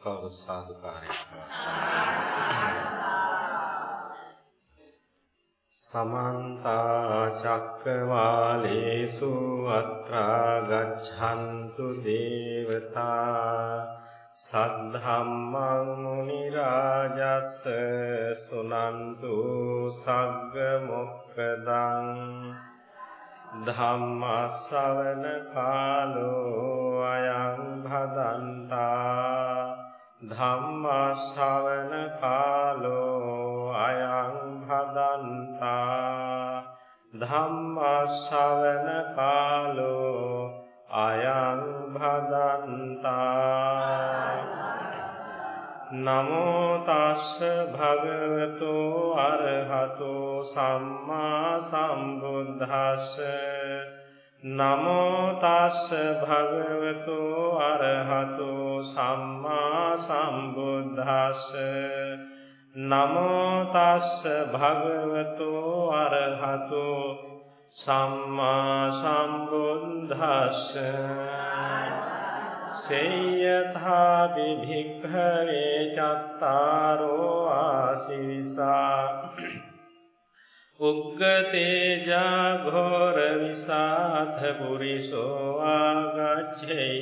කවුරුත් සාදුකාරයක් සමන්ත චක්කවාලේසු අත්‍රා ගච්ඡන්තු දේවතා සද්ධම්මං මුනි රාජස්ස සුනන්තු සග්ග මොක්කදං ධම්මස්සවන කාලෝ අයං භදන්තා ධම්මස්සවන කාලෝ අයං භදන්තා ධම්මස්සවන කාලෝ අයං භදන්තා නමෝ තස්ස භගවතු අරහතෝ සම්මා සම්බුද්දස්ස. නමෝ තස්ස භගවතු අරහතෝ සම්මා සම්බුද්දස්ස. නමෝ තස්ස භගවතු අරහතෝ සම්මා සම්බුද්දස්ස. සේයථා විභික්ඛවේ චත්තාරෝ ආසිවිසා. උග්ගතේජා ඝෝර විසාත පුරිසෝ ආගච්ඡේය.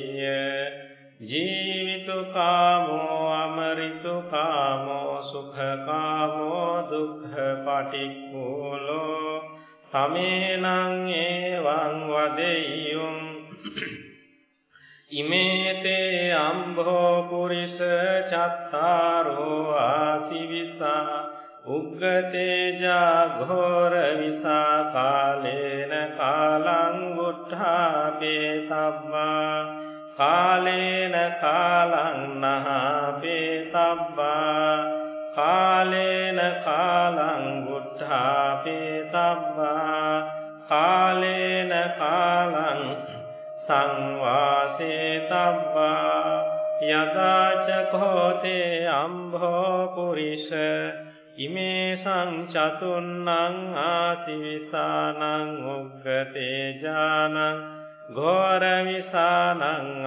ජීවිතු කාමෝ අමරිතු කාමෝ සුඛ කාමෝ දුක්ඛ පටික්ඛෝලෝ තමේනං ඒවං වදෙය්‍යුම් ඉමේතේ අම්භෝ පුරිස චත්තාරෝ ආසිවිසා. උග්ගතේජා ඝෝර විසා කාලේන කාලං උත්ථාපේ තබ්බා කාලේන කාලං නහපේ තබ්බා කාලේන කාලං උත්ථාපේ තබ්බා කාලේන කාලං සංවාසේ තබ්බා යදාචකෝතේ අම්භෝ පුරිස ඉමේ සංචතුන්නං ආසිවිසානං උග්ගතේජානං ගෝරවිසානං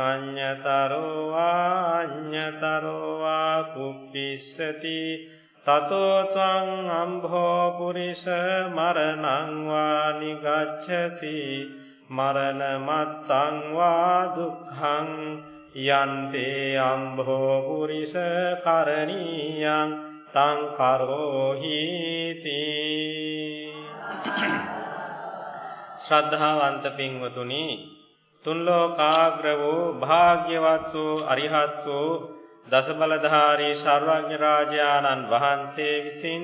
අඤ්ඤතරෝවා අඤ්ඤතරෝවා කුප්පිස්සති තතෝත්වං අම්භෝ පුරිස මරණං වා නිගච්ඡසි මරණ මත්තං වා දුක්ඛං යන්තේ අම්භෝ පුරිස කරණීයං තං කරෝහි තී. ශ්‍රද්ධාවන්ත පින්වතුනි තුන් ලෝකාග්‍ර වූ භාග්‍යවත් වූ අරිහත් වූ දසබලධාරී සර්වඥ රාජානන් වහන්සේ විසින්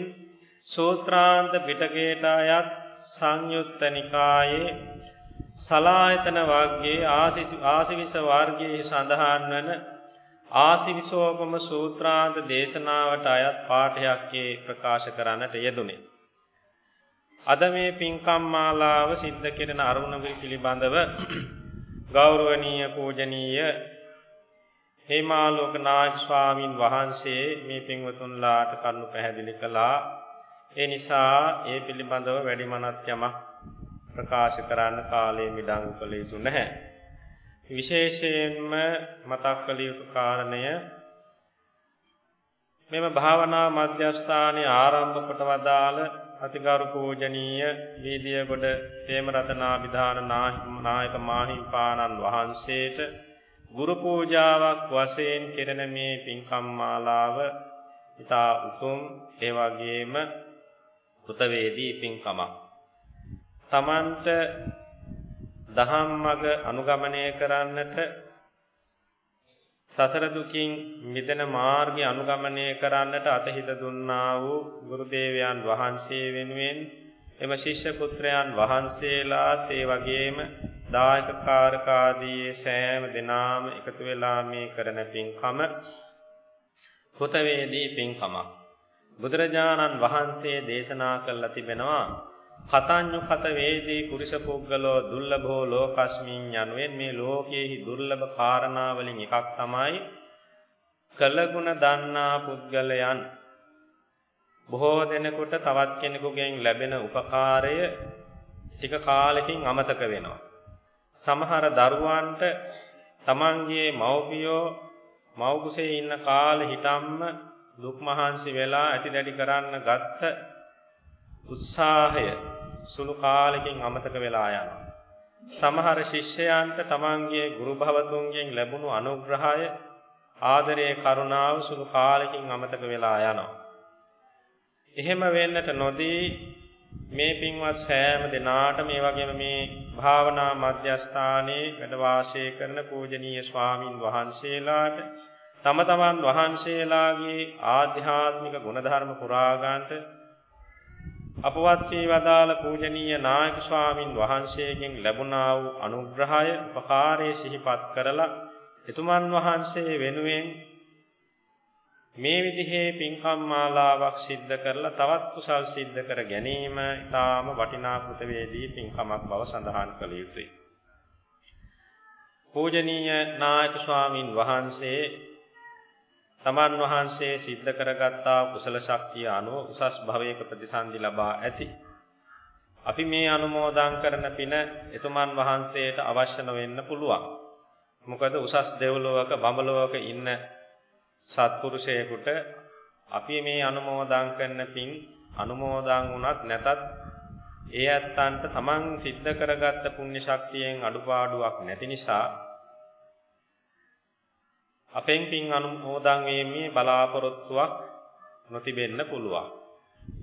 සූත්‍රාන්ත පිටකයට අයත් සංයුත්ත නිකායේ සලායතන වර්ගයේ ආසිවිස වර්ගයේ සඳහන් වන ආසිවිසෝපම සූත්‍රාන්ත දේශනාවට අයත් පාඨයක් ප්‍රකාශ කරන්නට යෙදුනේ. අද මේ පින්කම් මාලාව සිද්ධ කෙරෙන අරුණවි පිළිබඳව ගෞරවනීය පූජනීය හේමාලෝක නායක ස්වාමින් වහන්සේ මේ පින්වතුන්ලාට කරුණු පැහැදිලි කළා. ඒ නිසා ඒ පිළිබඳව වැඩිමනත් යමක් ප්‍රකාශ කරන්න කාලය මිඩංගු කළ යුතු නැහැ. විශේෂයෙන්ම මතක් කළ යුතු කාරණය මෙම භාවනා මධ්‍යස්ථානයේ ආරම්භ කොට වදාළ අතිගරු පූජනීය වීදියගොඩ ප්‍රේමරතනාභිධාන නායක මාහිම්පාණන් වහන්සේට ගුරු පූජාවක් වශයෙන් කෙරෙන මේ පින්කම් මාලාව ඉතා උතුම් ඒ වගේම කෘතවේදී පින්කමක්. තමන්ට දහම් මඟ අනුගමනය කරන්නට සසර දුකින් මිදෙන මාර්ගය අනුගමනය කරන්නට අතහිත දුන්නා වූ ගුරුදේවයන් වහන්සේ වෙනුවෙන් එම ශිෂ්‍ය පුත්‍රයන් වහන්සේලාත් ඒ වගේම දායක කාරකාදී සෑම දෙනාම එකතු වෙලා මේ කරන පින්කම කෘතවේදී පින්කමක්. බුදුරජාණන් වහන්සේ දේශනා කළා තිබෙනවා කතඤ්ඤු කත වේදී කුරිස පුද්ගලෝ දුර්ලභෝ ලෝකස්මින් යනුවෙන් මේ ලෝකයේහි දුර්ලභ කාරණා වලින් එකක් තමයි කළගුණ දන්නා පුද්ගලයන් බොහෝ දෙනෙකුට තවත් කෙනෙකුගෙන් ලැබෙන උපකාරය ටික කාලෙකින් අමතක වෙනවා. සමහර දරුවන්ට තමන්ගේ මව්පියෝ මව් කුසේ ඉන්න කාලේ හිටම්ම දුක් මහන්සි වෙලා ඇති දැඩි කරන්න ගත්ත උත්සාහය සුළු කාලෙකින් අමතක වෙලා යනවා. සමහර ශිෂ්‍යයන්ට තමන්ගේ ගුරු භවතුන්ගෙන් ලැබුණු අනුග්‍රහය ආදරයේ කරුණාව සුළු කාලෙකින් අමතක වෙලා යනවා. එහෙම වෙන්නට නොදී මේ පින්වත් සෑම දිනාට මේ වගේම මේ භාවනා මධ්‍යස්ථානයේ වැඩ වාසය කරන පූජනීය ස්වාමින් වහන්සේලාට තම තමන් වහන්සේලාගේ ආධ්‍යාත්මික ගුණධර්ම පුරා ගන්නට අපවත් වී වදාළ පූජනීය නායක ස්වාමින් වහන්සේගෙන් ලැබුණා වූ අනුග්‍රහය උපකාරයේ සිහිපත් කරලා එතුමන් වහන්සේ වෙනුවෙන් මේ විදිහේ පින්කම් මාලාවක් සිද්ධ කරලා තවත් කුසල් සිද්ධ කර ගැනීම ඊටාම වටිනා කෘතවේදී පින්කමක් බව සඳහන් කළ යුතුයි. පූජනීය නායක ස්වාමින් වහන්සේ තමන් වහන්සේ සිද්ධ කරගත්තා කුසල ශක්තිය අනුව උසස් භවයක ප්‍රතිසන්දි ලබා ඇති. අපි මේ අනුමෝදන් කරන පින එතුමන් වහන්සේට අවශ්‍ය නොවෙන්න පුළුවන්. මොකද උසස් දෙව්ලොවක බඹලොවක ඉන්න සත්පුරුෂයෙකුට අපි මේ අනුමෝදන් කරන පින් අනුමෝදන් වුණත් නැතත් ඒ ඇත්තන්ට තමන් සිද්ධ කරගත්ත පුණ්‍ය ශක්තියෙන් අඩුපාඩුවක් නැති නිසා අපෙන් පින් අනුමෝදන් වීමේ බලාපොරොත්තුවක් නොතිබෙන්න පුළුවන්.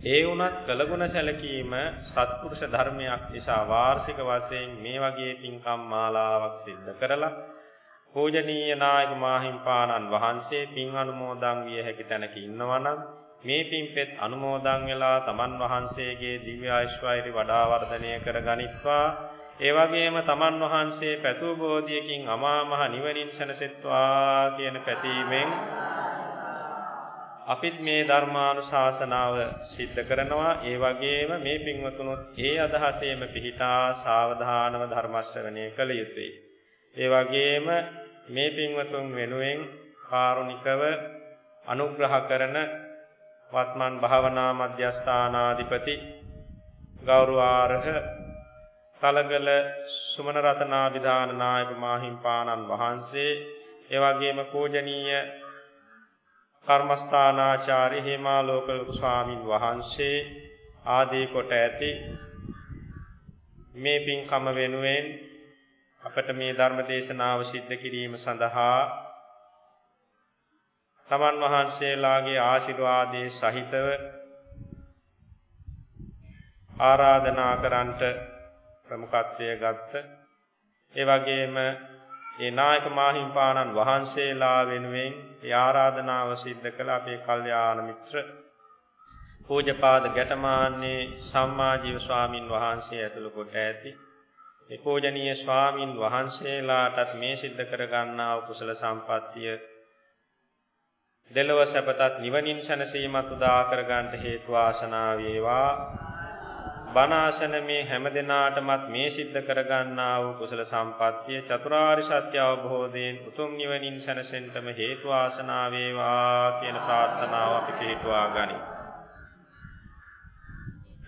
ඒ වුණත් කළගුණ සැලකීම සත්පුරුෂ ධර්මයක් නිසා වාර්ෂික වශයෙන් මේ වගේ පින්කම් මාලාවක් සිද්ධ කරලා පූජනීය නායක මාහිම්පාණන් වහන්සේ පින් අනුමෝදන් විය හැකි තැනක ඉන්නවනම් මේ පින්පෙත් අනුමෝදන් වෙලා තමන් වහන්සේගේ දිව්‍ය ආයුෂ්වෛරි වඩා වර්ධනය කර ගනිත්වා ඒ වගේම තමන් වහන්සේ පැතු බෝධියකින් අමා මහ නිවනින් සැනසෙත්වා කියන පැතීමෙන් අපිත් මේ ධර්මානුශාසනාව සිද්ධ කරනවා ඒ වගේම මේ පින්වතුනොත් ඒ අදහසේම පිහිටා සාවධානව ධර්ම ශ්‍රවණය කළ යුතුයි. ඒ වගේම මේ පින්වතුන් වෙනුවෙන් කාරුණිකව අනුග්‍රහ කරන වත්මන් භාවනා මධ්‍යස්ථානාධිපති ගෞරවාර්හ තලගල සුමන රතනාභිදාන නායක මාහිම්පාණන් වහන්සේ එවැගේම පූජනීය කර්මස්ථානාචාර්ය හේමාලෝක ස්වාමින් වහන්සේ ආදී කොට ඇති මේ පින්කම වෙනුවෙන් අපට මේ ධර්ම දේශනාව සිද්ධ කිරීම සඳහා තමන් වහන්සේලාගේ ආශිර්වාදයේ සහිතව ආරාධනා කරන්ට ප්‍රමුඛත්වය ගත්ත. ඒ වගේම ඒ නායක මාහිම්පාණන් වහන්සේලා වෙනුවෙන් ඒ ආරාධනාව සිද්ධ කළ අපේ කල්යාණ මිත්‍ර පූජපාද ගැටමාන්නේ සම්මාජීව ස්වාමින් වහන්සේ ඇතුළු කොට ඇති. ඒ පූජනීය ස්වාමින් වහන්සේලාටත් මේ සිද්ධ කර ගන්නා වූ කුසල සම්පත්තිය දෙලොව සැපතත් නිවනින් සැනසීමත් උදා කර ගන්නට හේතු වාසනා වේවා. බණාසන මේ හැම දිනාටමත් මේ සිද්ධ කරගන්නා වූ කුසල සම්පත්තිය චතුරාර්ය සත්‍ය අවබෝධයෙන් උතුම් නිවනින් සැනසෙන්නම හේතු ආසනා වේවා කියන ප්‍රාර්ථනාව අපි පිළිටුවා ගනි.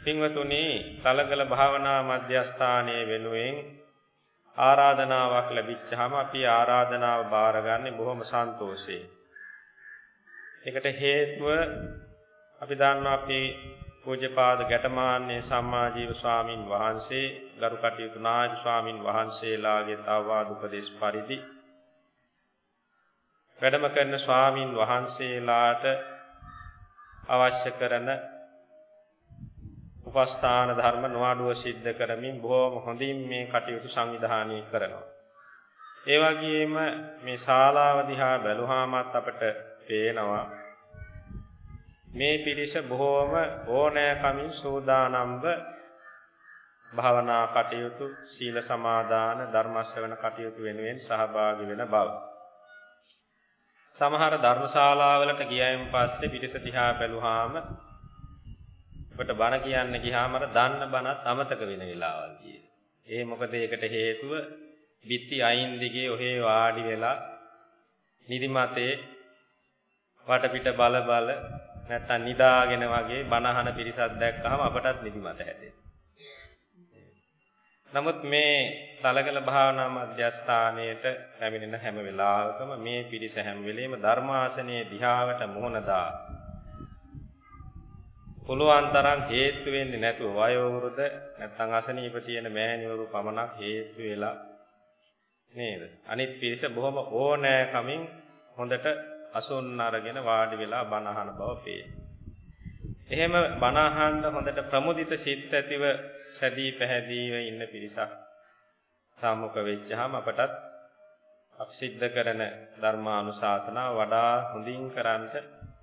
පින්වතුනි, තලගල භාවනා මධ්‍යස්ථානයේ වෙනුවෙන් ආරාධනාවක් ලැබිච්චාම අපි ආරාධනාව බාරගන්නේ බොහොම සන්තෝෂයෙන්. ඒකට හේතුව අපි දන්නවා අපි පූජ්‍යපාද ගැටමාන්නේ සම්මාජීව ස්වාමින් වහන්සේ ගරු කටයුතු නායක ස්වාමින් වහන්සේලාගේ තවවාද උපදේශ පරිදි වැඩම කරන ස්වාමින් වහන්සේලාට අවශ්‍ය කරන උපස්ථාන ධර්ම නොඅඩුව සිද්ධ කරමින් බොහොම හොඳින් මේ කටයුතු සංවිධානය කරනවා. ඒ වගේම මේ ශාලාව දිහා බැලුවාමත් අපට පේනවා මේ පිරිස බොහෝම ඕනෑකමින් සූදානම්ව භාවනා කටයුතු සීල සමාදාන ධර්ම ශ්‍රවණ කටයුතු වෙනුවෙන් සහභාගී වෙන බව. සමහර ධර්මශාලාවලට ගියයින් පස්සේ පිරිස දිහා බැලුවාම ඔබට බණ කියන්න ගියාම අර දන්න බණත් අමතක වෙන වෙලාවල් ඒ මොකද ඒකට හේතුව බිත්ති අයින් දිගේ ඔහේ වාඩි වෙලා නිදිමතේ වටපිට බල බල නැත්තම් නිදාගෙන වගේ බනහන පිරිසක් දැක්කහම අපටත් නිදිමත හැදෙනවා. නමුත් මේ තලගල භාවනා මධ්‍යස්ථානයේට පැමිණෙන හැම වෙලාවකම මේ පිරිස හැම වෙලෙම ධර්මාසනයේ දිහාවට මුහුණ දා පුළුවන් තරම් හේතු වෙන්නේ නැතුව වයෝ වෘද නැත්නම් අසනීප තියෙන මෑණිවරු පමණක් හේතු වෙලා නේද අනිත් පිරිස බොහොම ඕනෑකමින් හොඳට අසුන් අරගෙන වාඩි වෙලා බණ අහන බව පේනවා එහෙම බණ අහන්න හොඳට ප්‍රමුදිත සිත් ඇතිව සැදී පැහැදීව ඉන්න පිරිසක් සාමුක වෙච්චාම අපටත් අපසිද්ධ කරන ධර්මානුශාසනාව වඩා හොඳින් කරන්ට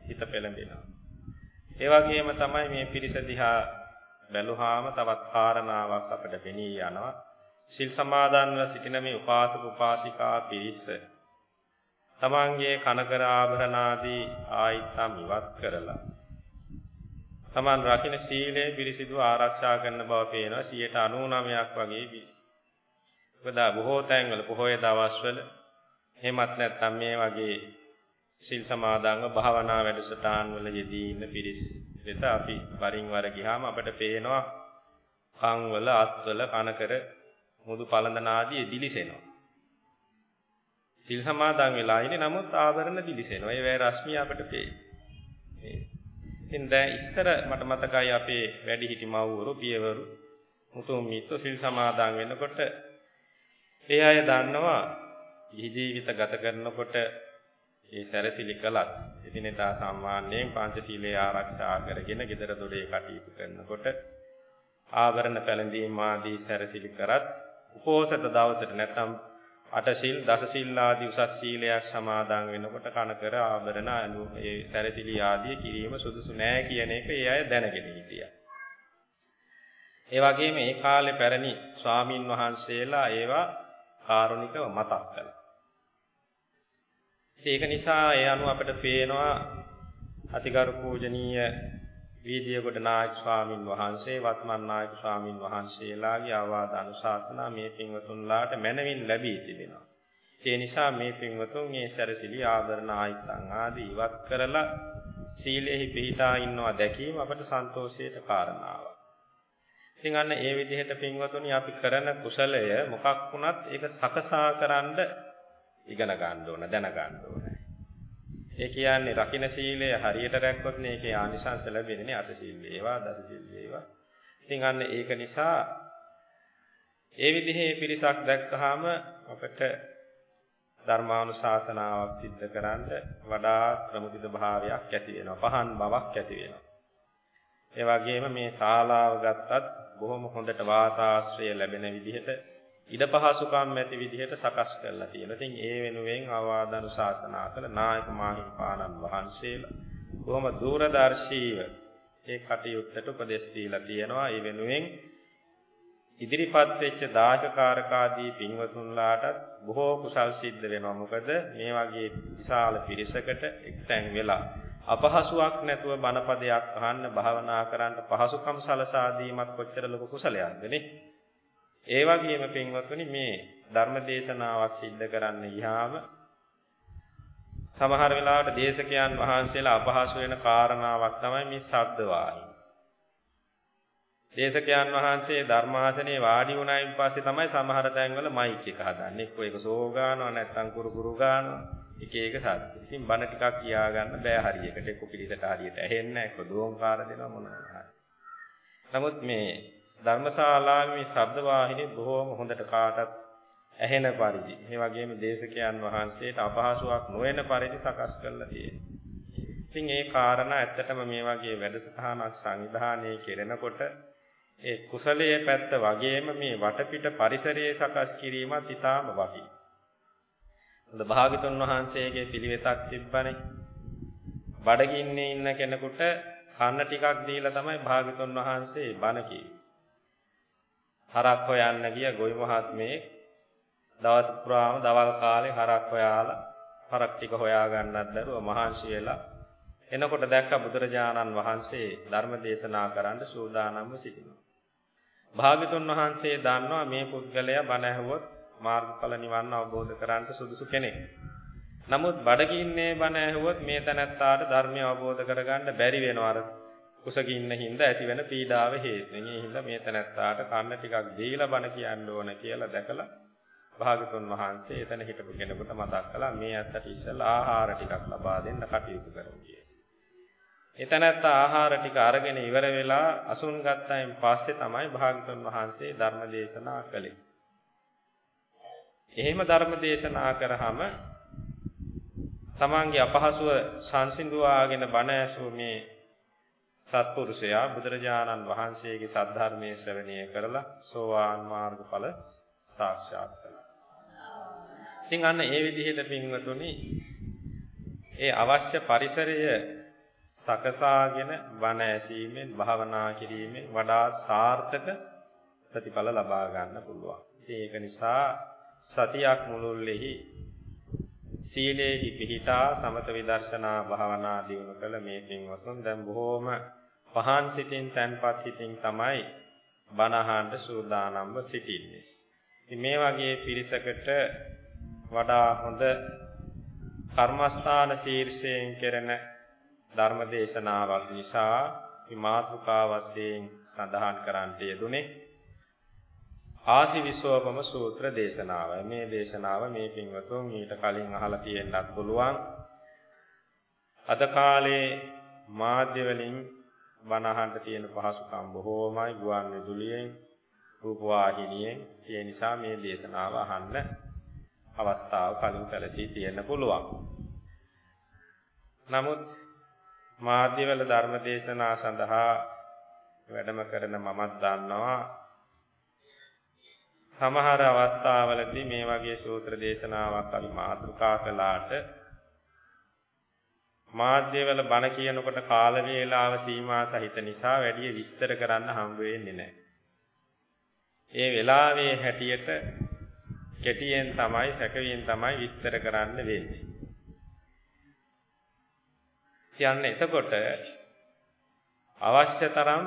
හිත පෙළඹෙනවා. ඒ වගේම තමයි මේ පිරිස දිහා බැලුවාම තවත් කාරණාවක් අපට පෙනී යනවා. සිල් සමාදන්ව සිටින මේ උපාසක උපාසිකා පිරිස තමන්ගේ කනකර ආභරණ ආදී ආයිත්තම් ඉවත් කරලා Taman රකින්න සීලය පිරිසිදු ආරක්ෂා කරන බව පේනවා 99ක් වගේ පිරිස. මොකද බොහෝ තැන්වල පොහොය දවස්වල එහෙමත් නැත්නම් මේ වගේ සිල් සමාදන්ව භාවනා වැඩසටහන් වල යෙදී ඉන්න පිරිස් දෙත අපි වරින් වර ගියාම අපිට පේනවා කන් වල අත් වල කනකර මුදු පළඳන ආදී දිලිසෙනවා. සිල් සමාදන් වෙලා ඉන්නේ නමුත් ආවරණ දිලිසෙනවා. ඒ වේ රශ්මිය අපිට පේන්නේ. ඉතින් දැන් ඉස්සර මට මතකයි අපේ වැඩිහිටි මව්වරු පියවරු මුතුන් මිත්තු සිල් සමාදන් වෙනකොට ඒ අය දන්නවා ජීවිත ගත කරනකොට ඒ සැරසිලි කළත් එදිනෙදා සම්මානයෙන් පංචශීලයේ ආරක්ෂා කරගෙන gedara දොරේ කටයුතු කරනකොට ආවරණ පැළඳීම් ආදී සැරසිලි කරත් උපෝසත දවසට නැත්නම් අටසිල් දසසිල් ආදී උසස් සීලයක් සමාදන් වෙනකොට කන කර ආභරණ අනු ඒ සැරසිලි ආදී කිරීම සුදුසු නෑ කියන එක ඒ අය දැනගෙන හිටියා. ඒ වගේම ඒ කාලේ පැරණි ස්වාමින් වහන්සේලා ඒවා කාරුණිකව මතක් කළා. ඒක නිසා ඒ අනුව අපිට පේනවා අතිගරු පූජනීය වීදියගොඩ නායක ස්වාමින් වහන්සේ වත්මන් නායක ස්වාමින් වහන්සේලාගේ ආවාද අනුශාසනා මේ පින්වතුන්ලාට මැනවින් ලැබී තිබෙනවා. ඒ නිසා මේ පින්වතුන් මේ සැරසිලි ආදරණ ආයිතං ආදී ඉවත් කරලා සීලෙහි පිහිටා ඉන්නවා දැකීම අපට සන්තෝෂයට කාරණාවක්. ඉතින් අන්න ඒ විදිහට පින්වතුනි අපි කරන කුසලය මොකක් වුණත් ඒක සකසා කරන්න ඉගෙන ගන්න ඕන දැන ගන්න ඕන. ඒ කියන්නේ රකින්න සීලය හරියට රැක්කොත් නේ ඒකේ ආනිසංස ලැබෙන්නේ අට සීල් වේවා දස සීල් වේවා. ඉතින් අන්න ඒක නිසා ඒ විදිහේ පිරිසක් දැක්කහම අපිට ධර්මානුශාසනාවක් සිද්ධ කරන්න වඩා ප්‍රමුදිත භාවයක් ඇති වෙනවා. පහන් බවක් ඇති වෙනවා. ඒ වගේම මේ ශාලාව ගත්තත් බොහොම හොඳට වාතාශ්‍රය ලැබෙන විදිහට ඉඩ පහසුකම් ඇති විදිහට සකස් කරලා තියෙනවා. ඉතින් ඒ වෙනුවෙන් ආවාදනු ශාසනා කළ නායක මාහිම්පාණන් වහන්සේලා බොහොම දූරදර්ශීව ඒ කටයුත්තට උපදෙස් දීලා තියෙනවා. ඒ වෙනුවෙන් ඉදිරිපත් වෙච්ච දායකකාරකාදී පින්වතුන්ලාටත් බොහෝ කුසල් සිද්ධ වෙනවා. මොකද මේ වගේ විශාල පිරිසකට එක්තැන් වෙලා අපහසුාවක් නැතුව බණපදයක් අහන්න භාවනා කරන්න පහසුකම් සලසා දීමත් කොච්චර ලොකු කුසලයක්ද නේ? ඒ වගේම පින්වතුනි මේ ධර්ම දේශනාවක් සිද්ධ කරන්න ගියාම සමහර වෙලාවට දේශකයන් වහන්සේලා අපහසු වෙන කාරණාවක් තමයි මේ ශබ්ද වාහිනී. දේශකයන් වහන්සේ ධර්මාසනේ වාඩි වුණායින් පස්සේ තමයි සමහර තැන්වල මයික් එක හදන්නේ. එක්ක ඒක සෝ ගන්නවා නැත්නම් කුරු කුරු ගන්නවා. එක එක සද්ද. ඉතින් බණ ටිකක් කියා ගන්න බෑ හරියකට. එක්ක පිළිසට හරියට ඇහෙන්නේ නැහැ. එක්ක දෝංකාර දෙනවා මොනවා හරි. නමුත් මේ ධර්මශාලාවේ මේ ශබ්ද වාහිනිය බොහෝම හොඳට කාටත් ඇහෙන පරිදි මේ වගේම දේශකයන් වහන්සේට අපහසුාවක් නොවන පරිදි සකස් කරලා තියෙනවා. ඉතින් ඒ කාරණා ඇත්තටම මේ වගේ වැඩසටහනක් සංවිධානය කෙරෙනකොට ඒ කුසලයේ පැත්ත වගේම මේ වටපිට පරිසරයේ සකස් කිරීමත් ඊටාම වටී. හොඳ භාගතුන් වහන්සේගේ පිළිවෙතක් තිබ්බනේ. බඩගින්නේ ඉන්න කෙනෙකුට කන්න ටිකක් දීලා තමයි භාගතුන් වහන්සේ බණ කිව්වේ. හරක් හොයන්න ගිය ගොවි මහත්මේ දවස් පුරාම දවල් කාලේ හරක් හොයාලා හරක් ටික හොයා ගන්නත් දරුව මහන්සි වෙලා එනකොට දැක්ක බුදුරජාණන් වහන්සේ ධර්ම දේශනා කරන්න සූදානම්ව සිටිනවා. භාගතුන් වහන්සේ දන්නවා මේ පුද්ගලයා බණ ඇහුවොත් මාර්ගඵල නිවන් අවබෝධ කරගන්න සුදුසු කෙනෙක්. නමුත් බඩගින්නේ බණ ඇහුවොත් මේ තැනැත්තාට ධර්මය අවබෝධ කරගන්න බැරි වෙනවා අර කුසගින්න හින්දා ඇතිවෙන පීඩාව හේතුවෙන්. ඒ හින්දා මේ තැනැත්තාට කන්න ටිකක් දීලා බණ කියන්න ඕන කියලා දැකලා භාගතුන් වහන්සේ එතන හිටපු කෙනෙකුට මතක් කළා මේ ඇත්තට ඉස්සෙල්ලා ආහාර ටිකක් ලබා දෙන්න කටයුතු කරමු කියලා. එතනත් ආහාර ටික අරගෙන ඉවර වෙලා අසුන් ගත්තයින් පස්සේ තමයි භාගතුන් වහන්සේ ධර්ම දේශනා කළේ. එහෙම ධර්ම දේශනා කරාම තමන්ගේ අපහසුව සංසිඳුවාගෙන බණ ඇසූ මේ සත්පුරුෂයා බුදුරජාණන් වහන්සේගේ සද්ධර්මයේ ශ්‍රවණය කරලා සෝවාන් මාර්ගඵල සාක්ෂාත් කළා. ඉතින් අන්න ඒ විදිහට පින්වතුනි ඒ අවශ්‍ය පරිසරය සකසාගෙන බණ ඇසීමෙන් භාවනා කිරීමෙන් වඩා සාර්ථක ප්‍රතිඵල ලබා ගන්න පුළුවන්. ඒක නිසා සතියක් මුළුල්ලෙහි සීලේහි පිහිටා සමත විදර්ශනා භාවනා දියුණු කළ මේ පින්වතුන් දැන් බොහෝම පහන් සිතින් තැන්පත් හිතින් තමයි බණහඬ සූදානම්ව සිටින්නේ. ඉතින් මේ වගේ පිරිසකට වඩා හොඳ කර්මස්ථාන ශීර්ෂයෙන් කෙරෙන ධර්ම දේශනාවක් නිසා මේ මාතෘකා වශයෙන් සඳහන් කරන්නට යෙදුනේ ආසිවිසෝපම සූත්‍ර දේශනාවයි. මේ දේශනාව මේ පින්වතුන් ඊට කලින් අහලා තියෙන්නත් පුළුවන්. අද කාලේ මාධ්‍ය වලින් බණ අහන්න තියෙන පහසුකම් බොහෝමයි ගුවන් විදුලියෙන් රූප වාහිනියෙන් ඒ නිසා මේ දේශනාව අහන්න අවස්ථාව කලින් සැලසී තියෙන්න පුළුවන්. නමුත් මාධ්‍යවල ධර්ම දේශනා සඳහා වැඩම කරන මමත් දන්නවා සමහර අවස්ථාවලදී මේ වගේ සූත්‍ර දේශනාවක් අපි මාතෘකා කළාට මාධ්‍යවල බණ කියනකොට කාල වේලාව සීමා සහිත නිසා වැඩි විස්තර කරන්න හම්බ වෙන්නේ නැහැ. ඒ වෙලාවේ හැටියට කෙටියෙන් තමයි සැකවියෙන් තමයි විස්තර කරන්න වෙන්නේ. කියන්නේ එතකොට අවශ්‍ය තරම්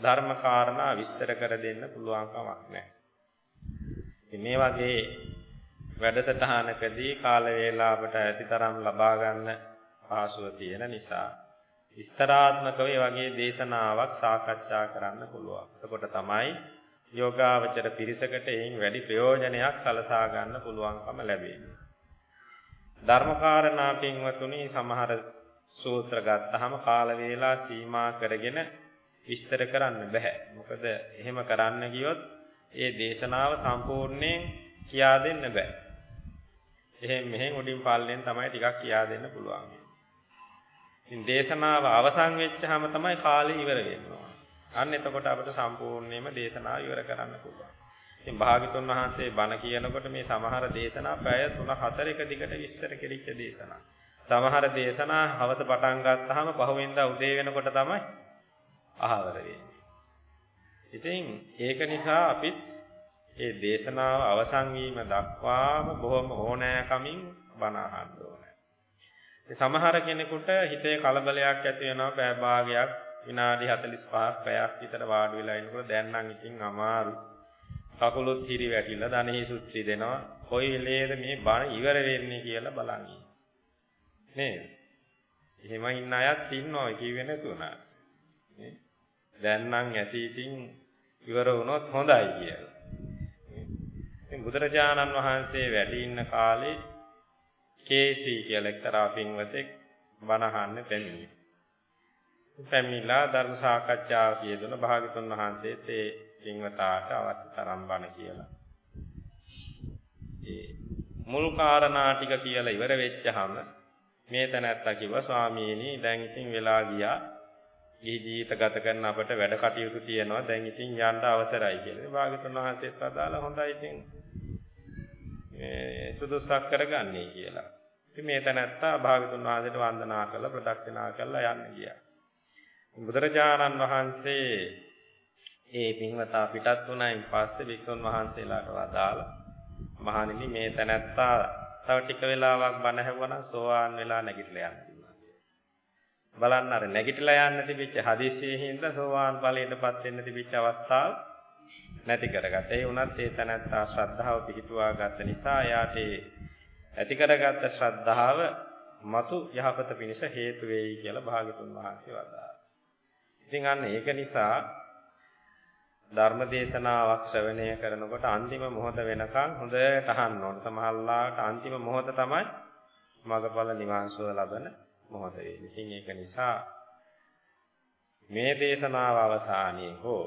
ධර්ම කාරණා විස්තර කර දෙන්න පුළුවන් කමක් නැහැ. ඉතින් මේ වගේ වැඩසටහනකදී කාල වේලාවට ඇතිතරම් ලබා ගන්න පාසුව තියෙන නිසා විස්තරාත්මකව මේ වගේ දේශනාවක් සාකච්ඡා කරන්න පුළුවන්. එතකොට තමයි යෝගාවචර පිරිසකට එයින් වැඩි ප්‍රයෝජනයක් සලසා ගන්න පුළුවන්කම ලැබෙන්නේ. ධර්මකාරණා පින්වතුනි සමහර සූත්‍ර ගත්තාම කාල වේලා සීමා කරගෙන විස්තර කරන්න බෑ. මොකද එහෙම කරන්න ගියොත් ඒ දේශනාව සම්පූර්ණයෙන් කියා දෙන්න බෑ. එහෙන් මෙහෙන් උඩින් පල්ලෙන් තමයි ටිකක් කියා දෙන්න පුළුවන්. ඉතින් දේශනාව අවසන් වෙච්චාම තමයි කාලය ඉවර වෙන්නේ. අන්න එතකොට අපිට සම්පූර්ණයෙන්ම දේශනාව ඉවර කරන්න පුළුවන්. ඉතින් භාග්‍යතුන් වහන්සේ බණ කියනකොට මේ සමහර දේශනා පැය 3 4 එක දිගට විස්තර කෙලිච්ච දේශනා. සමහර දේශනා හවස පටන් ගත්තාම පහුවෙන්දා උදේ වෙනකොට තමයි අහවර වෙන්නේ. ඉතින් ඒක නිසා අපිත් ඒ දේශනාව අවසන් වීම දක්වාම බොහොම ඕනෑකමින් බණ අහන්න ඕනේ. සමහර කෙනෙකුට හිතේ කලබලයක් ඇති වෙනවා පැය භාගයක් විනාඩි 45ක් පැයක් විතර වාඩි වෙලා ඉන්නකොට දැන් නම් ඉතින් අමාරු. කකුලුත් හිරි වැටිලා දණහි සුත්‍රි දෙනවා. කොයි වෙලේද මේ බණ ඉවර වෙන්නේ කියලා බලන් නේද? එහෙම ඉන්න අයත් ඉන්නවා කිව්වේ නැතුණා. නේ? දැන් නම් ඇති ඉතින් ඉවර වුණොත් හොඳයි කියලා. ඉතින් බුදුරජාණන් වහන්සේ වැඩි ඉන්න කාලේ කේසී කියලා එක්තරා පින්වතෙක් බණ අහන්න පැමිණියා. පැමිණිලා ධර්ම සාකච්ඡාව කියදුන භාගතුන් වහන්සේත් ඒ පින්වතාට අවශ්‍ය තරම් බණ කියලා. ඒ මුල් කාරණා ටික කියලා ඉවර වෙච්චහම මේ තැනැත්තා කිව්වා ස්වාමීනි දැන් ඉතින් වෙලා ගියා ගිහි ජීවිත ගත කරන අපට වැඩ කටයුතු තියෙනවා දැන් ඉතින් යන්න අවසරයි කියලා. භාගතුන් වහන්සේත් අදාලා හොඳයි ඉතින් මේ සුදුසුක් කරගන්නේ කියලා. ඉතින් මේ තැනැත්තා භාගතුන් වහන්සේට වන්දනා කළා ප්‍රදක්ෂිනා කළා යන්න ගියා. බුදුරජාණන් වහන්සේ ඒ පින්වතා පිටත් වුණායින් පස්සේ භික්ෂුන් වහන්සේලාට වදාලා මහණෙනි මේ තැනැත්තා තව ටික වෙලාවක් බණ ඇහුවනම් සෝවාන් වෙලා නැගිටලා යන්න. බලන්න අර නැගිටලා යන්න තිබිච්ච හදිසියේ හින්දා සෝවාන් ඵලයටපත් වෙන්න තිබිච්ච අවස්ථාව නැති කරගත්තා. ඒ වුණත් ඒ තැනත්තා ශ්‍රද්ධාව පිහිටුවා ගත්ත නිසා එයාට ඇති කරගත්ත ශ්‍රද්ධාව මතු යහපත පිණිස හේතු වෙයි කියලා භාගතුන් වහන්සේ වදාළා. ඉතින් අන්න ඒක නිසා ධර්ම දේශනාවක් ශ්‍රවණය කරනකොට අන්තිම මොහොත වෙනකන් හොඳට අහන්න ඕන. සමහරලාට අන්තිම මොහොත තමයි මගඵල නිවන් සුව ලබන මොහොත වෙන්නේ. ඉතින් ඒක නිසා මේ දේශනාව අවසානයේ හෝ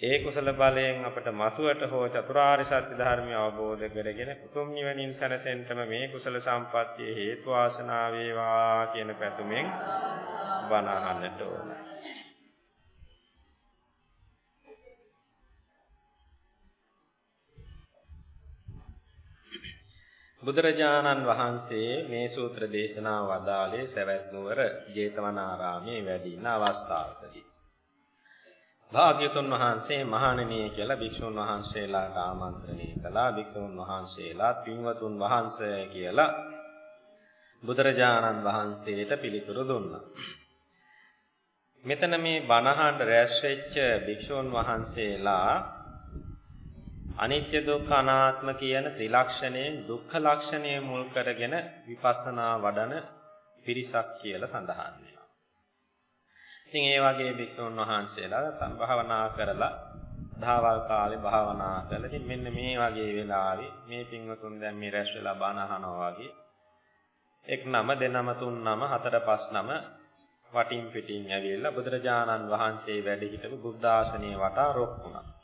ඒ කුසල බලයෙන් අපට මතුවට හෝ චතුරාර්ය සත්‍ය ධර්මය අවබෝධ කරගෙන උතුම් නිවනින් සැනසෙන්නම මේ කුසල සම්පත්තිය හේතු ආසනාව වේවා කියන පැතුමෙන් බණ අහන්නට ඕන. බුදුරජාණන් වහන්සේ මේ සූත්‍ර දේශනාව වදාළේ සවැත් නුවර ජේතවනාරාමේ වැඩි ඉන්න අවස්ථාවකදී. භාග්‍යතුන් වහන්සේ මහණෙනි කියලා භික්ෂුන් වහන්සේලාට ආමන්ත්‍රණය කළා. භික්ෂුන් වහන්සේලා පින්වතුන් වහන්සේ කියලා බුදුරජාණන් වහන්සේට පිළිතුරු දුන්නා. මෙතන මේ බණහඬ රැස් වෙච්ච භික්ෂුන් වහන්සේලා අනිත්‍ය දුක්ඛ අනාත්ම කියන ත්‍රිලක්ෂණයෙන් දුක්ඛ ලක්ෂණය මුල් කරගෙන විපස්සනා වඩන පිරිසක් කියලා සඳහන් වෙනවා. ඉතින් ඒ වගේ භික්ෂුන් වහන්සේලා තම භාවනා කරලා දහවල් කාලේ භාවනා කරලා ඉතින් මෙන්න මේ වගේ වෙලාවේ මේ පින්වතුන් දැන් මේ රැස් වෙලා බණ අහනවා වගේ එක් නම දෙනම තුන් නම හතර පස් නම වටින් පිටින් ඇවිල්ලා බුදුරජාණන් වහන්සේ වැඩ සිටපු බුද්ධ ආසනයේ වටා රොක් වුණා.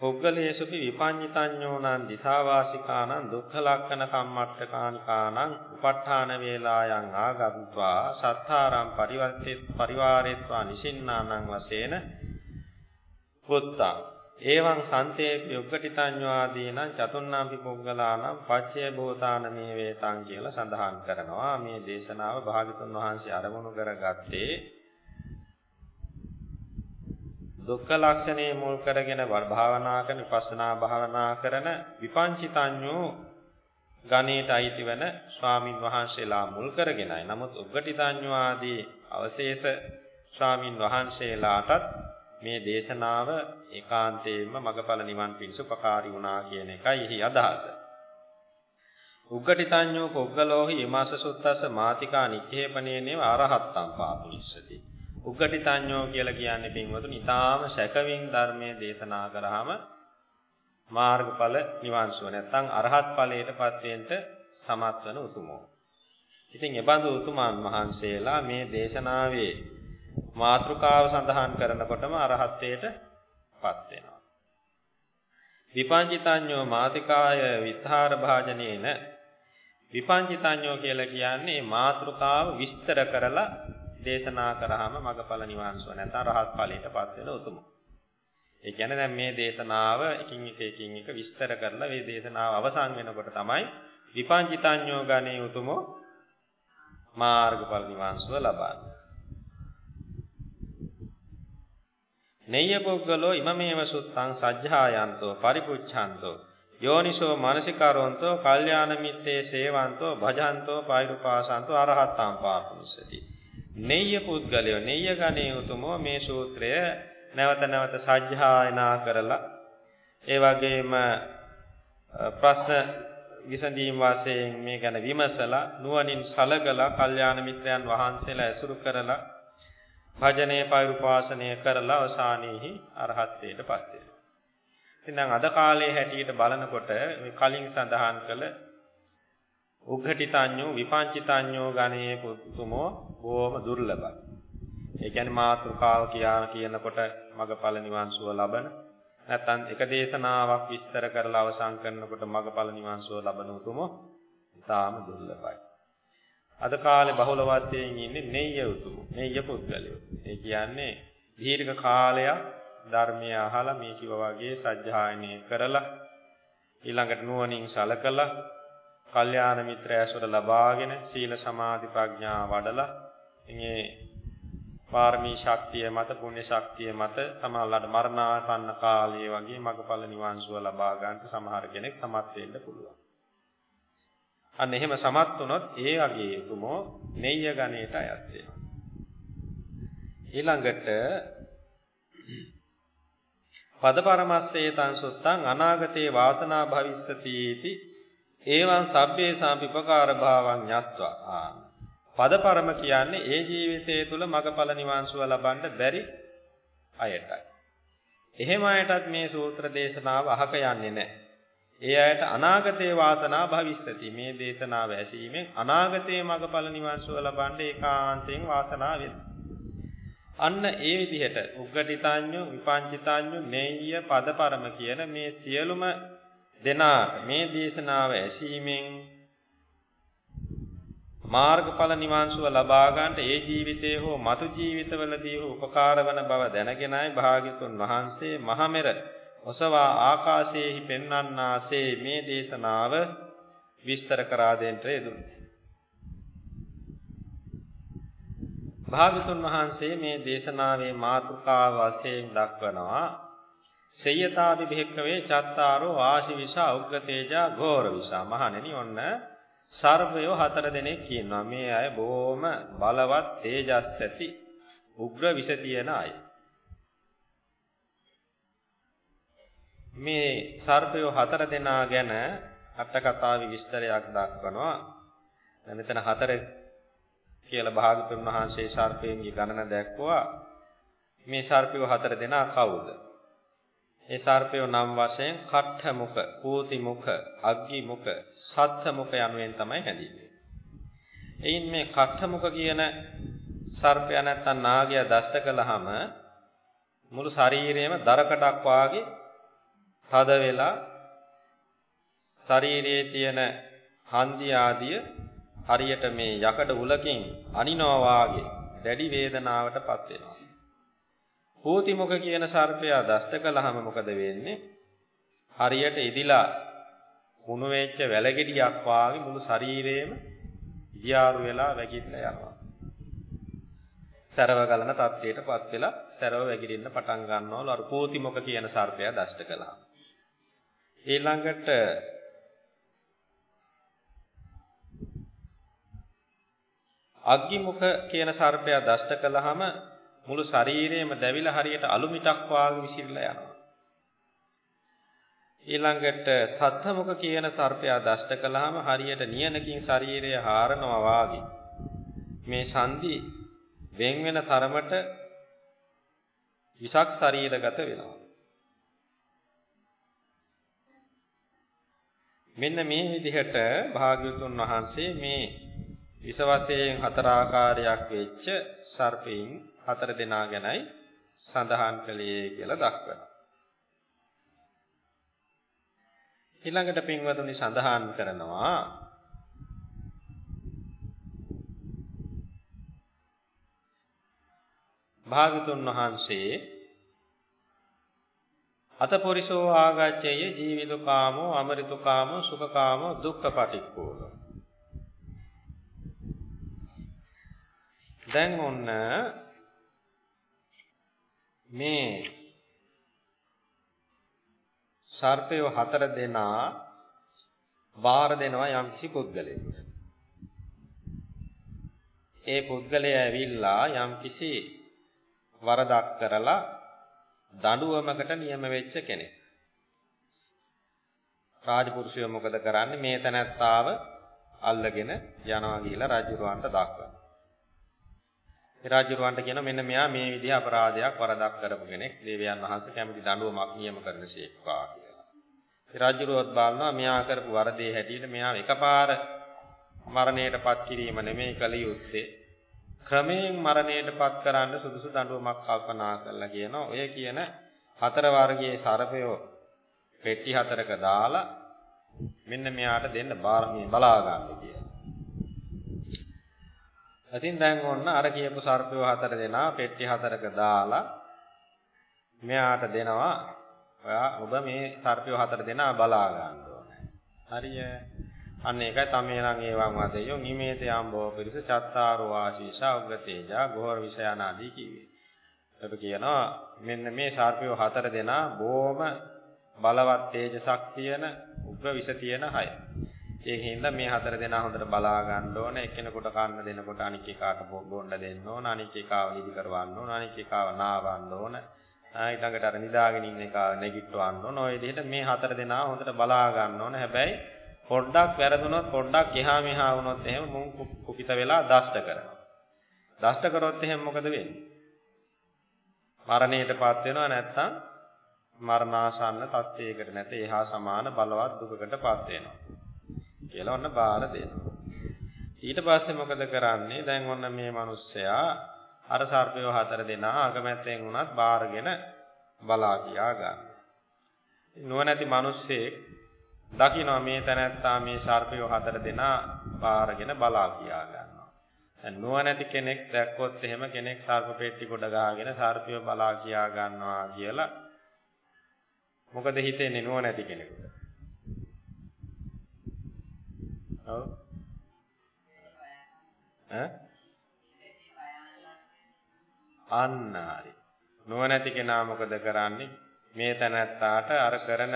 පුද්ගලේසුපි විපඤ්ඤිතඤ්ඤෝනං දිසාවාසිකානං දුක්ඛ ලක්ඛන කම්මට්ඨකානිකානං උපට්ඨාන වේලායන් ආගත්වා සත්තාරම් පරිවර්තිත පරිවාරේත්වා නිසින්නානං වශයෙන් පුත්තා. එවං සන්තේපි උග්ගටිතඤ්ඤාදීනං චතුන්නාම්පි පුද්ගලානම් පච්චේ භූතාන මේ වේතං කියලා සඳහන් කරනවා. මේ දේශනාව භාගතුන් වහන්සේ අරමුණු කරගත්තේ දුක්ඛ ලක්ෂණේ මුල් කරගෙන භාවනා කරන විපස්සනා භාවනා කරන විපංචිතඤ්ඤෝ ගණේට අයිති වෙන ස්වාමින් වහන්සේලා මුල් කරගෙනයි. නමුත් උග්ගටිතඤ්ඤෝ ආදී අවශේෂ ස්වාමින් වහන්සේලාටත් මේ දේශනාව ඒකාන්තයෙන්ම මගඵල නිවන් පිණිස උපකාරී වුණා කියන එකයි එහි අදහස. උග්ගටිතඤ්ඤෝ පොග්ගලෝහි ීමාස සුත්තස මාතිකා නිච්ඡේපනේනේව අරහත්තම් පාපුනිස්සති. උග්ගටිතඤ්ඤෝ කියලා කියන්නේ පින්වතුනි ඊටාම සැකවින් ධර්මයේ දේශනා කරාම මාර්ගඵල නිවන් සුව නැත්නම් අරහත් ඵලයටපත් වෙන්න සමත් වන උතුමෝ. ඉතින් එබඳු උතුමන් වහන්සේලා මේ දේශනාවේ මාතෘකාව සඳහන් කරනකොටම අරහත්ත්වයටපත් වෙනවා. විපංචිතඤ්ඤෝ මාතිකාය විත්හාර භාජනේන විපංචිතඤ්ඤෝ කියලා කියන්නේ මාතෘකාව විස්තර කරලා දේශනා කරාම මගඵල නිවන් සුව නැත්නම් රහත් ඵලයටපත් වෙන උතුම. ඒ කියන්නේ දැන් මේ දේශනාව එකින් එක එකින් එක විස්තර කරලා මේ දේශනාව අවසන් වෙනකොට තමයි විපංචිතඤ්ඤෝ ගණේ උතුමෝ මාර්ගඵල නිවන් සුව ලබන්නේ. නෙය්‍ය පුද්ගලෝ ඉමමේව සුත්තං සජ්ජායන්තෝ පරිපුච්ඡන්තෝ යෝනිසෝ මානසිකාරෝන්තෝ කල්යාණ මිත්තේ සේවන්තෝ භජන්තෝ පෛරුපාසන්තෝ අරහතං පාපුස්සති නෙය්‍ය පුද්ගලයෝ නෙය්‍ය ගණේ උතුමෝ මේ සූත්‍රය නැවත නැවත සජ්ජායනා කරලා ඒ වගේම ප්‍රශ්න විසඳීම් වශයෙන් මේ ගැන විමසලා නුවණින් සලකලා කල්යාණ මිත්‍රයන් වහන්සේලා ඇසුරු කරලා භජනයේ පෛරුපාසනය කරලා අවසානයේහි අරහත්ත්වයටපත් වෙනවා. ඉතින් දැන් අද කාලේ හැටියට බලනකොට මේ කලින් සඳහන් කළ උග්ඝටිතඤ්ඤෝ විපංචිතඤ්ඤෝ ගණයේ පුතුමෝ බොහොම දුර්ලභයි. ඒ කියන්නේ මාතෘකාව කියා කියනකොට මගඵල නිවන් සුව ලබන නැත්නම් එක දේශනාවක් විස්තර කරලා අවසන් කරනකොට මගඵල නිවන් සුව ලබන උතුමෝ ඊටාම දුර්ලභයි. අද කාලේ බහුල වශයෙන් ඉන්නේ නෙය්‍ය උතුමෝ නෙය්‍ය පුද්ගලයෝ. ඒ කියන්නේ දීර්ඝ කාලයක් ධර්මය අහලා මේ කිව වගේ සත්‍යයනය කරලා ඊළඟට නුවණින් සලකලා කල්යාණ මිත්‍ර ඇසුර ලබාගෙන සීල සමාධි ප්‍රඥා වඩලා ඉන්නේ පාරමී ශක්තිය මත පුණ්‍ය ශක්තිය මත සමහරවිට මරණාසන්න කාලයේ වගේ මගඵල නිවන් සුව ලබා ගන්නට සමහර කෙනෙක් සමත් වෙන්න පුළුවන්. අන්න එහෙම සමත් වුණොත් ඒ වගේ උතුමෝ නෙය්‍ය ගණයට අයත් වෙනවා. ඊළඟට පදපරමස්සේ තං සුත්තං අනාගතේ වාසනා භවිස්සති इति එවං සබ්බේ සාපිපකාර භාවං යත්වා ආ පදපරම කියන්නේ ඒ ජීවිතය තුළ මගඵල නිවන් සුව ලබන්න බැරි අයටයි. එහෙම අයටත් මේ සූත්‍ර දේශනාව අහක යන්නේ නැහැ. ඒ අයට අනාගතේ වාසනා භවිස්සති. මේ දේශනාව ඇසීමෙන් අනාගතේ මගඵල නිවන් සුව ලබන්න ඒකාන්තයෙන් වාසනාව වෙනවා. අන්න ඒ විදිහට උග්ගටිතාඤ්ඤු විපංචිතාඤ්ඤු නේය පදපරම කියන මේ සියලුම දෙනාට මේ දේශනාව ඇසීමෙන් මාර්ගඵල නිවන් සුව ලබා ගන්නට ඒ ජීවිතයේ හෝ මතු ජීවිතවලදී හෝ උපකාර වන බව දැනගෙනයි භාග්‍යතුන් වහන්සේ මහමෙර ඔසවා ආකාශයේහි පෙන්වන්නාසේ මේ දේශනාව විස්තර කරා දෙන්නට යෙදුණා. භාගතුන් වහන්සේ මේ දේශනාවේ මාතෘකාව වශයෙන් දක්වනවා සේයතාවි භික්කවේ චත්තාරෝ ආශිවිෂා උග්ගතේජා ඝෝර විෂා මහණෙනි ඔන්න සර්වයෝ හතර දෙනෙක් කියනවා මේ අය බොහොම බලවත් තේජස් ඇති උග්‍ර විෂ තියෙන අය මේ සර්පයෝ හතර දෙනා ගැන අට කතාවේ විස්තරයක් දක්වනවා මෙතන හතර කියලා භාගතුන් වහන්සේ සර්පයන්ගේ ගණන දැක්වුවා. මේ සර්පයෝ හතර දෙනා කවුද? ඒ සර්පයෝ නම් වශයෙන් කට්ඨ මුඛ, පූති මුඛ, අග්ගි මුඛ, සත්ත්‍ය මුඛ යනුවෙන් තමයි හැඳින්වෙන්නේ. එයින් මේ කට්ඨ මුඛ කියන සර්පයා නැත්තම් නාගයා දෂ්ට කළාම මුළු ශරීරයම දරකඩක් වාගේ තද වෙලා ශරීරයේ තියෙන හන්දි ආදිය හරියට මේ යකඩ උලකින් අනිනවා වාගේ දැඩි වේදනාවටපත් වෙනවා. හෝතිමුඛ කියන සර්පයා දෂ්ට කළාම මොකද වෙන්නේ? හරියට ඉදිලා මුණු වෙච්ච වැලගෙඩියක් වාගේ මුළු ශරීරේම ඉදියාරු වෙලා වැగిලා යනවා. සරව ගලන තත්ත්වයටපත් වෙලා සරව වැగిරෙන්න පටන් ගන්නවලු අර පෝතිමක කියන සර්පයා දෂ්ට කළා. ඊළඟට අග්ගිමුඛ කියන සර්පයා දෂ්ට කළාම මුළු ශරීරයම දැවිලා හරියට අලු මිටක් වාගේ විසිරලා යනවා. ඊළඟට සත්ත්වමුඛ කියන සර්පයා දෂ්ට කළාම හරියට නියනකින් ශරීරය හාරනවා වාගේ මේ සන්ධි වෙන් වෙන තරමට විසක් ශරීරගත වෙනවා. මෙන්න මේ විදිහට භාග්‍යවතුන් වහන්සේ මේ විස වශයෙන් හතර ආකාරයක් වෙච්ච සර්පයින් හතර දෙනා ගැනයි සඳහන් කළේ කියලා දක්වනවා. ඊළඟට පින්වතුනි සඳහන් කරනවා භාගතුන් වහන්සේ අතපොරිසෝ ආගච්ඡය ජීවිතුකාමෝ අමරිතුකාමෝ සුඛකාමෝ දුක්ඛපටික්ඛෝ දැන් ඔන්න මේ සර්පය හතර දෙනා බාර දෙනවා යම්කිසි පුද්ගලයෙකුට. ඒ පුද්ගලයා ඇවිල්ලා යම්කිසි වරදක් කරලා දඬුවමකට නියම වෙච්ච කෙනෙක්. රාජපුරුෂය මොකද කරන්නේ මේ තැනැත්තාව අල්ලගෙන යනවා කියලා රජුරවන්ට දක්වනවා. රාජ්‍යරුවන්ට කියන මෙන්න මෙයා මේ විදිහ අපරාධයක් වරදක් කරපු කෙනෙක් දේවයන් වහන්සේ කැමති දඬුවමක් නියම කරනසේක්වා කියලා. ඒ රාජ්‍යරුවත් බලනවා මෙයා කරපු වරදේ හැටියට මෙයා එකපාර මරණයටපත් කිරීම නෙමෙයි කල යුත්තේ. ක්‍රමයෙන් මරණයටපත් කරන්න සුදුසු දඬුවමක් කල්පනා කරලා කියනවා. ඔය කියන හතර වර්ගයේ සර්පයෝ පෙට්ටි හතරක දාලා මෙන්න මෙයාට දෙන්න බාරමී බලා ගන්න කියලා. ඉතින් දැන් ඔන්න අර කියපු සර්පය හතර දෙනා පෙට්ටි හතරක දාලා මෙයාට දෙනවා ඔයා ඔබ මේ සර්පය හතර දෙනා බලා ගන්න ඕනේ. හරිය. අන්න ඒකයි තමේනම් ඒවං වදෙයෝ නිමේත යම්බෝ පිරිස චත්තාරෝ ආශීෂා උග්ගතේජා ගෝර විෂයනාදී කිව්වේ. ඔබ කියනවා මෙන්න මේ සර්පය හතර දෙනා බොහොම බලවත් තේජසක් තියෙන උග්‍ර විෂ තියෙන අය. ඒකින්ද මේ හතර දෙනා හොඳට බලා ගන්න ඕන එකිනෙකට කන්න දෙනකොට අනික් එකාට බොන්න දෙන්න ඕන අනික් එකාව නිදි කරවන්න ඕන අනික් එකාව නාවන්න ඕන ඊළඟට අර නිදාගෙන ඉන්න එකාව නැගිටවන්න ඕන ඔය විදිහට මේ හතර දෙනා හොඳට බලා ගන්න ඕන හැබැයි පොඩ්ඩක් වැරදුනොත් පොඩ්ඩක් එහා මෙහා වුණොත් එහෙම මුන් කුපිත වෙලා දෂ්ට කරනවා. දෂ්ට කරොත් එහෙම මොකද වෙන්නේ? මරණයටපත් වෙනවා නැත්නම් මරණාසන්න තත්ත්වයකට නැත එහා සමාන බලවත් දුකකටපත් වෙනවා. කියලා ඔන්න බාර දෙනවා. ඊට පස්සේ මොකද කරන්නේ? දැන් ඔන්න මේ මිනිස්සයා අර සර්පය හතර දෙනා අගමැත්තෙන් වුණත් බාරගෙන බලා කියා ගන්න. නුවණැති මිනිස්සෙක් දකිනවා මේ තැනැත්තා මේ සර්පය හතර දෙනා බාරගෙන බලා කියා ගන්නවා. දැන් නුවණැති කෙනෙක් දැක්කොත් එහෙම කෙනෙක් සර්ප පෙට්ටි කොට ගහගෙන සර්පය බලා කියා ගන්නවා කියලා මොකද හිතෙන්නේ නුවණැති කෙනෙකුට? ඔව්. ඈ? අන්න හරි. නුවණැති කෙනා මොකද කරන්නේ? මේ තැනැත්තාට අර කරන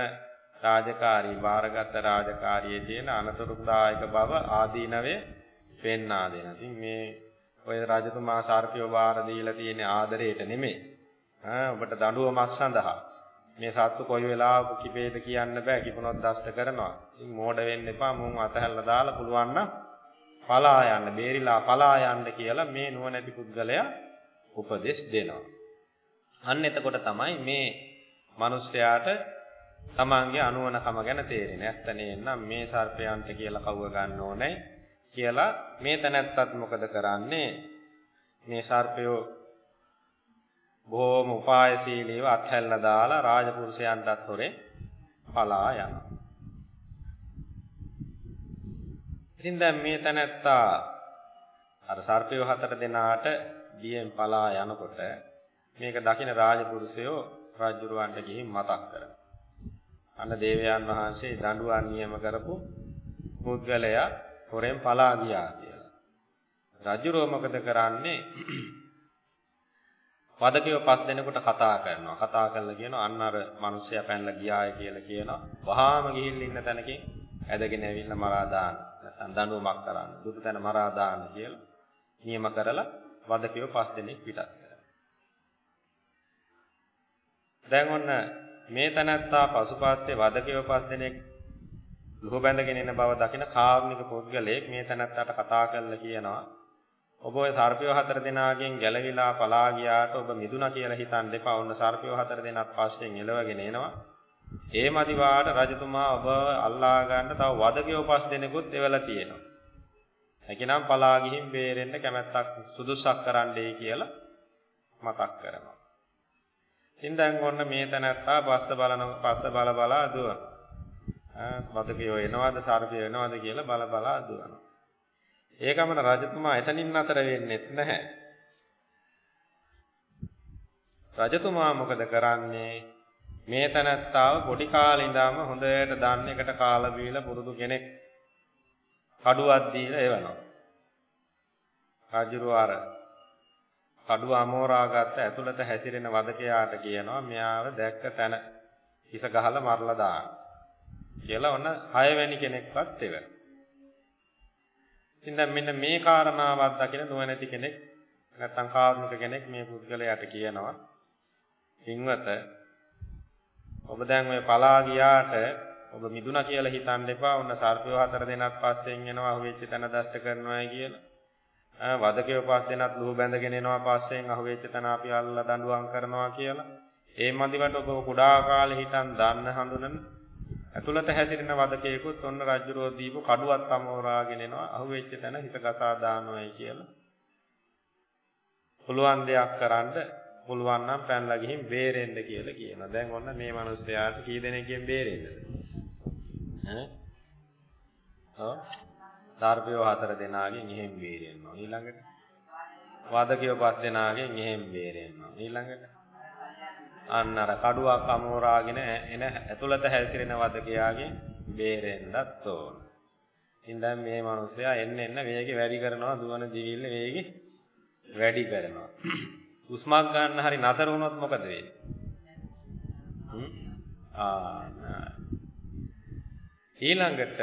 රාජකාරී බාරගත් රාජකාරියේ තියෙන අනතුරුදායක බව ආදීනවේ පෙන්වා දෙනවා. ඉතින් මේ ඔය රජතුමා සර්පියව බාර දීලා තියෙන ආදරයට නෙමෙයි. ආ ඔබට දඬුවමක් සඳහා. මේ සත්තු කොයි වෙලාවක කිපේද කියන්න බෑ. කිපුණොත් දෂ්ට කරනවා. ඉතින් මෝඩ වෙන්න එපා. මුන් අතහැරලා දාලා පුළුවන් නම් පලා යන්න, බේරිලා පලා යන්න කියලා මේ නුවණැති පුද්ගලයා උපදෙස් දෙනවා. අන්න එතකොට තමයි මේ මිනිස්යාට තමන්ගේ අනුවණකම ගැන තේරෙන්නේ. ඇත්තනේ නම් මේ සර්පයන්ට කියලා කවුව ගන්න ඕනේ කියලා මේ තැනැත්තත් මොකද කරන්නේ? මේ සර්පයෝ බොහොම උපායශීලීව අත්හැල්ලා දාලා රාජපුරුෂයන්ටත් හොරේ පලා යනවා. ඉතින් දැන් මේ තැනැත්තා අර සර්පයෝ හතර දෙනාට බියෙන් පලා යනකොට මේක දකින රාජපුරුෂයෝ රාජ්‍යරුවන්ට ගිහින් මතක් කරනවා. අන්න දේවයන් වහන්සේ දඬුවම් නියම කරපු පුද්ගලයා හොරෙන් පලා ගියා කියලා. රජුරෝ මොකද කරන්නේ? වදකියව පස් දෙනෙකුට කතා කරනවා. කතා කරලා කියනවා අන්න අර මිනිස්සයා පැනලා ගියාය කියලා කියනවා. වහාම ගිහිල්ලා ඉන්න තැනකින් ඇදගෙන ඇවිල්ලා මරා දාන්න. නැත්නම් දඬුවමක් කරන්න. දුක තැන මරා දාන්න කියලා නියම කරලා වදකියව පස් දෙනෙක් පිටත් කරනවා. දැන් ඔන්න මේ තනත්තා පසුපස්සේ වදකියව පස් දෙනෙක් ලුහ බැඳගෙන ඉන්න බව දකින කාර්මික පුද්ගලයෙක් මේ තනත්තාට කතා කරලා කියනවා ඔබ ඔය සර්පියෝ හතර දෙනාගෙන් ගැලවිලා පලා ගියාට ඔබ මිදුණා කියලා හිතන්න එපා. ඔන්න සර්පියෝ හතර දෙනාත් පස්සෙන් එලවගෙන එනවා. ඒ මදිවාට රජතුමා ඔබ අල්ලා ගන්න තව වදකියෝ පස් දෙනෙකුත් එවලා තියෙනවා. හැකිනම් පලා ගිහින් බේරෙන්න කැමැත්තක් සුදුසක් කරන්නයි කියලා මතක් කරනවා. ඉතින් දැන් ඔන්න මේ තැනත්තා පස්ස බලන පස්ස බල බලා දුවන. ආ වදකියෝ එනවද සර්පියෝ එනවද කියලා බල බලා දුවනවා. ඒ ගමන රජතුමා එතනින් නතර වෙන්නෙත් නැහැ. රජතුමා මොකද කරන්නේ? මේ තනත්තාව පොඩි කාලේ ඉඳන්ම හොඳට දන්න එකට කාලා බීලා පුරුදු කෙනෙක් කඩුවක් දීලා එවනවා. රජුරු අර කඩුව අමෝරා ගත්ත ඇතුළත හැසිරෙන වදකයාට කියනවා මෙයාව දැක්ක තැන හිස ගහලා මරලා දාන්න. කියලා ඔන්න 6 වෙනි කෙනෙක්වත් එවනවා. ඉතින් දැන් මෙන්න මේ කාරණාවක් දකින නුවණැති කෙනෙක් නැත්නම් කාරුණික කෙනෙක් මේ පුද්ගලයාට කියනවා හින්වත ඔබ දැන් ඔය පලා ගියාට ඔබ මිදුණා කියලා හිතන්න එපා. ඔන්න සර්පය හතර දෙනාත් පස්සෙන් එනවා අහුවෙච්ච තැන දෂ්ට කරනවායි කියලා. ආ වදකේ පස් දෙනාත් ලුහු බැඳගෙන එනවා පස්සෙන් අහුවෙච්ච තැන අපි අල්ලලා දඬුවම් කරනවා කියලා. ඒ මදිවට ඔබ කුඩා කාලේ හිටන් දන්න හඳුනන ඇතුළත හැසිරෙන වදකේකුත් ඔන්න රජුරෝ දීපු කඩුවක් තමෝරාගෙන එනවා අහුවෙච්ච තැන හිස ගසා දානවායි කියලා. පුළුවන් දෙයක් කරන්න පුළුවන් නම් පැනලා ගිහින් බේරෙන්න කියලා කියනවා. දැන් ඔන්න මේ මිනිස්යාට කී දෙනෙක්ගෙන් බේරෙන්නද? ඈ? ඔව්. ධර්පයෝ හතර දෙනාගෙන් එහෙම් බේරෙන්න ඕන. ඊළඟට වදකියෝ පස් දෙනාගෙන් එහෙම් බේරෙන්න ඕන. ඊළඟට අන්න අර කඩුවක් අමෝරාගෙන එන ඇතුළත හැසිරෙන වදකයාගෙන් බේරෙන්නත් ඕන. ඉතින් දැන් මේ මිනිස්සයා එන්න එන්න වේගෙ වැඩි කරනවා දුවන දිවිල්ල වේගෙ වැඩි කරනවා. උස්මක් ගන්න හරි නතර වුණොත් මොකද වෙන්නේ? හ්ම් ආ ඊළඟට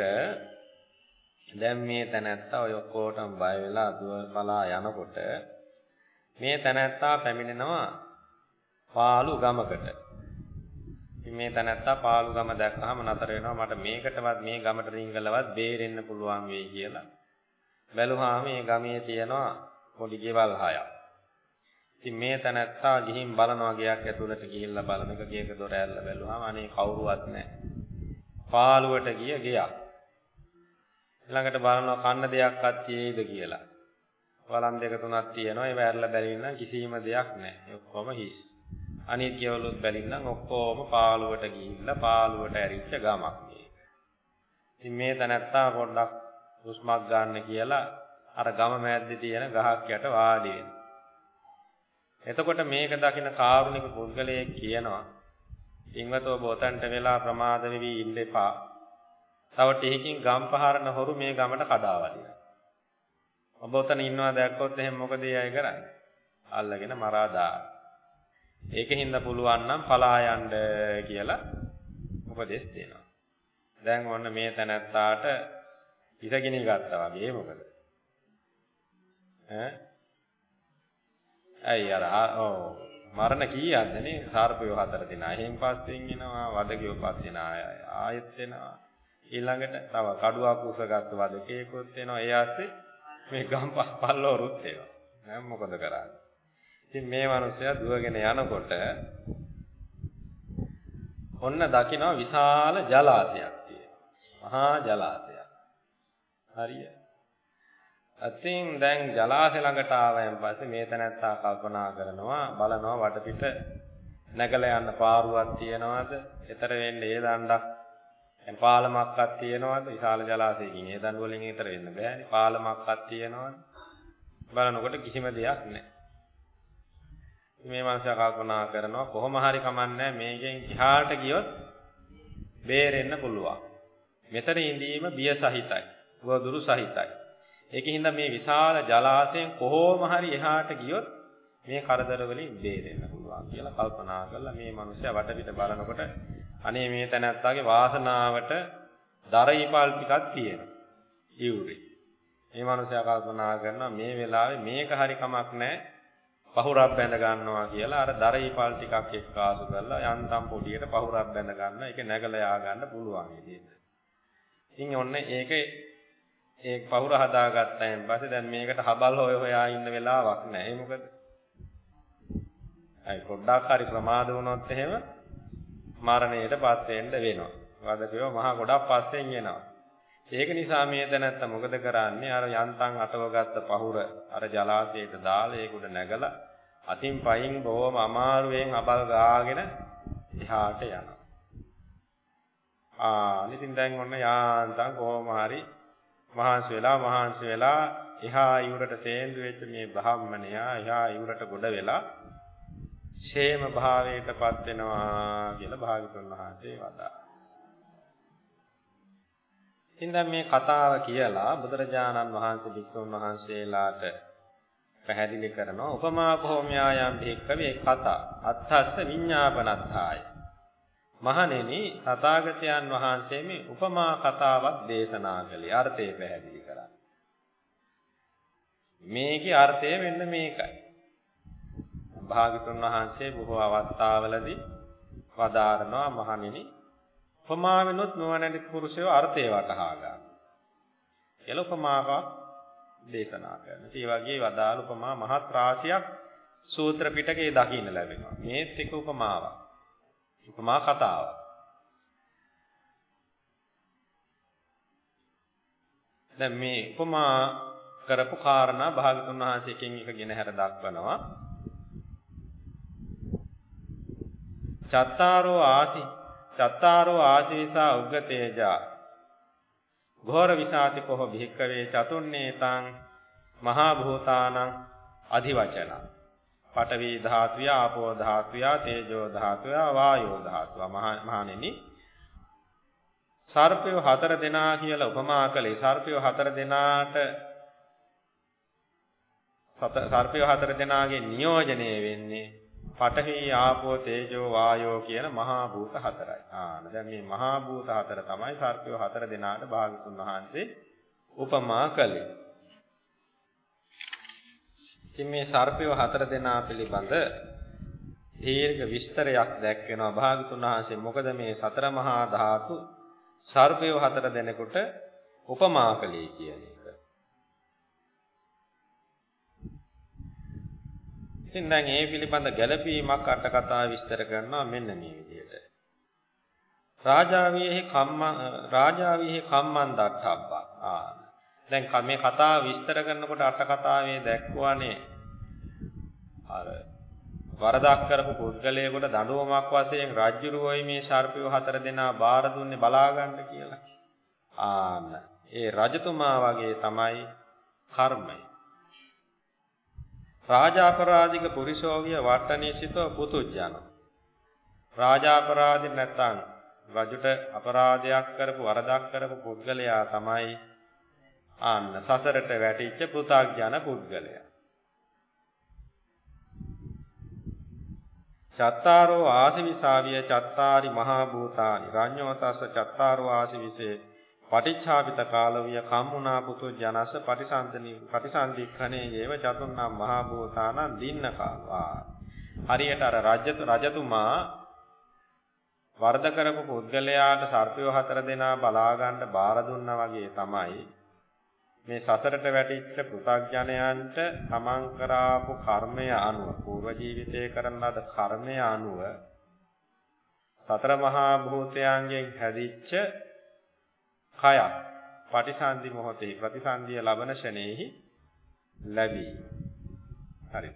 දැන් මේ තැනැත්තා ඔය ඔක්කොටම බය වෙලා දුව බලා යනකොට මේ තැනැත්තා පැමිණෙනවා පාළු ගමකට. මේ තැනත්තා පාළු ගම දැක්කහම නතර වෙනවා මට මේකටවත් මේ ගමට රිංගලවත් බේරෙන්න පුළුවන් වෙයි කියලා. බැලුවාම මේ ගමේ තියෙනවා පොඩි ගෙවල් හයක්. ඉතින් මේ තැනත්තා ගිහින් බලනවා ගයක් ඇතුළට ගිහිල්ලා බලන එක ගේක දොර ඇල්ල බැලුවාම අනේ කවුරුවත් නැහැ. පාළුවට ගිය ගයක්. ළඟට බලනවා කන්න දෙයක්වත් තියෙයිද කියලා. වළන් දෙක තුනක් තියෙනවා. ඒව ඇරලා බැලින්න කිසිම දෙයක් නැහැ. ඔක්කොම හිස්. අනිත් කියවලුත් බැලින්නම් ඔක්කොම පාළුවට ගිහිල්ලා පාළුවට ඇරිච්ච ගමක් මේක. ඉතින් මේ තැනත්තා පොඩ්ඩක් හුස්මක් ගන්න කියලා අර ගම මැද්දේ තියෙන ගහක් යට වාඩි වෙනවා. එතකොට මේක දකින කාරුණික පුද්ගලයෙක් කියනවා ඉන්වතෝ බොතන්ට වෙලා ප්‍රමාද වෙවි ඉන්න එපා. තව ටිකකින් ගම් පහරන හොරු මේ ගමට කඩාවදිනවා. ඔබ ඔතන ඉන්නවා දැක්කොත් එහෙනම් මොකද ඒ අය කරන්නේ? අල්ලගෙන මරා දාන. ඒකෙන්ද පුළුවන් නම් පලා යන්න කියලා උපදෙස් දෙනවා. දැන් ඔන්න මේ තැනැත්තාට ඉසගිනි ගත්තා වගේ මොකද? ඈ ඇයි අර ඔව් මරණ කීයක්ද නේ සර්පයෝ හතර දෙනා. එහෙන් පස්සෙන් එනවා වදකියෝ පස් දෙනා ආයෙත් එනවා. ඊළඟට තව කඩුවක් උසගත්තු වදකේකුත් එනවා. ඒ ආස්සේ මේ ගම් පල්ලෝරුත් එනවා. දැන් මොකද කරන්නේ? ඉතින් මේ මිනිස්සයා දුවගෙන යනකොට ඔන්න දකිනවා විශාල ජලාශයක් තියෙනවා. මහා ජලාශයක්. හරිය. අතින් දැන් ජලාශය ළඟට ආවයන් පස්සේ මේ තැනත්තා කල්පනා කරනවා බලනවා වටපිට නැගලා යන්න පාරුවක් තියනවද? ඊතර වෙන්නේ ඒ දණ්ඩක් දැන් පාලමක්වත් තියනවද? විශාල ජලාශයකින් ඒ දඬු වලින් ඊතර වෙන්න බෑනේ. පාලමක්වත් තියනවද? බලනකොට කිසිම දෙයක් නැහැ. මේ මාංශය කල්පනා කරනවා කොහොම හරි කමන්නේ මේකෙන් එහාට ගියොත් බේරෙන්න පුළුවන්. මෙතන ඉඳීම බිය සහිතයි. ගොදුරු සහිතයි. ඒකින්ද මේ විශාල ජලාශයෙන් කොහොම හරි එහාට ගියොත් මේ කරදර වලින් බේරෙන්න පුළුවන් කියලා කල්පනා කරලා මේ මිනිස්සයා වටපිට බලනකොට අනේ මේ තැනත්තාගේ වාසනාවට දරයිපල් ටිකක් තියෙනවා. ඉවුරේ. මේ මිනිස්සයා කල්පනා කරනවා මේ වෙලාවේ මේක හරි කමක් නැහැ. පහුරක් බැඳ ගන්නවා කියලා අර දරයිපල් ටිකක් එක්කාසු කරලා යන්තම් පොඩියට පහුරක් බැඳ ගන්න. ඒක නැගලා යා ගන්න පුළුවන් විදිහට. ඉතින් ඔන්න ඒක ඒ පහුර හදාගත්තායින් පස්සේ දැන් මේකට හබල් හොය හොයා ඉන්න වෙලාවක් නැහැ. ඒ මොකද? අයි පොඩ්ඩක් හරි ප්‍රමාද වුණොත් එහෙම මරණයටපත් වෙන්න වෙනවා. වදපියව මහා ගොඩක් පස්සෙන් එනවා. ඒක නිසා මේ දැනත්ත මොකද කරන්නේ? අර යන්තම් අටවගත්ත පහුර අර ජලාශයට දාලා ඒකට නැගලා අතින් පයින් බොහොම අමාරුවෙන් අබල් ගාගෙන එහාට යනවා. ආ ඉතින් දැන් ඔන්න යාන්තම් කොහොම හරි මහන්සි වෙලා මහන්සි වෙලා එහා යුරට සේන්දු වෙච්ච මේ බ්‍රාහ්මණයා එහා යුරට ගොඩ වෙලා ෂේම භාවයටපත් වෙනවා කියලා භාගතුන් වහන්සේ වදා. ඉතින් මේ කතාව කියලා බුදුරජාණන් වහන්සේ භික්ෂුන් වහන්සේලාට පැහැදිලි කරනවා උපමා කොහොමයායම් භික්කවේ කතා අත්ථස්ස විඤ්ඤාපනත්ථාය මහණෙනි තථාගතයන් වහන්සේ මේ උපමා කතාවක් දේශනා කළේ අර්ථය පැහැදිලි කරා. මේකේ අර්ථය මෙන්න මේකයි. භාගතුන් වහන්සේ බොහෝ අවස්ථාවලදී වදාරනවා මහණෙනි උපමාවෙනොත් නොවැනි පුරුෂයෝ අර්ථය වටහා ගන්න. කියලා උපමාවක් දේශනා කරනවා. ඒ වගේ වදාළ උපමා මහත් රාශියක් සූත්‍ර පිටකේ දකින්න ලැබෙනවා. මේත් එක උපමාවක්. උපමා කතාව. දැන් මේ උපමා කරපු කාරණා භාගතුන් වහන්සේකින් එකගෙන හැර දක්වනවා. චත්තාරෝ ආසි චත්තාරෝ ආසීසා උග්ගතේජා ඝෝර විසාති කොහ භික්කවේ චතුන්නේතං මහා භූතානං අධිවචනං පඨවි ධාතුය, ආපෝ ධාතුය, තේජෝ ධාතුය, වායෝ ධාතුව. මහණෙනි සර්පය හතර දෙනා කියලා උපමා කළේ සර්පය හතර දෙනාට සර්පය හතර දෙනාගේ නියෝජනය වෙන්නේ පඨවි ආපෝ තේජෝ වායෝ කියන මහා භූත හතරයි. ආන දැන් මේ මහා භූත හතර තමයි සර්පය හතර දෙනාට භාගතුන් වහන්සේ උපමා කළේ. ඉතින් මේ සර්පය හතර දෙනා පිළිබඳ දීර්ඝ විස්තරයක් දැක්වෙනවා භාගතුන් වහන්සේ මොකද මේ සතර මහා ධාතු සර්පය හතර දෙනෙකුට උපමා කළේ කියන ඉතින් දැන් ඒ පිළිබඳ ගැළපීමක් අට කතා විස්තර කරනවා මෙන්න මේ විදිහට. රාජාවියෙහි කම්ම රාජාවියෙහි කම්මන් දට්ඨබ්බා. ආ. දැන් මේ කතාව විස්තර කරනකොට අට කතාවේ දැක්වුවානේ අර වරදක් කරපු පුද්ගලයෙකුට දඬුවමක් වශයෙන් රාජ්‍යරුවයි මේ ශාර්පියෝ හතර දෙනා බාර දුන්නේ බලා ගන්න කියලා. ආන්න. ඒ රජතුමා වගේ තමයි කර්මය. රාජාපරාධික පුරිසෝගිය වට්ටනිසිතෝ පුතුජන. රාජාපරාධි නැත්තම් රජුට අපරාධයක් කරපු වරදක් කරපු පුද්ගලයා තමයි ආන්න සසරට වැටිච්ච පෘථග්ජන පුද්ගලයා. චත්තාරෝ ආසිවිසාවිය චත්තාරි මහා භූතානි රඤ්ඤෝතස්ස චත්තාරෝ ආසිවිසේ පටිච්චාපිත කාලවිය කම්මුණා පුතු ජනස පටිසන්තනි පටිසන්දික්ඛනේ යේව චතුන්නම් මහා භූතානං දින්න කාවා හරියට අර රජතු රජතුමා වර්ධ කරපු පුද්ගලයාට සර්පයෝ හතර දෙනා බලා ගන්න බාර දුන්නා වගේ තමයි මේ සසරට වැටිච්ච පෘථග්ජනයන්ට තමන් කරාපු කර්මය අනුව పూర్ව ජීවිතයේ කරන ලද කර්මය අනුව සතර මහා භූතයන්ගෙන් හැදිච්ච කයක් පටිසන්ධි මොහොතේ ප්‍රතිසන්දිය ලබන ෂණේහි ලැබී. හරි.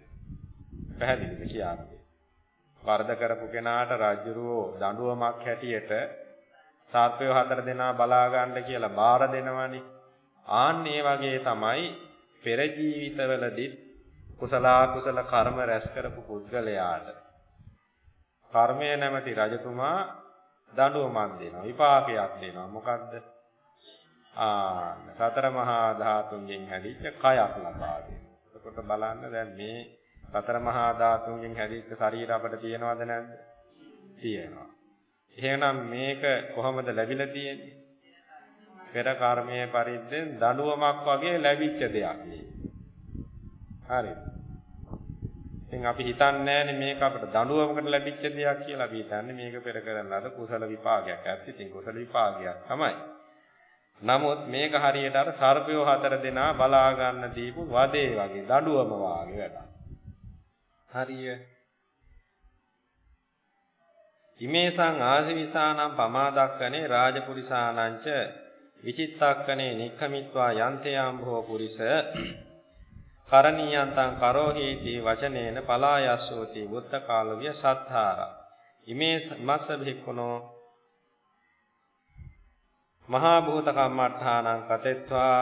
පැහැදිලිද කියන්නේ? වර්ධ කරපු කෙනාට රාජ්‍යරුවෝ දඬුවමක් හැටියට සාර්පය හතර දෙනා බලා ගන්න කියලා බාර දෙනවනේ. ආන් ඒ වගේ තමයි පෙර ජීවිතවලදී කුසල කුසල කර්ම රැස් කරපු පුද්ගලයාට කර්මය නැමැති රජතුමා දඬුවමක් දෙනවා විපාකයක් දෙනවා මොකද්ද ආ සතර මහා ධාතුන්ගෙන් හැදිච්ච කයක් ලබා දෙනවා. එතකොට බලන්න දැන් මේ සතර මහා ධාතුන්ගෙන් හැදිච්ච ශරීර අපිට තියෙනවද නැද්ද? තියෙනවා. එහෙනම් මේක කොහොමද ලැබිලා තියෙන්නේ? පෙර කර්මයේ පරිද්දෙන් දඬුවමක් වගේ ලැබිච්ච දෙයක් නේ. හරිද? ඉතින් අපි හිතන්නේ නැහැනේ මේක අපිට දඬුවමකට ලැබිච්ච දෙයක් කියලා. අපි හිතන්නේ මේක පෙර කරන ලද කුසල විපාකයක්. ඇත්ත ඉතින් කුසල විපාකයක් තමයි. නමුත් මේක හරියට අර සර්පයෝ හතර දෙනා බලා ගන්න දීපු වදේ වගේ දඬුවම වාගේ වැඩක්. හරිය. ඉමේසං ආසිවිසානම් පමාදක්කනේ රාජපුරිසානංච විචිත්තක්කනේ නික්ඛමිත්වා යන්තයම් භෝ පුරිස කරණීයන්තං කරෝහීති වචනේන පලායස්සෝති බුද්ධ කාලවිය සත්තාරා ඉමේ මස්ස භික්ඛුනෝ මහා භූත කම්මඨානං කතෙත්වා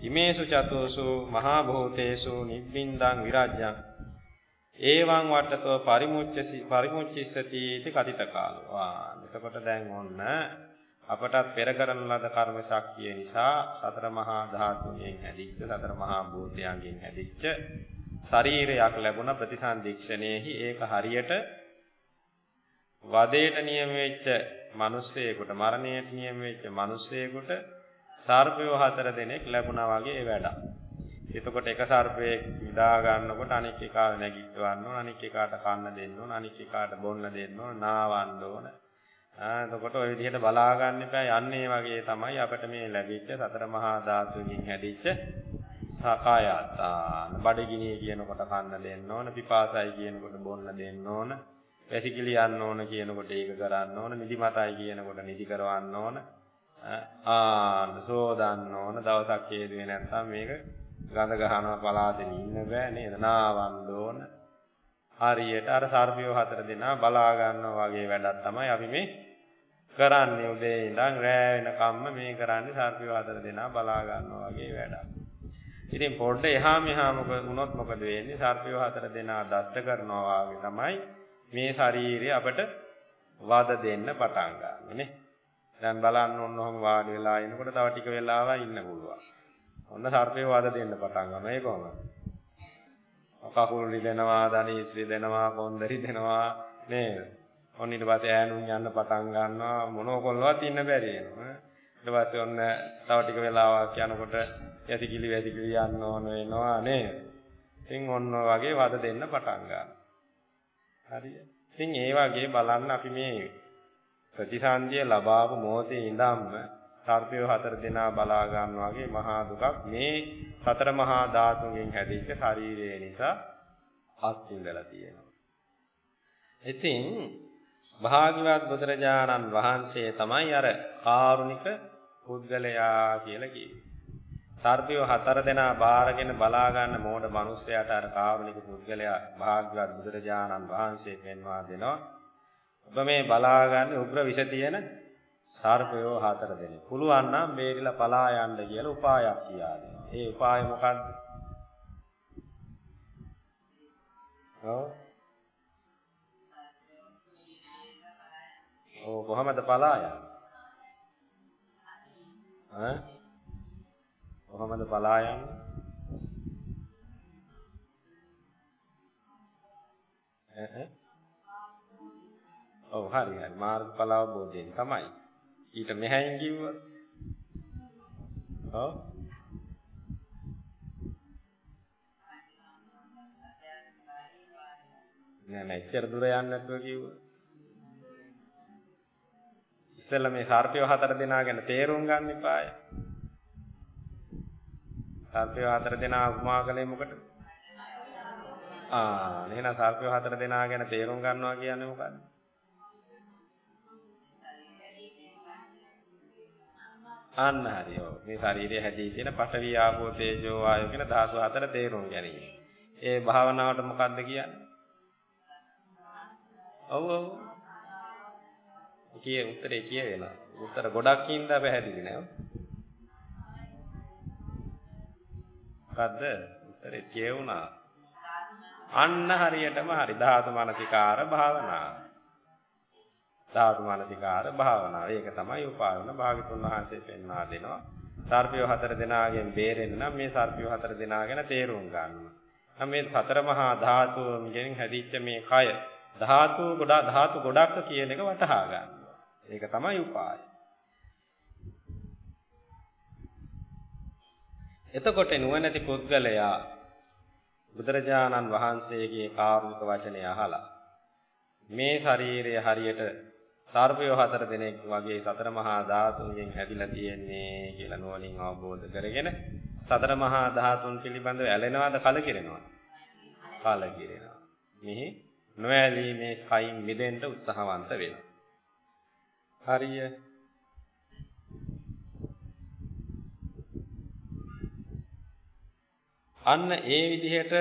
ඉමේසු චතුසු මහා භූතේසු නිබ්බින්දං විරාජ්‍යං ඒවං වට්ටතෝ පරිමුච්චසි පරිමුච්චිස්සති इति කතිත කාලෝ. ආ එතකොට දැන් ඔන්න අපටත් පෙර කරන ලද කර්ම ශක්තිය නිසා සතර මහා ධාතුන්ගෙන් හැදිච්ච සතර මහා භූතයන්ගෙන් හැදිච්ච ශරීරයක් ලැබුණ ප්‍රතිසන්දික්ෂණයෙහි ඒක හරියට වදේට නියම වෙච්ච මිනිස්සෙකුට මරණයට නියම වෙච්ච මිනිස්සෙකුට සර්පයෝ හතර දෙනෙක් ලැබුණා වගේ වැඩක්. එතකොට එක සර්පයෙක් විදා ගන්නකොට අනික් එකාව නැගිටවන්න ඕන අනික් එකාට කන්න දෙන්න ඕන අනික් එකාට බොන්න දෙන්න ඕන නාවන්න ඕන. ආ එතකොට ওই විදිහට බලා ගන්න එපා යන්නේ වගේ තමයි අපිට මේ ලැබිච්ච සතර මහා ධාතුන්ගෙන් හැදිච්ච සකායත්තාන බඩගිනිය කියනකොට කන්න දෙන්න ඕන පිපාසයි කියනකොට බොන්න දෙන්න ඕන වැසිකිලි යන්න ඕන කියනකොට ඒක කරන්න ඕන නිදිමතයි කියනකොට නිදි කරවන්න ඕන. ආන්න සෝදන්න ඕන. දවසක් හේතුවේ නැත්තම් මේක ගඳ ගහනවා පලාතෙන් ඉන්න බෑ නේද? නාවන්න ඕන. හරියට අර සර්පියෝ හතර දෙනා බලා ගන්නවා වගේ වැඩක් තමයි අපි මේ කරන්නේ. උදේ ඉඳන් රෑ වෙනකම්ම මේ කරන්නේ සර්පියෝ හතර දෙනා බලා ගන්නවා වගේ වැඩක්. ඉතින් පොඩ්ඩ එහා මෙහා මොකද වුණොත් මොකද වෙන්නේ? සර්පියෝ හතර දෙනා දෂ්ට කරනවා වගේ තමයි මේ ශරීරය අපට වද දෙන්න පටන් ගන්නනේ. දැන් බලන්න ඕන ඔහම වාඩි වෙලා ඉනකොට තව ටික වෙලාවක් ඉන්න පුළුවන්. ඔන්න සර්පේ වද දෙන්න පටන් ගන්නවා. ඒ කොහොමද? කකුල් රිදෙනවා, දණීස් රිදෙනවා, කොන්ද රිදෙනවා නේද? ඔන්න ඊට පස්සේ ඈනුන් යන්න පටන් ගන්නවා මොනෝ කොල්ලවත් ඉන්න බැරි වෙනවා. ඊට පස්සේ ඔන්න තව ටික වෙලාවක් යනකොට යතිකිලි වැතිකිලි යන්න ඕන වෙනවා නේද? ඉතින් ඔන්න වගේ වද දෙන්න පටන් ගන්නවා. හරිය. ඉතින් ඒ වගේ බලන්න අපි මේ ප්‍රතිසන්දිය ලබාපු මොහොතේ ඉඳන්ම සර්පය හතර දෙනා බලා ගන්නවා වගේ මහා දුකක් මේ සතර මහා ධාතුන්ගෙන් හැදිච්ච ශරීරය නිසා අත්විඳලා තියෙනවා. ඉතින් භාග්‍යවත් බුදුරජාණන් වහන්සේ තමයි අර කාරුණික පුද්ගලයා කියලා කිව්වේ. සර්පය හතර දෙනා බාරගෙන බලා ගන්න මෝඩ මිනිසයාට අර කාරුණික පුද්ගලයා භාග්‍යවත් බුදුරජාණන් වහන්සේ පෙන්වා දෙනවා. ඔබ මේ බලා ගන්න උග්‍ර විෂ තියෙන සර්පයෝ හතර දෙනෙක්. පුළුවන් නම් මේරිලා පලා යන්න කියලා උපායක් කියා දෙනවා. ඒ උපාය මොකද්ද? ඔව්. ඔව් කොහමද පලා යන්නේ? ඈ? කොහමද පලා යන්නේ? ඈ? ඔව් හරි හරි මාර්ගඵල අවබෝධයෙන් තමයි. ඊට මෙහැයින් කිව්වොත් ඔව් නෑ නෑ එච්චර දුර යන්නේ නැතුව කිව්වා ඉස්සෙල්ලා මේ සර්පය හතර දෙනා ගැන තේරුම් ගන්න එපාය සර්පය හතර දෙනා උපමා කළේ මොකටද ආ එහෙනම් සර්පය හතර දෙනා ගැන තේරුම් ගන්නවා කියන්නේ මොකක්ද අන්න හරි. ඔව්. මේ ශරීරය හැදී තියෙන පඨවි ආපෝ තේජෝ වායෝ කියන ධාතු හතර තේරුම් ගැනීම. ඒ භාවනාවට මොකද්ද කියන්නේ? ඔව් ඔව්. කියේ උත්තරේ කියවෙලා. උත්තර ගොඩක් ඉඳලා පැහැදිලි නෑ. මොකද්ද? උත්තරේ කියවුණා. අන්න හරියටම හරි ධාතු මනසිකාර භාවනාව. ධාතු මනසිකාර භාවනාව. ඒක තමයි උපායන භාගතුන් වහන්සේ පෙන්වා දෙනවා. සර්පය හතර දෙනාගෙන් බේරෙන්න නම් මේ සර්පය හතර දෙනා ගැන තේරුම් ගන්න. නම් මේ සතර මහා ධාතුන්ගෙන් හැදිච්ච මේ කය ධාතු ගොඩක් ධාතු ගොඩක් කියන එක වටහා ගන්න. ඒක තමයි උපාය. එතකොට නුවණැති පුද්ගලයා බුදුරජාණන් වහන්සේගේ කාරුණික වචනය අහලා මේ ශරීරය හරියට සර්පය හතර දෙනෙක් වගේ සතර මහා ධාතුන්ගෙන් හැදිලා තියෙන්නේ කියලා නුවණින් අවබෝධ කරගෙන සතර මහා ධාතුන් පිළිබඳව ඇලෙනවද කලකිරෙනවද? කලකිරෙනවා. මෙහි නොඇලී මේ කයින් මිදෙන්න උත්සාහවන්ත වෙනවා. හරිය. අන්න ඒ විදිහට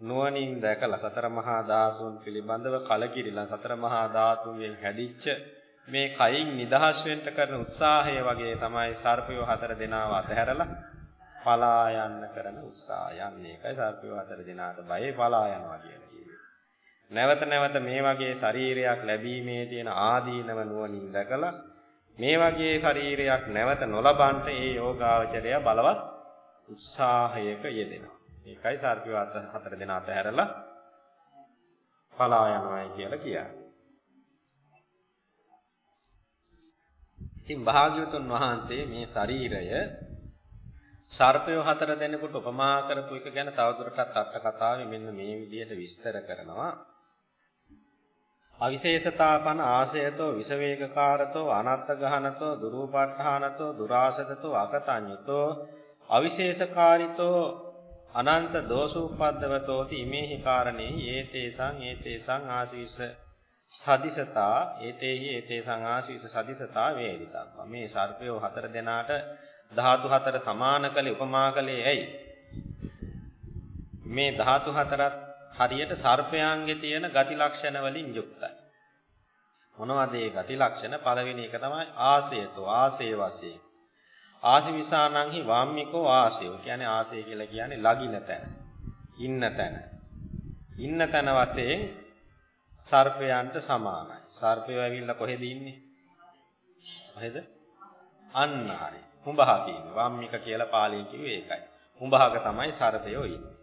නුවණින් දැකලා සතර මහා ධාතුන් පිළිබඳව කලකිරිලා සතර මහා ධාතුන්ගෙන් හැදිච්ච මේ කයින් නිදහස් වෙන්න කරන උත්සාහය වගේ තමයි සර්පයෝ හතර දෙනාව අතහැරලා පලා යන්න කරන උත්සාහය. යන්නේ ඒකයි සර්පයෝ හතර දෙනාට බය පලා යනවා කියලා කියන්නේ. නැවත නැවත මේ වගේ ශරීරයක් ලැබීමේ තියෙන ආදීනව නුවණින් දැකලා මේ වගේ ශරීරයක් නැවත නොලබන්ට ඒ යෝගාවචරය බලවත් උත්සාහයක යෙදෙනවා. ඒකයි සර්පිය හතර දෙනා අතහැරලා පලා යනවායි කියලා කියන්නේ. ඉතින් භාග්‍යවතුන් වහන්සේ මේ ශරීරය සර්පය හතර දෙනෙකුට උපමා කරපු එක ගැන තවදුරටත් අට කතාවේ මෙන්න මේ විදිහට විස්තර කරනවා. අවිශේෂතාපන ආශයතෝ විසවේගකාරතෝ අනත්ත ගහනතෝ දුරූපට්ඨානතෝ දුරාසදතෝ අකතඤ්ඤතෝ අවිශේෂකාරිතෝ අනන්ත දෝසුප්පද්දවතෝති ඉමේහි කාරණේ ඒතේසං ඒතේසං ආශීස සදිසතා ඒතේහි ඒතේසං ආශීස සදිසතා වේදිතබ්බා. මේ සර්පයෝ හතර දෙනාට ධාතු හතර සමාන කළේ උපමා කළේ ඇයි? මේ ධාතු හතරත් හරියට සර්පයන්ගේ තියෙන ගති ලක්ෂණ වලින් යුක්තයි. මොනවද ඒ ගති ලක්ෂණ? පළවෙනි එක තමයි ආසයතෝ ආසේ වශයෙන් ආසිවිසානංහි වාම්මිකෝ ආසයෝ කියන්නේ ආසය කියලා කියන්නේ ලගින තැන. ඉන්න තැන. ඉන්න තැන වශයෙන් සර්පයන්ට සමානයි. සර්පය ඇවිල්ලා කොහෙද ඉන්නේ? කොහෙද? අන්න හරි. හුඹහ කියන්නේ. වාම්මික කියලා පාලියෙන් කිව්වේ ඒකයි. හුඹහක තමයි සර්පයෝ ඉන්නේ.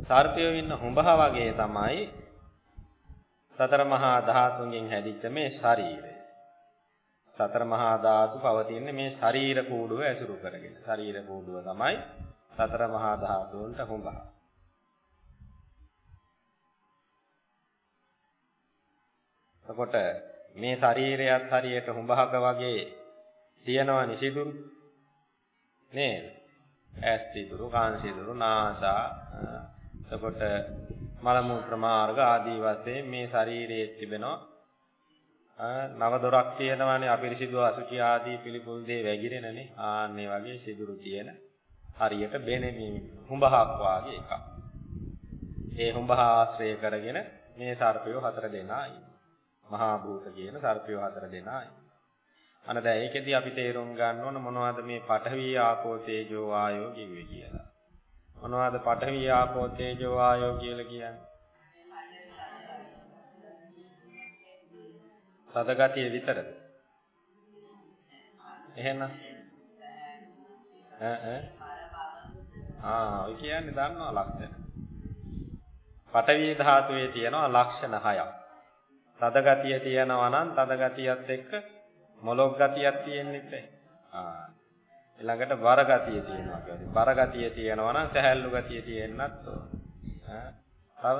සර්පයෝ ඉන්න හුඹහ වගේ තමයි සතර මහා ධාතුන්ගෙන් හැදිච්ච මේ ශරීරය. සතර මහා ධාතු පවතින්නේ මේ ශරීර කූඩුව ඇසුරු කරගෙන. ශරීර කූඩුව තමයි සතර මහා ධාතුන්ට හුඟා. එතකොට මේ ශරීරයත් හරියට හුඹහක වගේ තියෙනවා නිසිදුරු නේද? ඇස් සිදුරු, කාන් සිදුරු, නාසා එතකොට මල මූත්‍ර මාර්ග ආදී වශයෙන් මේ ශරීරයේ තිබෙනවා නව දොරක් තියෙනවානේ අපිරිසිදු අසුචි ආදී පිළිකුල් දේ වැగిරෙනනේ ආන්නේ වගේ සිදුරු තියෙන හරියට බෙනෙමින් හුඹහක් වාගේ එකක්. ඒ හුඹහ ආශ්‍රය කරගෙන මේ සර්පයෝ හතර දෙනා මහා භූත කියන සර්පයෝ හතර දෙනා අන දැන් ඒකෙදි අපි තේරුම් ගන්න ඕන මොනවද මේ පඨවි ආපෝ තේජෝ වායෝ කිව්වේ කියලා. මොනවද පඨවි ආපෝ තේජෝ වායෝ කියලා කියන්නේ? තද ගතිය විතරද? එහෙනම් ඈ ඈ ආ ඔය කියන්නේ දන්නවා ලක්ෂණ. පඨවි ධාතුවේ තියෙනවා ලක්ෂණ හයක්. තද ගතිය තියෙනවා නම් තද ගතියත් එක්ක මොලොක් ගතියක් තියෙන්නේ නැහැ. ආ ඊළඟට බර ගතිය තියෙනවා කියන්නේ. බර ගතිය තියෙනවා නම් සහැල්ලු ගතිය තියෙන්නත් ඕන. තව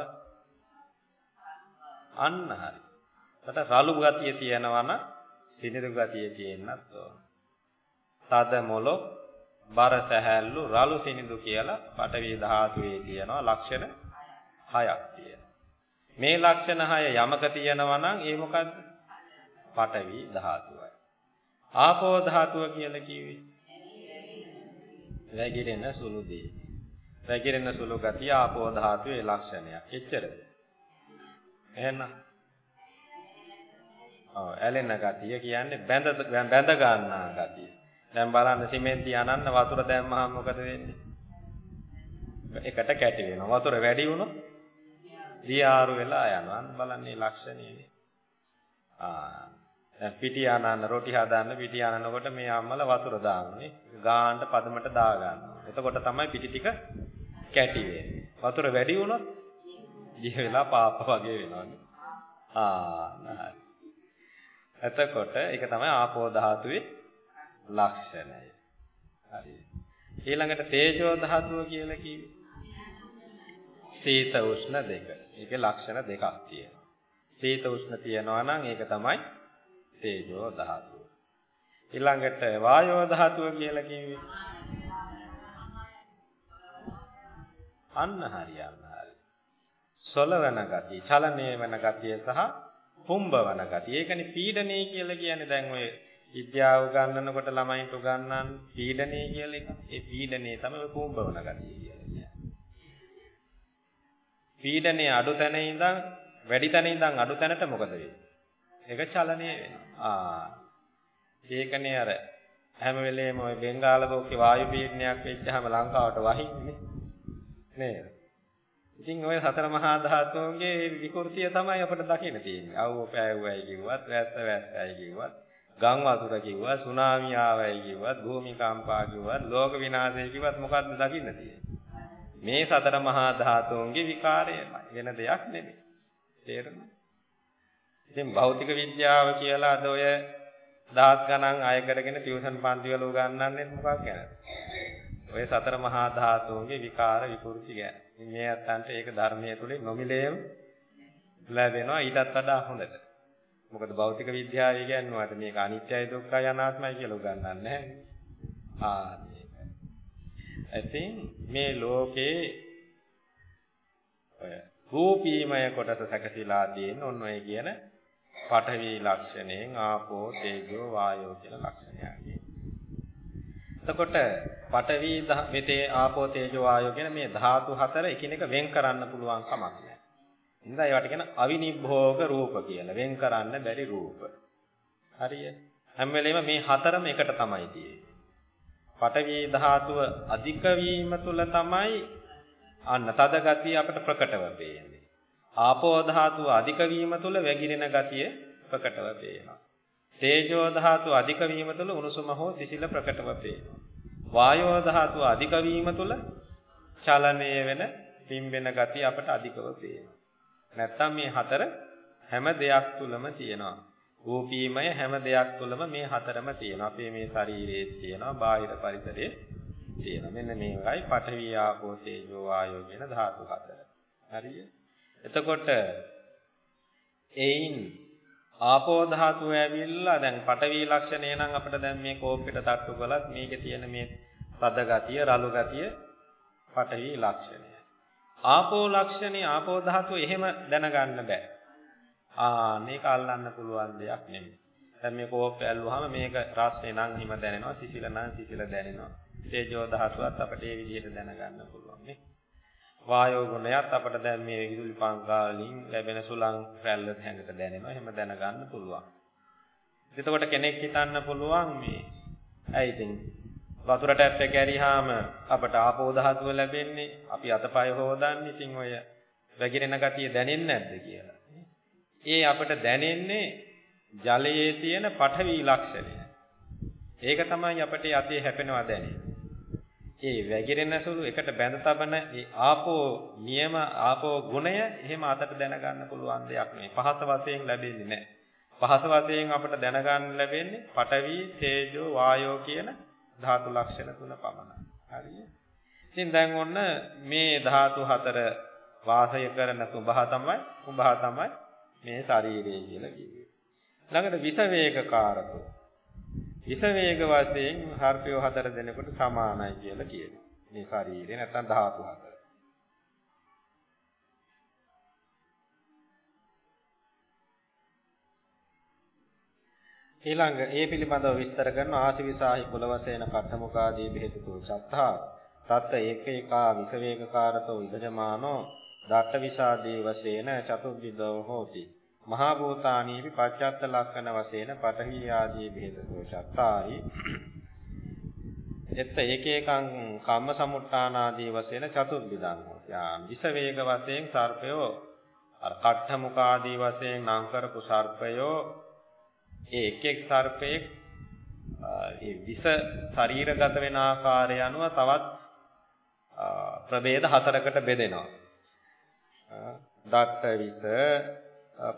අන්න හරි. කට රළු ගතිය තියෙනවා නම් සිනිඳු ගතිය තියෙන්නත් ඕන. තද මොලොක් බර සහැල්ලු රළු සිනිඳු කියලා පටවි ධාතුවේ තියෙනවා ලක්ෂණ හයක් තියෙනවා. මේ ලක්ෂණ හය යමක තියෙනවා නම් ඒ මොකද්ද? පටවි ධාතුවයි. ආපෝ ධාතුව කියලා කිව්වේ වැగిරෙන සුළු දේ. වැగిරෙන සුළු ගතිය ආපෝ ධාතුවේ ලක්ෂණයක්. එච්චරද? එහෙනම් ඔව් ඇලෙන ගතිය කියන්නේ බැඳ බැඳ ගන්නා ගතිය. දැන් බලන්න සිමෙන්ති අනන්න වතුර දැම්මහම මොකද වෙන්නේ? එකට කැටි වෙනවා. වතුර වැඩි වුණොත් දියාරු වෙලා යනවා. අන්න බලන්නේ ලක්ෂණේ. ආ දැන් පිටි අනන්න රොටි හදන්න පිටි අනනකොට මේ අම්මල වතුර දාන්නේ. ගානට පදමට දා ගන්නවා. එතකොට තමයි පිටි ටික කැටි වෙන්නේ. වතුර වැඩි වුණොත් දිහ වෙලා පාප වගේ වෙනවා. ආ එතකොට ඒක තමයි ආපෝ ධාතුවේ ලක්ෂණය. හරි. ඊළඟට තේජෝ ධාතුව කියලා කිව්වේ සීත උෂ්ණ දෙක. ඒකේ ලක්ෂණ දෙකක් තියෙනවා. සීත උෂ්ණ තියෙනවා නම් ඒක තමයි තේජෝ ධාතුව. ඊළඟට වායෝ ධාතුව කියලා කිව්වේ අන්න හරියන්න හරි. සොලවන ගතිය, චලනය වෙන ගතිය සහ පුම්බවන ගතිය. ඒකනේ පීඩනය කියලා කියන්නේ දැන් ඔය විද්‍යාව උගන්වනකොට ළමයින්ට උගන්වන්න පීඩනය කියලා එක. ඒ පීඩනය තමයි පුම්බවන ගතිය කියන්නේ. පීඩනය අඩු තැන ඉඳන් වැඩි තැන ඉඳන් අඩු තැනට මොකද වෙන්නේ? ඒක චලනය වෙනවා. ආ. ඒකනේ අර හැම වෙලේම ওই බෙන්ගාල බෝකේ වායු පීඩනයක් වෙච්චාම ලංකාවට වහින්නේ නේද? ඉතින් ওই සතර මහා ධාතුන්ගේ විකෘතිය තමයි අපිට දකින්න තියෙන්නේ. අවුව පෑවුවයි කිව්වත්, වැස්ස වැස්සයි කිව්වත්, ගම් වතුර කිව්වත්, සුනාමි ආවයි කිව්වත්, භූමිකම්පා කිව්වත්, ලෝක විනාශය කිව්වත් මොකද්ද දකින්න තියෙන්නේ? මේ සතර මහා ධාතුන්ගේ විකාරයමයි. වෙන දෙයක් නෙමෙයි. තේරුණා? ඉතින් භෞතික විද්‍යාව කියලා අද ඔය දහස් ගණන් අය කරගෙන ටියුෂන් පන්ති වල උගන්වන්නේ මොකක් ගැනද? ඔය සතර මහා ධාතුන්ගේ විකාර විකෘති ගැන. මේ අතන්ට ඒක ධර්මයේ තුලින් නොමිලේම ලැබෙනවා ඊටත් වඩා හොඳට. මොකද භෞතික විද්‍යාව කියන්නේ මේක අනිත්‍යයි දුක්ඛයි අනාත්මයි කියලා උගන්වන්නේ නැහැ. ආ ඉතින් මේ ලෝකේ ඔය රූපීමය කොටස සැකසීලා තියෙන ඔන්න ඔය කියන පඨවි ලක්ෂණයෙන් ආපෝ තේජෝ වායෝ කියන ලක්ෂණයන්ගේ. එතකොට පඨවි මෙතේ ආපෝ තේජෝ වායෝ කියන මේ ධාතු හතර එකිනෙක වෙන් කරන්න පුළුවන් කමක් නැහැ. ඉතින් ඒවට කියන අවිනිභෝග රූප කියලා. වෙන් කරන්න බැරි රූප. හරිය. හැම වෙලෙම මේ හතරම එකට තමයි තියෙන්නේ. පඨවි ධාතුව අධික වීම තුල තමයි අන්න තද ගතිය අපට ප්‍රකටව පේන්නේ. ආපෝ ධාතුව අධික වීම තුල වැగిරෙන ගතිය ප්‍රකටව පේනවා. තේජෝ ධාතුව අධික වීම තුල උණුසුම හෝ සිසිල ප්‍රකටව පේනවා. වායෝ ධාතුව අධික වීම තුල චලනය වෙන පිම්බෙන ගතිය අපට අධිකව පේනවා. නැත්තම් මේ හතර හැම දෙයක් තුලම තියෙනවා. රූපීමය හැම දෙයක් තුළම මේ හතරම තියෙනවා. අපේ මේ ශරීරයේ තියෙනවා, බාහිර පරිසරයේ තියෙනවා. මෙන්න මේකයි පඨවි ආපෝ තේජෝ වායෝ කියන ධාතු හතර. හරිය? එතකොට එයින් ආපෝ ධාතුව ඇවිල්ලා දැන් පඨවි ලක්ෂණය නම් අපිට දැන් මේ කෝපෙට තට්ටු කළත් මේකේ තියෙන මේ තද ගතිය, රළු ගතිය පඨවි ලක්ෂණය. ආපෝ ලක්ෂණේ ආපෝ ධාතුව එහෙම දැනගන්න බෑ. ආ මේක අල්ලන්න පුළුවන් දෙයක් නෙමෙයි. දැන් මේ කෝපය ඇල්ලුවාම මේක රස්නේ නම් හිම දැනෙනවා, සිසිල නම් සිසිල දැනෙනවා. තේජෝ ධාතුවත් අපිට ඒ විදිහට දැනගන්න පුළුවන් නේ. වායෝ ගුණයත් අපිට දැන් මේ විදුලි පංකාවලින් ලැබෙන සුළං රැල්ල හැඟට දැනෙනවා. එහෙම දැනගන්න පුළුවන්. එතකොට කෙනෙක් හිතන්න පුළුවන් මේ ඇයි ඉතින් වතුර ටැප් එක ඇරියාම අපට ආපෝ ධාතුව ලැබෙන්නේ අපි අතපය හොදන්නේ ඉතින් ඔය වැగిරෙන ගතිය දැනෙන්නේ නැද්ද කියලා. ඒ අපට දැනෙන්නේ ජලයේ තියෙන පඨවි ලක්ෂණය. ඒක තමයි අපට යතේ හැපෙනවා දැනෙන්නේ. ඒ වැగిරෙන සුළු එකට බැඳ තබන ඒ ආපෝ නියම ආපෝ ගුණය එහෙම අතට දැනගන්න පුළුවන් දෙයක් නෙවෙයි. පහස වශයෙන් ලැබෙන්නේ නැහැ. පහස වශයෙන් අපට දැනගන්න ලැබෙන්නේ පඨවි, තේජෝ, වායෝ කියන ධාතු ලක්ෂණ තුන පමණයි. හරිය. ඉතින් දැන් ඔන්න මේ ධාතු හතර වාසය කරන කුඹහ තමයි කුඹහ තමයි මේ ශරීරය කියලා කිව්වේ. ළඟට විස වේගකාරකෝ විස වේග වශයෙන් හර්පය හතර දෙනෙකුට සමානයි කියලා කියනවා. මේ ශරීරේ නැත්තම් ධාතු හතර. ඊළඟ ඒ පිළිබඳව විස්තර කරන ආශිවිසාහි කුලවසේන කට්ඨමුකාදී බෙහෙතුතු චත්තා තත්ත ඒක ඒකා විස වේගකාරතෝ විභජමානෝ දට්ඨ විසාදී වශයෙන් චතුර්විදෝ හෝති මහා භූතානීපි පච්චත්ත ලක්ෂණ වශයෙන් පඨවි ආදී බෙහෙතෝ චත්තාරි එත්ත ඒකේකං කම්ම සමුට්ඨානාදී වශයෙන් චතුර්විදං හෝති ආ විස වේග වශයෙන් සර්පයෝ අර කට්ඨ මුඛ ආදී වශයෙන් නම් කරපු සර්පයෝ ඒ එක් එක් සර්පයෙක් ඒ විස ශරීරගත වෙන ආකාරය අනුව තවත් ප්‍රභේද හතරකට බෙදෙනවා. දත්ත විස,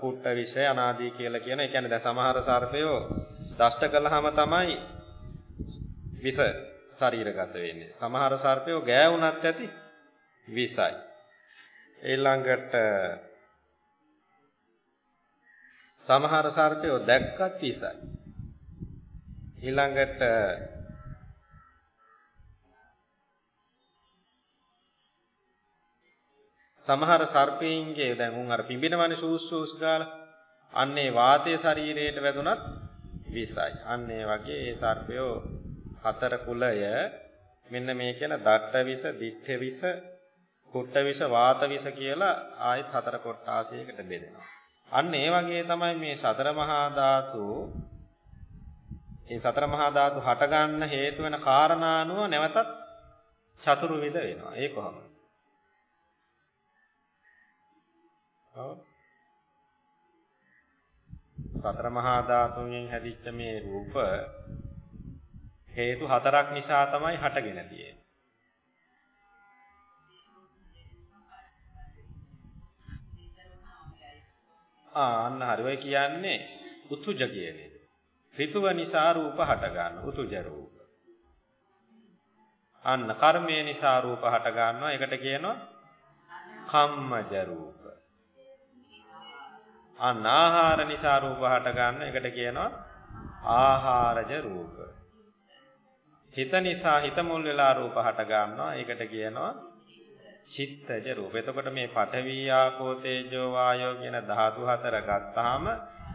පුට්ට විස අනාදී කියලා කියන. ඒ කියන්නේ දැන් සමහර සර්පයෝ දෂ්ට කළාම තමයි විස ශරීරගත වෙන්නේ. සමහර සර්පයෝ ගෑවුනත් ඇති විසයි. ඊළඟට සමහර සර්පයෝ දැක්කත් විසයි. ඊළඟට සමහර සර්පයින්ගේ දැන් උන් අර පිඹිනවනේ සූස් සූස් ගාලා අන්නේ වාතයේ ශරීරයට වැදුනත් විසයි. අන්නේ වගේ ඒ සර්පයෝ හතර කුලය මෙන්න මේ කියන දට්ට විස, දිට්ඨ විස, කුට්ට විස, වාත විස කියලා ආයෙත් හතර කොටාසයකට බෙදෙනවා. අන්න ඒ වගේ තමයි මේ සතර මහා ධාතු ඒ සතර මහා ධාතු හටගන්න හේතු වෙන කාරණා අනුව නැවතත් චතුර්විධ වෙනවා. ඒ කොහොමද? ඔව්. සතර මහා ධාතුන්ගෙන් හැදිච්ච මේ රූප හේතු හතරක් නිසා තමයි හටගෙන තියෙන්නේ. ආ අන්න හරි. ඔය කියන්නේ උතුජ කියන්නේ. ඍතුව නිසා රූප හට ගන්න. උතුජ රූප. අන්න කර්මය නිසා රූප හට ගන්නවා. ඒකට කියනවා කම්මජ රූප. අන්න ආහාර නිසා රූප හට ගන්න. ඒකට කියනවා ආහාරජ රූප. හිත නිසා හිත මුල් වෙලා රූප හට ගන්නවා. ඒකට කියනවා චිත්තජ රූප. එතකොට මේ පඨවි ආපෝ තේජෝ වායෝ කියන ධාතු හතර ගත්තාම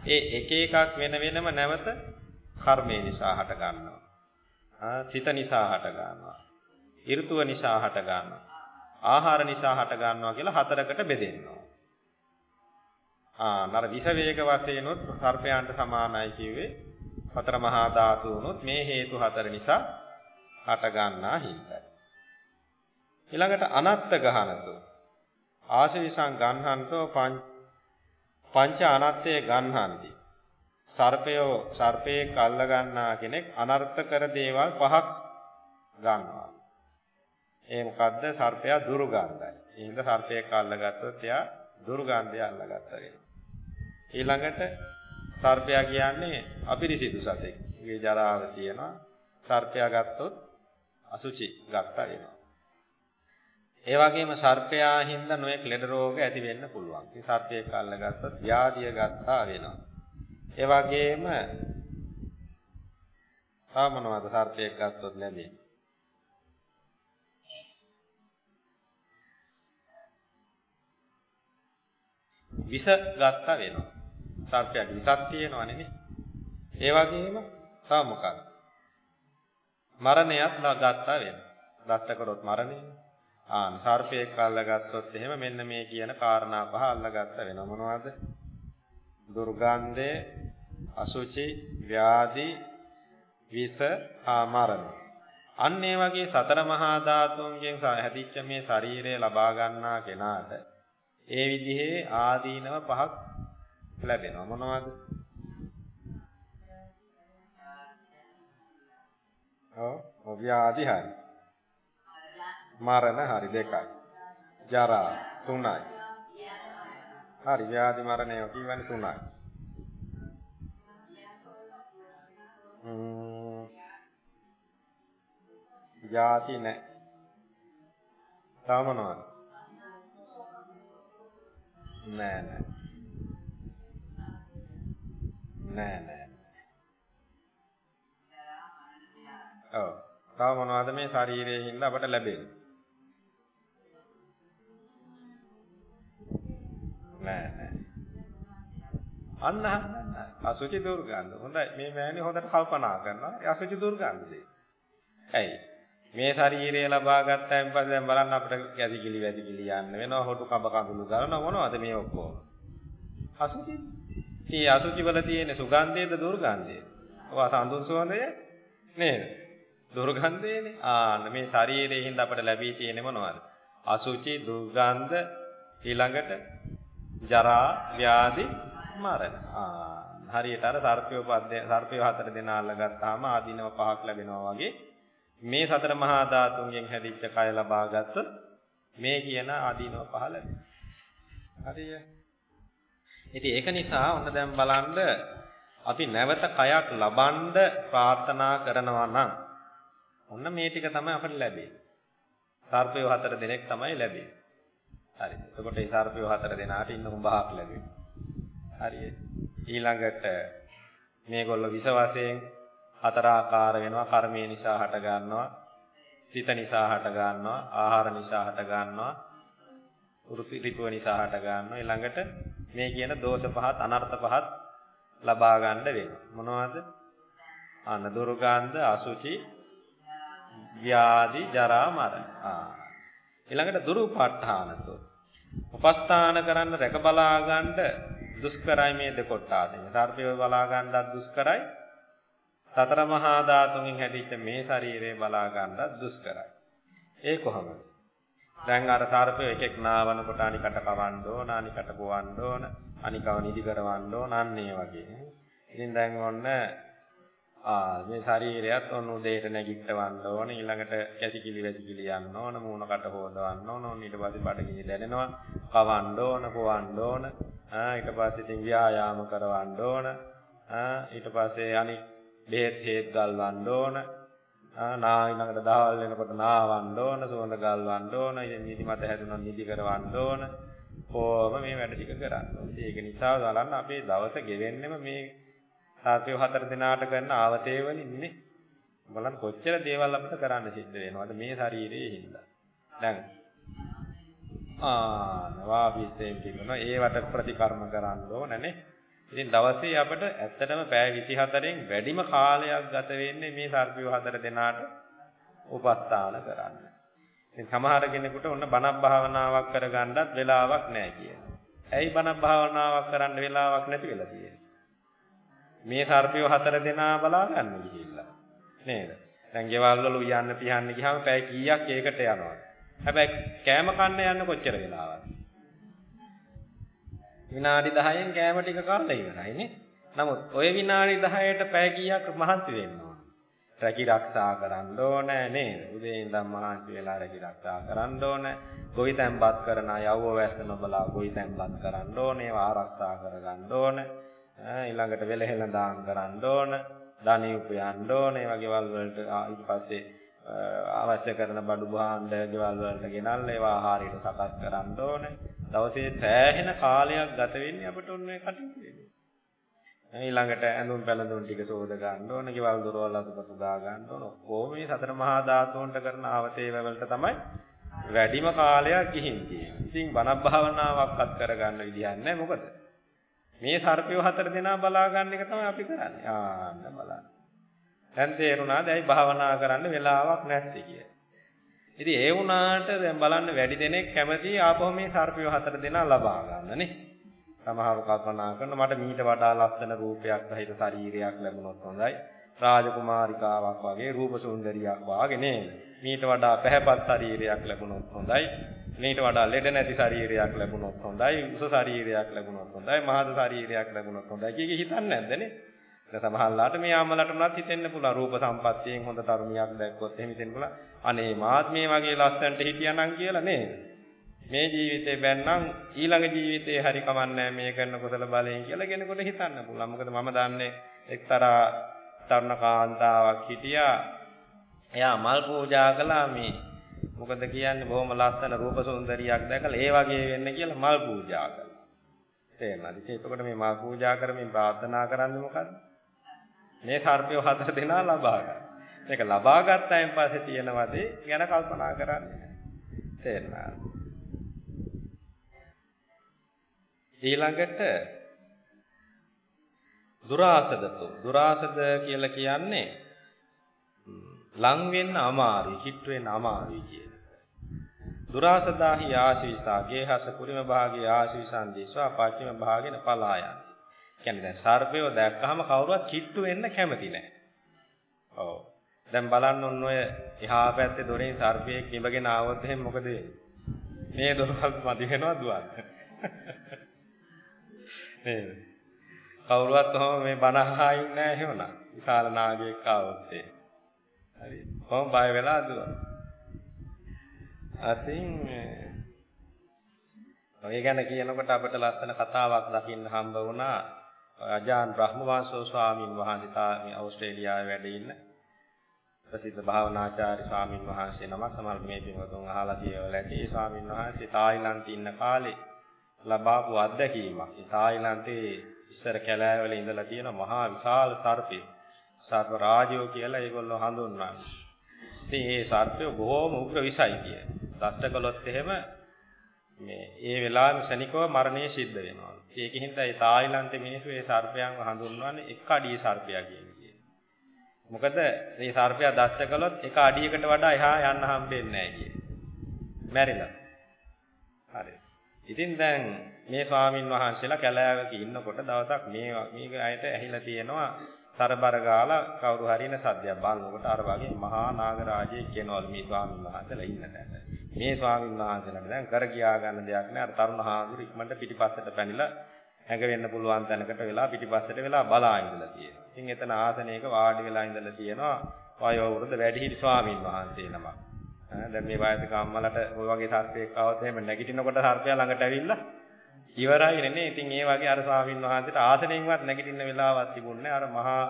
ඒ එක එකක් වෙන වෙනම නැවත කර්මය නිසා හට ගන්නවා. සිත නිසා හට ගන්නවා. ඍතුව නිසා හට ගන්නවා. ආහාර නිසා හට ගන්නවා කියලා හතරකට බෙදෙනවා. ආ නර විස වේග වශයෙන් උත් සර්පයන්ට සමානයි කිව්වේ. සතර මහා ධාතුනොත් මේ හේතු හතර නිසා හට ගන්නා හිඳයි. ඊළඟට අනත්ත ගහනතු. ආශවිසං ගන්හන්තෝ පංච අනත්තේ ගන්හන්ති. සර්පයෝ සර්පයේ කල්ල ගන්නා කෙනෙක් අනර්ථ කර දේවල් පහක් ගන්නවා. ඒ මොකද්ද? සර්පයා දුර්ගන්ධයි ඒ හින්දා සර්පයේ කල්ල ගත්තොත් එයා දුර්ගන්ධය අල්ලගත්තා වෙනවා ඊළඟට සර්පයා කියන්නේ අපිරිසිදු සතෙක්. ඒ ජරාව තියෙනවා. සර්පයා ගත්තොත් අසුචි ගත්තා වෙනවා. ඒ වගේම සර්පයා හින්දා නොයෙක් ලෙඩ රෝග ඇති වෙන්න පුළුවන්. ඉතින් සර්පයෙක් අල්ලගත්තොත් ව්‍යාධිය ගත්තා වෙනවා. ඒ වගේම තව මොනවද සර්පයෙක් ගත්තොත් ලැබෙන්නේ? විස ගත්තා වෙනවා. සර්පයාගේ විසක් තියෙනවනේ නේ. ඒ වගේම තව මොකක්ද? මරණයත් ගත්තා වෙනවා. දෂ්ට කරොත් මරණය. ආ සර්පයෙක් අල්ලගත්තොත් එහෙම මෙන්න මේ කියන කාරණා පහ අල්ලගත්ත වෙනවා. මොනවද? දුර්ගන්ධය, අසුචි, ව්‍යාධි, විස, හා මරණ. අන්න ඒ වගේ සතර මහා ධාතුන්ගෙන් හැදිච්ච මේ ශරීරය ලබා ගන්නා කෙනාට ඒ විදිහේ ආදීනව පහක් ලැබෙනවා මොනවද? ඔව් ව්‍යාධි හරි. මරණ හරි දෙකයි. ජරා තුනයි. හරි ව්‍යාධි මරණය කියවනේ තුනයි. ම්ම් ಜಾති නැහැ. තව මොනවද? නෑ නෑ. නෑ නෑ. ඔව්. තව මොනවද මේ ශරීරයේ හින්දා අපට ලැබෙන්නේ? නෑ නෑ. අන්න අන්න අසුචි දුර්ගන්ධ. හොඳයි. මේ මෑණි හොඳට කල්පනා කරනවා. ඒ අසුචි දුර්ගන්ධය. ඇයි? මේ ශරීරය ලබා ගත්තයින් පස්සේ දැන් බලන්න අපිට කැසිකිලි වැසිකිලි යන්න වෙනවා හොටු කබ කඳුළු ගලනවා මොනවද මේ ඔක්කොම අසුචි ඉතින් අසුචි වල තියෙන සුගන්ධයේද දුර්ගන්ධයේද ඔවා සඳුන් සුවඳය නේද? දුර්ගන්ධයනේ. ආන්න මේ ශරීරයෙන් හින්දා අපිට ලැබී තියෙන්නේ මොනවද? අසුචි දුර්ගන්ධ ඊළඟට ජරා ව්‍යාධි මරණ. ආ හරියට අර සර්පියෝ පද්‍ය සර්පියෝ හතර දෙනා අල්ලගත්තාම ආදීනව පහක් ලැබෙනවා වගේ මේ සතර මහා ධාතුන්ගෙන් හැදිච්ච කය ලබා ගත්තොත් මේ කියන ආදීනව පහළ හරිය. ඉතින් ඒක නිසා ඔන්න දැන් බලන්න අපි නැවත කයක් ලබන්න ප්‍රාර්ථනා කරනවා නම් ඔන්න මේ ටික තමයි අපිට ලැබෙන්නේ. සර්පය හතර දෙනෙක් තමයි ලැබෙන්නේ. හරි. එතකොට මේ සර්පය හතර දෙනාට ඉන්න උඹහක් ලැබෙනවා. හරියට. ඊළඟට මේගොල්ලෝ විස වශයෙන් හතර ආකාර වෙනවා කර්මය නිසා හට ගන්නවා සිත නිසා හට ගන්නවා ආහාර නිසා හට ගන්නවා ඍතුව නිසා හට ගන්නවා ඊළඟට මේ කියන දෝෂ පහත් අනර්ථ පහත් ලබා ගන්න වෙනවා මොනවද? අන දුර්ගන්ධ අසුචි ව්‍යාධි ජරා මරණ. ආ. ඊළඟට දුරුපට්ඨානතෝ උපස්ථාන කරන්න රැක බලා ගන්න දුෂ්කරයි මේ දෙකොට්ටාසෙන් සර්පය බලා ගන්නත් දුෂ්කරයි. සතර මහා ධාතුන්ගෙන් හැදිච්ච මේ ශරීරය බලා ගන්නත් දුෂ්කරයි. ඒ කොහොමද? දැන් අර සර්පය එකෙක් නාවනකොට අනිකට කවන්න ඕන, අනිකට බොවන්න ඕන, අනිකව නිදි කරවන්න ඕන, අන්න ඒ වගේ. ඉතින් දැන් ඔන්න ආ මේ ශරීරයත් ඔන්න උදේට නැගිටවන්න ඕන, ඊළඟට කැසිකිලි වැසිකිලි යන්න ඕන, මූණකට හොදවන්න ඕන, ඔන්න ඊට පස්සේ බඩගිනි දැනෙනවා, කවන්න ඕන, බොවන්න ඕන. ආ ඊට පස්සේ ඉතින් ව්‍යායාම කරවන්න ඕන. ආ ඊට පස්සේ අනිත් බෙහෙත් හේත් ගල්වන්න ඕන. නා ඊළඟට දහවල් වෙනකොට නාවන්න ඕන, සුවඳ ගල්වන්න ඕන, ඉතින් නිදි මත හැදුනොත් නිදි කරවන්න ඕන. කොහොම මේ වැඩ ටික කරන්න ඕනේ. ඒක නිසා බලන්න අපේ දවස ගෙවෙන්නෙම මේ සාපේව හතර දිනාට කරන ආවතේ වලින්නේ. බලන්න කොච්චර දේවල් අපිට කරන්න සිද්ධ වෙනවද මේ ශරීරයේ හින්දා. දැන් ආ නවාපිසෙන් කියනවා ඒවට ප්‍රතිකර්ම කරන්න ඕනනේ. ඉතින් දවසේ අපිට ඇත්තටම පැය 24න් වැඩිම කාලයක් ගත වෙන්නේ මේ සර්පියෝ හතර දෙනාට උපස්ථාන කරන්න. ඉතින් සමහර කෙනෙකුට ඔන්න බණක් භාවනාවක් කරගන්නත් වෙලාවක් නැහැ කියනවා. ඇයි බණක් භාවනාවක් කරන්න වෙලාවක් නැති වෙලා තියෙන්නේ? මේ සර්පියෝ හතර දෙනා බලා ගන්න ගිහිල්ලා. නේද? දැන් ගෙවල් වල උයන්න පියන්න ගියාම පැය කීයක් ඒකට යනවා. හැබැයි කෑම කන්න යන්න කොච්චර වෙලාවක්ද? විනාඩි 10න් කෑම ටික කාලා ඉවරයිනේ. නමුත් ওই විනාඩි 10ට පැය කීයක් මහන්සි වෙන්න ඕන. රැකී ආරක්ෂා කරන්න ඕන නේද? උදේ ඉඳන් මහන්සි වෙලා රැකී ආරක්ෂා කරන්න ඕන. ගොවි තැන්පත් කරන යව්ව වැස්ස නොබලා ගොවි තැන්පත් කරන්න ඕන. ඒවා ආරක්ෂා කරගන්න ඕන. ඊළඟට වෙලහෙල දාන් කරන්න ඕන. ධනිය උපයන්න ඕන. ඒ වගේ වල වලට ඊට පස්සේ අවශ්‍ය කරන බඩු භාණ්ඩ ගෙවල් වලට ගෙනල්ලා ඒවා ආහාරයට සකස් කරන්න ඕනේ. දවසේ සෑහෙන කාලයක් ගත වෙන්නේ අපිට ඔන්න ඔය කටයුතු වෙන්නේ. ඊළඟට ඇඳුම් පැළඳුම් ටික සෝද ගන්න ඕන, ගෙවල් දොරවල් අතුපතු දා ගන්න ඕන. ඔක්කොම මේ සතර මහා ධාතුන්ට කරන ආවතේ වලට තමයි වැඩිම කාලයක් ගිහින් තියෙන්නේ. ඉතින් බණක් භාවනාවක්වත් කරගන්න විදිහක් නැහැ. මොකද මේ සර්පය හතර දෙනා බලා ගන්න එක තමයි අපි කරන්නේ. ආන්න බලන්න. දැන් තේරුණාද? ඇයි භාවනා කරන්න වෙලාවක් නැත්තේ කියලා. ඉතින් ඒ වුණාට දැන් බලන්න වැඩි දෙනෙක් කැමති ආපහු මේ සර්පය හතර දෙනා ලබා ගන්න නේ. සමහරව කල්පනා කරන මට මීට වඩා ලස්සන රූපයක් සහිත ශරීරයක් ලැබුණොත් හොඳයි. රාජකුමාරිකාවක් වගේ රූප සුන්දරියක් වාගේ නේද? මීට වඩා පැහැපත් ශරීරයක් ලැබුණොත් හොඳයි. මීට වඩා ලෙඩ නැති ශරීරයක් ලැබුණොත් හොඳයි. උස ශරීරයක් ලැබුණොත් හොඳයි. මහත ශරීරයක් ලැබුණොත් හොඳයි කිය කී හිතන්නේ නැද්ද නේ? දැන් සමහරලාට මේ ආමලට උනත් හිතෙන්න පුළුවන් රූප සම්පත්තියෙන් හොඳ තරුණියක් දැක්කොත් එහෙම හිතෙන්න පුළුවන්. අනේ මාත් මේ වගේ ලස්සනට හිටියානම් කියලා නේද? මේ ජීවිතේ බැන්නම් ඊළඟ ජීවිතේ හරි කමන්නේ මේ කරන කුසල බලයෙන් කියලා කෙනෙකුට හිතන්න පුළුවන්. මොකද මම දන්නේ එක්තරා තරුණ කාන්තාවක් හිටියා. එයා මල් පූජා කළා මේ මොකද කියන්නේ බොහොම ලස්සන රූප සුන්දරියක් දැකලා ඒ වගේ වෙන්න කියලා මල් පූජා කළා. තේරෙනවද? ඉතින් එතකොට මේ මල් පූජා කරමින් ප්‍රාර්ථනා කරන්නේ මොකද්ද? මේ සර්පය හතර දෙනා ලබා ගන්න. මේක ලබා ගත්තයින් පස්සේ තියෙනවද ගැන කල්පනා කරන්නේ. තේරෙනවද? ඊළඟට දුරාසදතු දුරාසද කියලා කියන්නේ ලං වෙන්න අමාරුයි කිට් වෙන්න අමාරුයි කියන දුරාසදාහි ආශීසා ගේහස කුරිම භාගයේ ආශීසන් දිස්වා පච්චිම භාගේන පලායන් කියන්නේ දැන් සර්පය දැක්කහම කවුරුවත් කිට්ටු වෙන්න කැමති නැහැ. ඔව්. දැන් බලන්න ඔන්න ඔය එහා පැත්තේ දොරෙන් සර්පයෙක් ඉඹගෙන ආවොත් එහෙනම් මොකද වෙන්නේ? මේ දොරවල් මදි වෙනවා දුවන්න. නේද? කවුරුවත් කොහොම මේ බණ අහා ඉන්නේ නැහැ එහෙමනම්. විශාල නාගයෙක් ආවොත් ඒ. හරි. කොහොම බය වෙලා දුවන. අතින් ඔය ගැන කියනකොට අපිට ලස්සන කතාවක් දකින්න හම්බ වුණා. අජාන් බ්‍රහ්මවංශෝ ස්වාමින් වහන්සේ තා ඕස්ට්‍රේලියාවේ වැඩ ඉන්න ප්‍රසිද්ධ භාවනාචාර්ය ස්වාමින් වහන්සේ නමක් සමහර මේ පින්වතුන් අහලා තියෙවල ඇති. ඒ ස්වාමින් වහන්සේ තායිලන්තේ ඉන්න කාලේ ලබාපු අත්දැකීමක්. ඒ තායිලන්තේ ඉස්සර කැලෑවල ඉඳලා තියෙන මහා විශාල සර්පෙක්. සර්ප රාජයෝ කියලා ඒගොල්ලෝ හඳුන්වන්නේ. ඉතින් මේ සර්පය බොහොම උග්‍ර විසයි කිය. දෂ්ට කළොත් එහෙම මේ ඒ වෙලාවෙම ශනිකව මරණය සිද්ධ වෙනවා. ඒකින් තමයි තායිලන්තේ මිනිස්සු මේ සර්පයන්ව හඳුන්වන්නේ එක් අඩිය සර්පයා කියන්නේ. මොකද මේ සර්පයා දෂ්ට කළොත් එක අඩියකට වඩා එහා යන්න හම්බෙන්නේ නැහැ කියේ. මැරිලා. හරි. ඉතින් දැන් මේ ස්වාමින් වහන්සේලා කැලෑවක ඉන්නකොට දවසක් මේ මේක අයට ඇහිලා තියෙනවා තරබර ගාලා කවුරු හරින සද්දයක් බලනකොට අර වගේ මහා නාගරාජයෙක් කියනවලු මේ ස්වාමින් වහන්සේලා ඉන්න තැන. මේ ස්වාමින් වහන්සේලාට දැන් කර ගියා ගන්න දෙයක් නෑ අර තරුණ හාමුදුරු ඉක්මනට පිටිපස්සට පැනිලා හැඟ වෙන්න පුළුවන් තැනකට වෙලා පිටිපස්සට වෙලා බලා ඉඳලා තියෙනවා. ඉතින් එතන ආසනයක වාඩි වෙලා ඉඳලා තියෙනවා වයෝ වෘද්ධ වැඩිහිටි ස්වාමින් වහන්සේ නමක්. දැන් මේ වයසක අම්මලට ওই වගේ සර්පයෙක් ආවොත් එහෙම නැගිටිනකොට සර්පයා ළඟට ඇවිල්ලා ඉවරයි නේ. ඉතින් ඒ වගේ අර ස්වාමින් වහන්සේට ආසනෙන්වත් නැගිටින්න වෙලාවක් තිබුණේ අර මහා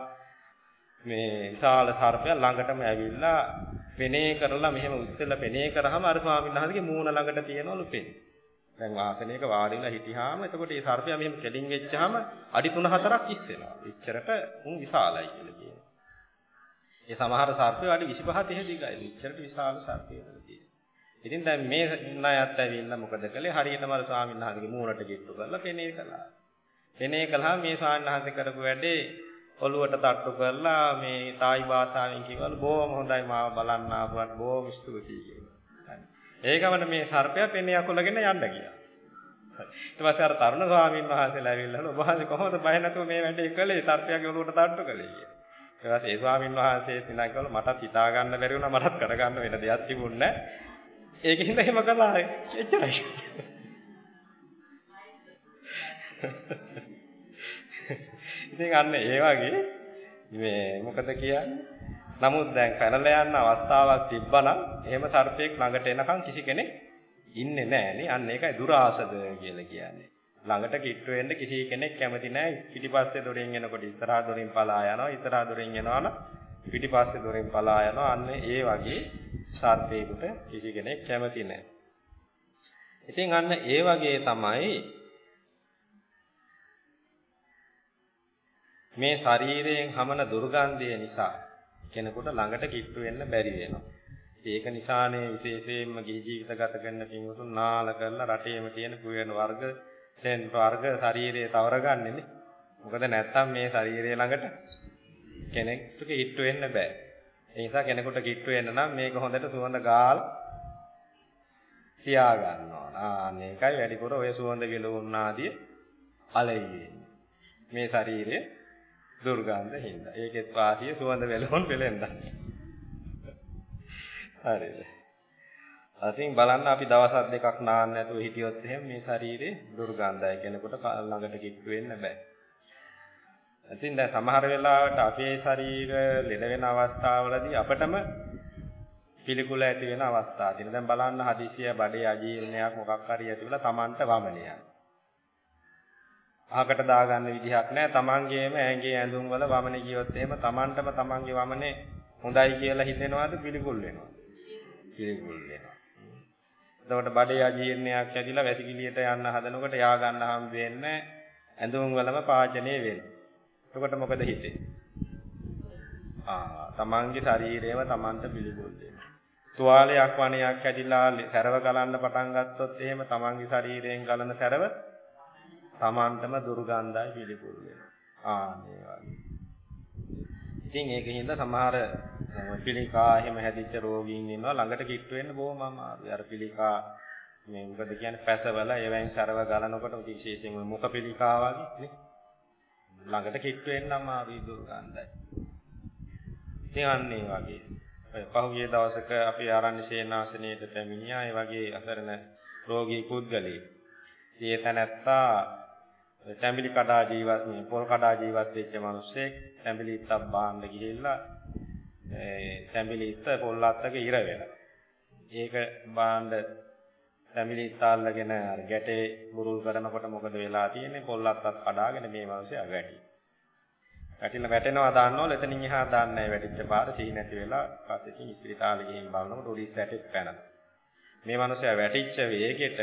මේ විශාල සර්පයා ළඟටම ඇවිල්ලා පෙනේ කරලා මෙහෙම උස්සලා පෙනේ කරාම අර ස්වාමීන් වහන්සේගේ මූණ ළඟට තියෙනවලු පෙනේ. දැන් වාසනයක වාඩිලා හිටියාම එතකොට මේ සර්පයා මෙහෙම කෙලින් වෙච්චාම අඩි 3-4ක් ඉස්සෙනවා. එච්චරට උන් විශාලයි කියලා කියනවා. ඒ සමහර සර්පය අඩි 25 30 දිගයි. මෙච්චරට විශාල සර්පයකට තියෙනවා. ඉතින් දැන් මේ ණයත් ඇවිල්ලා මොකද කළේ? හරියටම අර ස්වාමීන් වහන්සේගේ මූණට කිට්ටු කරලා පෙනේ කළා. පෙනේ කළා මේ ස්වාමීන් වහන්සේ කරපු වැඩේ ඔළුවට තට්ටු කරලා මේ තායි භාෂාවෙන් කිව්වලු බොහොම හොඳයි මාව බලන්න ආපුවට බොහොම ස්තුතියි කියලා. ඒකවල මේ සර්පයා පෙනේ අකුලගෙන යන්න ගියා. ඊට පස්සේ අර තරුණ ස්වාමීන් වහන්සේලා ඇවිල්ලා ඔබ වහන්සේ කොහොමද බය නැතුව මේ වැඩේ කළේ? සර්පයාගේ ඔළුවට තට්ටු කළේ කියලා. ඊට පස්සේ ඒ ස්වාමීන් වහන්සේ තිනා කළා මටත් හිතා ගන්න බැරි වුණා මටත් කරගන්න වෙන දෙයක් තිබුණේ නැහැ. ඒකින්ද එහෙම කළා. එච්චරයි. ඉතින් අන්න ඒ වගේ මේ මොකද කියන්නේ? නමුත් දැන් පැනලා යන්න අවස්ථාවක් තිබ්බනම් එහෙම සර්පෙක් ළඟට එනකන් කිසි කෙනෙක් ඉන්නේ නැහැ නේ. අන්න ඒකයි දුරාසද කියලා කියන්නේ. ළඟට කිට්ටු වෙන්න කිසි කෙනෙක් කැමති නැහැ. පිටිපස්සේ දොරෙන් එනකොට ඉස්සරහා දොරෙන් පලා යනවා. ඉස්සරහා දොරෙන් එනවා නම් පිටිපස්සේ දොරෙන් පලා යනවා. අන්න ඒ වගේ සර්පේකට කිසි කෙනෙක් කැමති නැහැ. ඉතින් අන්න ඒ වගේ තමයි මේ ශරීරයෙන් හමන දුර්ගන්ධය නිසා කෙනෙකුට ළඟට කිට්ටු වෙන්න බැරි වෙනවා. ඒක නිසානේ විශේෂයෙන්ම ගිහි ජීවිත ගත කරන පින්වතුන් නාල කරලා රටේම තියෙන කුයන වර්ග, සෙන් වර්ග ශරීරයේ තවරගන්නේ නේ. මොකද නැත්තම් මේ ශරීරය ළඟට කෙනෙක්ට කිට්ටු වෙන්න බෑ. ඒ නිසා කෙනෙකුට කිට්ටු වෙන්න නම් මේක හොඳට සුවඳ ගාල් තියා ගන්නවා. ආ මේකයි වැඩිපුර ඔය සුවඳ විලවුන් ආදී අලෙයි මේ ශරීරයේ දුර්ගන්ධ හින්දා. ඒකෙත් වාසිය සුවඳ වෙලොන් වෙලෙන්දා. හරිද? අතින් බලන්න අපි දවස් දෙකක් නාන්න නැතුව හිටියොත් එහෙම මේ ශරීරේ දුර්ගන්ධයි කෙනෙකුට ළඟට කිට්ටු වෙන්න බෑ. ඉතින් දැන් සමහර වෙලාවට අපේ ශරීර ලෙඩ වෙන අවස්ථාවලදී අපටම පිළිකුල ඇති වෙන අවස්ථා තියෙනවා. දැන් බලන්න හදිසිය බඩේ අජීර්ණයක් මොකක් හරි ඇති වෙලා Tamanට වමනයක්. අහකට දාගන්න විදිහක් නැහැ. තමන්ගේම ඇඟේ ඇඳුම් වල වමනේ ගියොත් එහෙම තමන්ටම තමන්ගේ වමනේ හොඳයි කියලා හිතෙනවද පිළිකුල් වෙනවද? පිළිකුල් වෙනවා. එතකොට බඩේ අජීර්ණයක් ඇතිලා වැසිකිළියට යන්න හදනකොට යා ගන්න හම් වෙන්නේ ඇඳුම් වලම පාචනය වෙනවා. එතකොට මොකද හිතෙන්නේ? ආ තමන්ගේ ශරීරයම තමන්ට පිළිකුල් වෙනවා. තුවාලයක් වණයක් ඇදිලා සැරව ගලන්න පටන් ගත්තොත් එහෙම තමන්ගේ ශරීරයෙන් ගලන සැරව Tamanටම දුර්ගන්ධයි පිළිකුල් වෙනවා. ආන්නේ වගේ. ඉතින් ඒකින්ද සමහර පිළිකා එහෙම හැදිච්ච රෝගීන් ඉන්නවා ළඟට කිට්ටු වෙන්න බොහොම අමාරුයි. අර පිළිකා මේ මොකද කියන්නේ පැසවල ඒවෙන් සරව ගලනකොට විශේෂයෙන් මුඛ පිළිකා වගේ නේ. ළඟට කිට්ටු වෙන්න අමාරුයි දුර්ගන්ධයි. ඉතින් අන්නේ වගේ. පහුගිය දවසක අපි ආරණ්‍ය සේනාසනයේට පැමිණියා. ඒ වගේ අසරණ රෝගී පුද්ගලයෙක්. ඒ තැනැත්තා තැඹිලි කඩා ජීවත් මේ පොල් කඩා ජීවත් වෙච්ච මිනිස්සෙක් තැඹිලි ඉත්තක් බාන්න ගිහිල්ලා ඒ තැඹිලි ඉත්ත පොල් අත්තක ඉර වෙලා. ඒක බාන්න තැඹිලි ඉත්ත අල්ලගෙන අර ගැටේ බුරුල් කරනකොට මොකද වෙලා තියෙන්නේ පොල් අත්තක් කඩාගෙන මේ මිනිස්සයා වැටි. වැටිලා වැටෙනවා දාන්නවල එතනින් එහා දාන්නේ නැහැ වැටිච්ච පාර සීන නැති වෙලා පස්සේ ඉතින් ඉස්පිරිතාලේ ගිහින් බලනකොට උඩිස් ඇටෙත් පැනලා. මේ මිනිස්සයා වැටිච්ච වේගෙට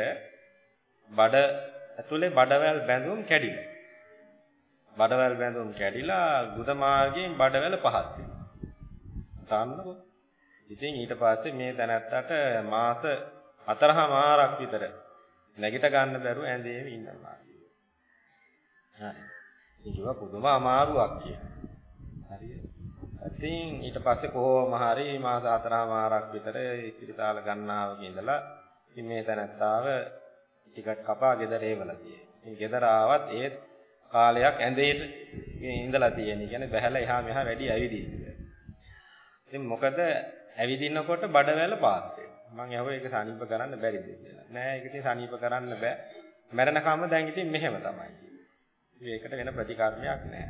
බඩ ඇතුලේ බඩවැල් බැඳුම් කැඩිලා. බඩවැල් බැඳුම් කැඩිලා ගුද මාර්ගයෙන් බඩවැල පහත් වෙනවා. තාන්නකො. ඉතින් ඊට පස්සේ මේ තැනත්තට මාස 4මාරක් විතර නැගිට ගන්න බැරුව ඇඳේම ඉන්නවා. හරි. ඒක පුදුම අමාරුවක් කියලා. හරිද? ඉතින් ඊට පස්සේ කොහොම හරි මාස 4මාරක් විතර ඉස්පිරිතාල ගන්නාවක ඉඳලා ඉතින් මේ තැනත්තාව ටිකක් කපා ගෙදර ඒවලා තියෙන්නේ. ඉතින් ගෙදර ආවත් ඒත් කාලයක් ඇඳේට ඉඳලා තියෙන්නේ. කියන්නේ බහැලා එහා මෙහා වැඩි ඇවිදින්නේ. ඉතින් මොකද ඇවිදිනකොට බඩවැල පාත් වෙනවා. මම යහුව ඒක සනීප කරන්න බැරිද කියලා. නෑ ඒක ඉතින් සනීප කරන්න බෑ. මැරෙනකම දැන් ඉතින් මෙහෙම තමයි. ඒකට වෙන ප්‍රතිකර්මයක් නෑ.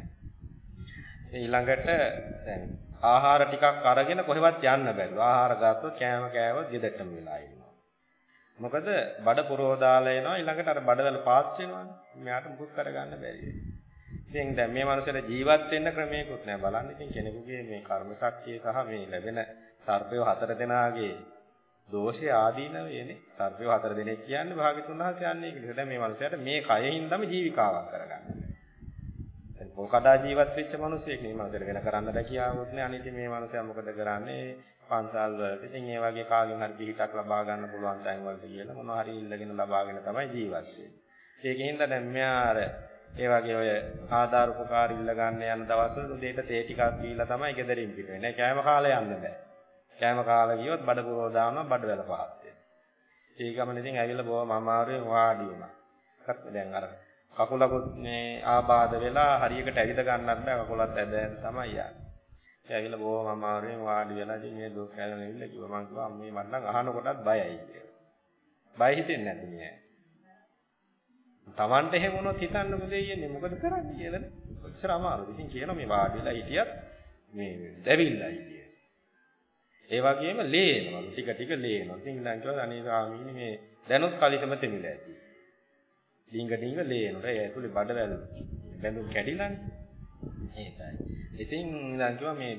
ඊළඟට දැන් ආහාර ටිකක් අරගෙන කොහෙවත් යන්න බැරුව. ආහාර ගත්තොත් කෑම කෑවොත් ගෙදරටම වෙලා ඉන්නවා. මොකද බඩ පුරව දාලා එනවා ඊළඟට අර බඩවල පාත් වෙනවානේ. මෙයාට මුකුත් කරගන්න බැරි ඉතින් දැන් මේ මනුස්සයාට ජීවත් වෙන්න ක්‍රමයක්වත් නැහැ. බලන්න ඉතින් කෙනෙකුගේ මේ කර්ම ශක්තිය සහ මේ ලැබෙන සර්පය හතර දෙනාගේ දෝෂය ආදීනව යන්නේ. සර්පය හතර දෙනෙක් කියන්නේ භාග්‍යතුන් වහන්සේ යන්නේ කියලා. දැන් මේ මනුස්සයාට මේ කයෙන් තමයි ජීවිකාවක් කරගන්න. දැන් පොකඩා ජීවත් වෙච්ච මිනිසෙක් නේ මනුස්සයාට වෙන කරන්න දැකියාවොත් නේ අනිත් මේ මනුස්සයා මොකද කරන්නේ? පන්සල් වලට. ඉතින් ඒ වගේ කාගෙන් හරි පිහිටක් ලබා ගන්න පුළුවන් තැන් වලට කියලා මොනවා හරි ඉල්ලගෙන ලබාගෙන තමයි ජීවත් වෙන්නේ. ඒකෙන්ද දැන් මෙයා අර ඒ වගේ ඔය ආධාර උපකාර ඉල්ල ගන්න යන දවස්වල උදේට තේ ටිකක් බීලා තමයි ගෙදරින් පිට වෙන්නේ. කෑම කාලේ යන්න බෑ. කෑම කාලේ ගියොත් බඩ පුරව දානවා බඩවැල පහත් වෙනවා. ඒ ගමන ඉතින් ඇවිල්ලා බොහොම අමාරුවෙන් වාඩි වුණා. දැන් අර කකුලකුත් මේ ආබාධ වෙලා හරියකට ඇවිද ගන්නත් බෑ කකුලත් ඇද තමයි යන්නේ. ඇවිල්ලා බොහොම අමාරුවෙන් වාඩි වෙලා ඉතින් මේ දුක් කැලන ඇවිල්ලා කිව්වා මං කිව්වා අම්මේ මට නම් අහනකොටත් බයයි කියලා. බය හිතෙන්නේ නැද්ද මේ? Tamanට එහෙම වුණොත් හිතන්නකො දෙයියන්නේ මොකද කරන්නේ කියලා. කොච්චර අමාරුද. ඉතින් කියනවා මේ වාඩි වෙලා හිටියත් මේ දැවිල්ලයි කියලා. ඒ වගේම ලේනවා ටික ටික ලේනවා. ඉතින් දැන් කිව්වා අනේ ස්වාමීනි මේ දැනුත් කලිසම තෙමිලා ඇති. ඩිංග ඩිංග ලේනවා. ඒ ඇතුලේ බඩවැල් බැඳුම් කැඩිලානේ. ඒකයි. ඉතින් දැන් කිව්වා මේ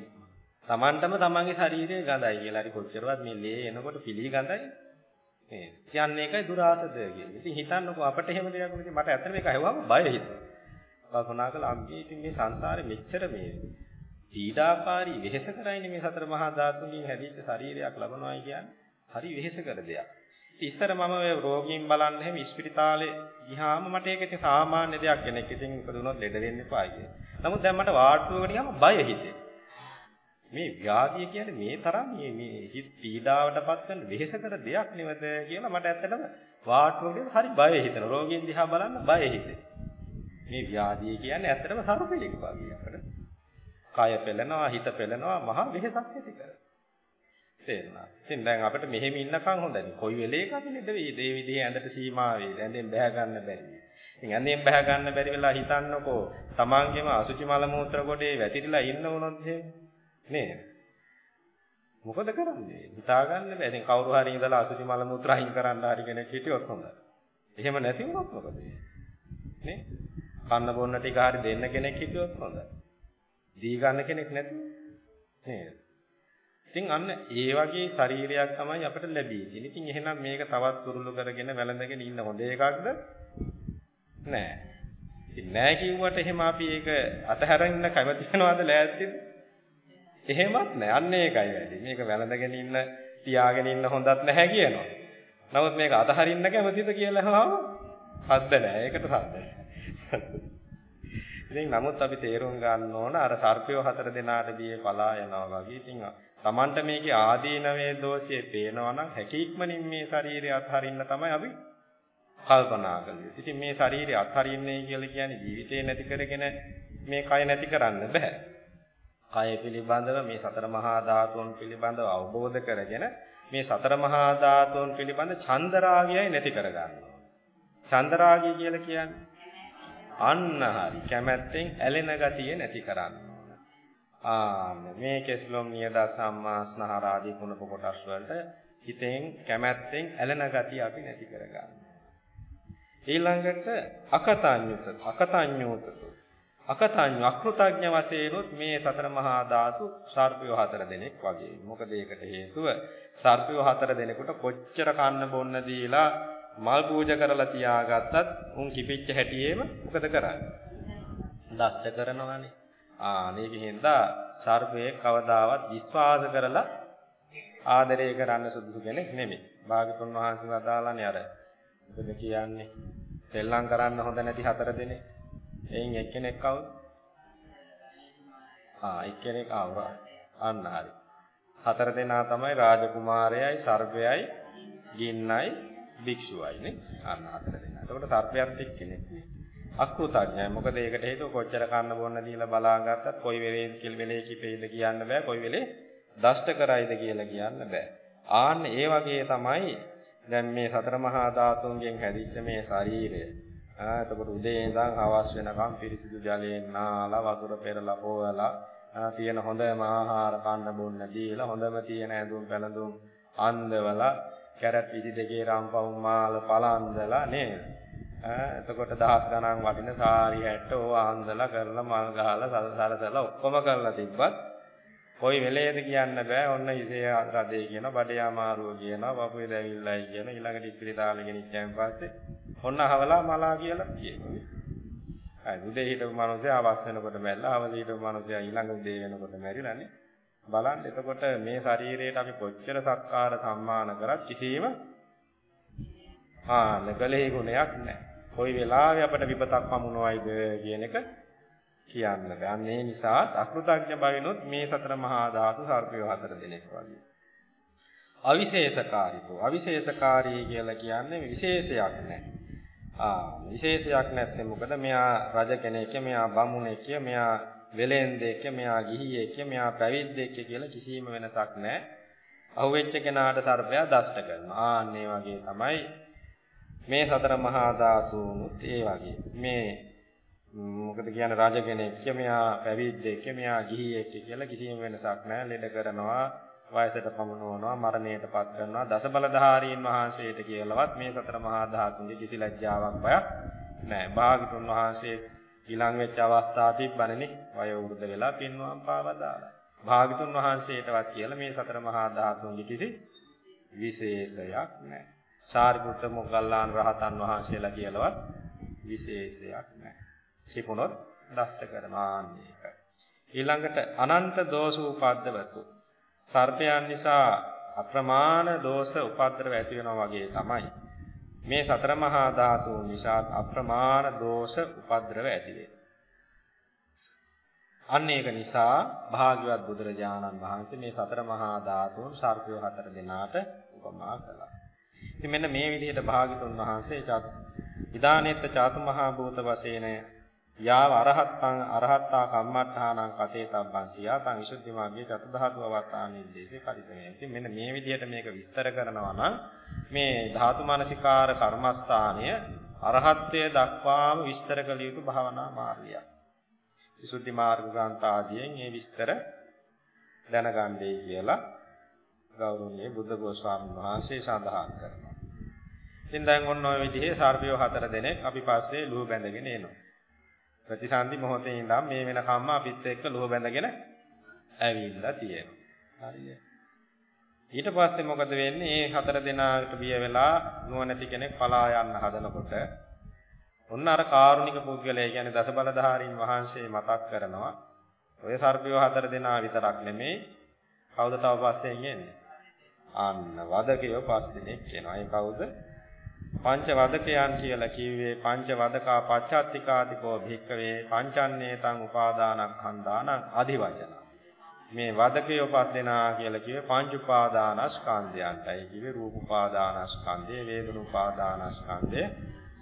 Tamanටම Tamanගේ ශරීරය ගඳයි කියලා. හරි කොච්චරවත් මේ ලේ එනකොට පිළි ගඳයි. මේ කියන්නේ ඒකයි දුරාසද කියලා. ඉතින් හිතන්නකෝ අපිට එහෙම දෙයක් නෙමෙයි මට ඇත්තට මේක ඇහුවම බය හිතුවා. කල්පනා කළා අපි ඉතින් මේ සංසාරේ මෙච්චර මේ පීඩාකාරී වෙහෙස කරයිනේ මේ සතර මහා ධාතුන්ගෙන් හැදිච්ච ශරීරයක් ලබනවායි කියන්නේ. හරි වෙහෙස කර දෙයක්. ඉතින් ඉස්සර මම ඔය රෝගීන් බලන්න හැම ඉස්පිරිතාලේ ගියාම මට ඒක ඉතින් සාමාන්‍ය දෙයක් කෙනෙක් ඉතින් ඉපදුනොත් ලෙඩ වෙන්න එපා කියලා. නමුත් දැන් මට වාට්ටුවකට ගියාම බය හිතේ. මේ ව්‍යාධිය කියන්නේ මේ තරම් මේ මේ හිත පීඩාවටපත් කරන වෙහෙස කර දෙයක් නෙවද කියලා මට ඇත්තටම වාට්ටුවකට හරි බය හිතෙනවා. රෝගීන් දිහා බලන්න බය හිතේ. මේ ව්‍යාධිය කියන්නේ ඇත්තටම සර්පෙක් වගේ අපිට. කය පෙළෙනවා, හිත පෙළෙනවා, මහා වෙහෙසක් ඇති කරනවා. තේරුණා. ඉතින් දැන් අපිට මෙහෙම ඉන්නකම් හොඳයි. කොයි වෙලේක අපි නෙද වෙයි. ඒ විදිහේ ඇඳට සීමා වෙයි. ඇඳෙන් බැහැ ගන්න බැරි. ඉතින් ඇඳෙන් බැහැ ගන්න බැරි වෙලා හිතන්නකෝ තමන්ගේම අසුචි මල මූත්‍ර ගොඩේ වැතිරිලා ඉන්න වුණොත් එහෙම නේද? මොකද කරන්නේ? හිතා ගන්න බෑ. ඉතින් කවුරු හරි ඉඳලා අසුචි මල මූත්‍ර අයින් කරන්න හරි කෙනෙක් හිටියොත් හොඳයි. එහෙම නැති වුණොත් මොකද? නේ? කන්න බොන්න ටික හරි දෙන්න කෙනෙක් හිටියොත් හොඳයි. දී ගන්න කෙනෙක් නැති නේද? ඉතින් අන්න ඒ වගේ ශරීරයක් තමයි අපිට ලැබී තියෙන්නේ. ඉතින් එහෙනම් මේක තවත් තුරුළු කරගෙන වැළඳගෙන ඉන්න හොඳ එකක්ද? නෑ. ඉතින් නෑ කිව්වට එහෙම අපි ඒක අතහැරින්න කැමති වෙනවද ලෑස්තිද? එහෙමත් නෑ. අන්න ඒකයි වැඩි. මේක වැළඳගෙන ඉන්න තියාගෙන ඉන්න හොඳත් නැහැ කියනවා. නමුත් මේක අතහරින්න කැමතිද කියලා අහම සද්ද නෑ. ඒකට සද්ද නෑ. ඉතින් නමුත් අපි තේරුම් ගන්න ඕන අර සර්පියෝ හතර දෙනාට බියේ පලා යනවා වගේ. ඉතින් Tamanට මේකේ ආදීනවේ දෝෂයේ පේනවා නම් හැකීක්මනින් මේ ශරීරය අත්හරින්න තමයි අපි කල්පනා කළේ. ඉතින් මේ ශරීරය අත්හරින්නේ කියලා කියන්නේ ජීවිතේ නැති කරගෙන මේ කය නැති කරන්න බෑ. කය පිළිබඳව මේ සතර මහා ධාතුන් පිළිබඳව අවබෝධ කරගෙන මේ සතර මහා ධාතුන් පිළිබඳ චන්දරාගයයි නැති කරගන්නවා. චන්දරාගය කියලා කියන්නේ අන්න හරි කැමැත්තෙන් ඇලෙන ගතිය නැති කරන්න. ආන්න මේ කෙස්ලොම් නියද සම්මාස්නහර ආදී කුණප කොටස් වලට හිතෙන් කැමැත්තෙන් ඇලෙන ගතිය අපි නැති කරගන්න. ඊළඟට අකතඤ්ඤුත අකතඤ්ඤෝතතු අකතඤ්ඤ අකෘතඥ වශයෙන්ුත් මේ සතර මහා ධාතු සර්පයෝ හතර දෙනෙක් වගේ. මොකද ඒකට හේතුව සර්පයෝ හතර දෙනෙකුට කොච්චර කන්න බොන්න දීලා මල් පූජා කරලා තියාගත්තත් උන් කිපිච්ච හැටියේම මොකද කරන්නේ? දෂ්ට කරනවානේ. ආ මේකෙන් දා සර්පයේ කවදාවත් විශ්වාස කරලා ආදරය කරන්න සුදුසු කෙනෙක් නෙමෙයි. භාගතුන් වහන්සේ වදාළානේ අර මොකද කියන්නේ? සෙල්ලම් කරන්න හොඳ නැති හතර දෙනෙක්. එයින් එක්කෙනෙක් කවුද? ආ එක්කෙනෙක් ආවරා. අන්න හරි. හතර දෙනා තමයි රාජකුමාරයයි සර්පයයි ගින්නයි භික්ෂුවයි නේ. අන්න හතර දෙනා. එතකොට සර්පයත් එක්කෙනෙක් නේ. අකෘතඥයි. මොකද ඒකට හේතුව කොච්චර කන්න බොන්න දීලා බලාගත්තත් කොයි වෙලේ කිල් වෙලේ කිපෙයිද කියන්න බෑ. කොයි වෙලේ දෂ්ට කරයිද කියලා කියන්න බෑ. ආන්න ඒ වගේ තමයි දැන් මේ සතර මහා ධාතුන්ගෙන් හැදිච්ච මේ ශරීරය. ආ එතකොට උදේ ඉඳන් හවස් වෙනකම් පිරිසිදු ජලයෙන් නාලා වතුර පෙරලා පොවලා තියෙන හොඳම ආහාර කන්න බොන්න දීලා හොඳම තියෙන ඇඳුම් පැළඳුම් අන්දවලා කැරට් 22 රම්පවුම් මාල පලන්දලා නේද? එතකොට දහස් ගණන් වටින සාරි හැට්ට ඕවා අන්දලා කරලා මල් ගහලා සලසලා ඔක්කොම කරලා තිබ්බත් කොයි වෙලේද කියන්න බෑ ඔන්න ඉසේ රදේ කියන බඩේ අමාරුව කියන වපුවේ දැවිල්ලයි කියන ඊළඟට ඉස්පිරිතාලෙ ගෙනිච්චාන් පස්සේ ඔන්න අහවලා මලා කියලා කියනවා. අය උදේ හිටපු මිනිස්සයා අවස් වෙනකොට මැරිලා අවදි හිටපු මිනිස්සයා ඊළඟ උදේ වෙනකොට මැරිලානේ. බලන්න එතකොට මේ ශරීරයට අපි කොච්චර සත්කාර සම්මාන කරත් කිසිම ආ නගලේ ගුණයක් නැහැ. කොයි වෙලාවෙ අපට විපතක් පමුණුවයිද කියන එක කියන්න බෑ. අන්න ඒ නිසා අකෘතඥ බවිනොත් මේ සතර මහා ධාතු සර්පය හතර දෙනෙක් වගේ. අවිශේෂකාරීතෝ අවිශේෂකාරී කියලා කියන්නේ විශේෂයක් නැහැ. ආ විශේෂයක් නැත්නම් මොකද මෙයා රජ කෙනෙක්, මෙයා බමුණෙක්, මෙයා වෙලෙන්දෙක්, මෙයා ගිහියෙක්, මෙයා පැවිද්දෙක් කියලා කිසිම වෙනසක් නැහැ. අහුවෙච්ච කෙනාට සර්පයා දෂ්ට කරනවා. ආන්න ඒ වගේ තමයි මේ සතර මහා ධාතුනුත් ඒ වගේ. මේ මොකද කියන්නේ රාජ කෙනෙක් මෙයා පැවිද්දෙක් මෙයා ගිහියෙක් කියලා කිසිම වෙනසක් නැහැ. ලෙඩ කරනවා, වයසට පමුණවනවා, මරණයටපත් කරනවා. දස බලධාරීන් වහන්සේට කියලාවත් මේ සතර මහා ධාතුන්ගේ කිසි ලැජ්ජාවක් බයක් නැහැ. භාගතුන් වහන්සේ ඊළඟ වෙච්ච අවස්ථා තිබ්බනේ වයෝ වෘද්ධ වෙලා පින්වම් පාවදාලා. භාගතුන් වහන්සේටවත් කියලා මේ සතර මහා ධාතුන්ගේ කිසි විශේෂයක් නැහැ. සාරිපුත්ත මොග්ගල්ලාන රහතන් වහන්සේලා කියලාවත් විශේෂයක් නැහැ. කිපුණොත් දෂ්ට කරනවා මේක. ඊළඟට අනන්ත දෝෂ උපද්දවතු. සර්පයන් නිසා අප්‍රමාණ දෝෂ උපද්දව ඇති වෙනවා වගේ තමයි. මේ සතර මහා ධාතුන් නිසා අප්‍රමාණ දෝෂ උපද්දව ඇති වෙන්නේ. අන්න ඒක නිසා භාග්‍යවත් බුදුරජාණන් වහන්සේ මේ සතර මහා ධාතුන් සර්පය හතර දෙනාට උපමා කළා. ඉතින් මෙන්න මේ විදිහට භාග්‍යතුන් වහන්සේ ඉදානෙත්ත චාතු මහා භූත වශයෙන් යාව අරහත්තං අරහත්තා කම්මට්ඨානං කතේතබ්බං සියාතං විසුද්ධි මාර්ගයේ චතුධාතු අවතාරණින් දේශේ පරිතමේ. ඉතින් මෙන්න මේ විදිහට මේක විස්තර කරනවා නම් මේ ධාතු මනසිකාර කර්මස්ථානය අරහත්ත්වය දක්වාම විස්තර කළ යුතු භාවනා මාර්ගයක්. විසුද්ධි මාර්ග ග්‍රන්ථ ආදියෙන් මේ විස්තර දැනගන්නේ කියලා ගෞරවනීය බුද්ධ ගෝස්වාමීන් වහන්සේ සඳහන් කරනවා. ඉතින් දැන් ඔන්න ඔය විදිහේ සර්පියෝ හතර දෙනෙක් අපි පස්සේ ලුහු බැඳගෙන එනවා. ප්‍රතිසන්දි මොහොතේ ඉඳන් මේ වෙනකම්ම අපිත් එක්ක ලුහු බැඳගෙන ඇවිල්ලා තියෙනවා. හරිද? ඊට පස්සේ මොකද වෙන්නේ? මේ හතර දෙනාට බිය වෙලා නුවණැති කෙනෙක් පලා යන්න හදනකොට ඔන්න අර කාරුණික පුද්ගලයා කියන්නේ දසබලධාරීන් වහන්සේ මතක් කරනවා. ඔය සර්පියෝ හතර දෙනා විතරක් නෙමෙයි කවුද තව පස්සේ යන්නේ? අන්න වදකයෝ පස් දෙනෙක් කියනවා. ඒ කවුද? පංච වදකයන් කියලා කිව්වේ පංච වදකා පච්චත්තිකාතිකෝ භික්කවේ පංචන්නේතං උපාදානස්කන්ධානං අධිවචන. මේ වදකයෝ පස් දෙනා කියලා කිව්වේ පංච උපාදානස්කන්ධයන්ටයි කිව්වේ රූප උපාදානස්කන්ධය, වේදන උපාදානස්කන්ධය,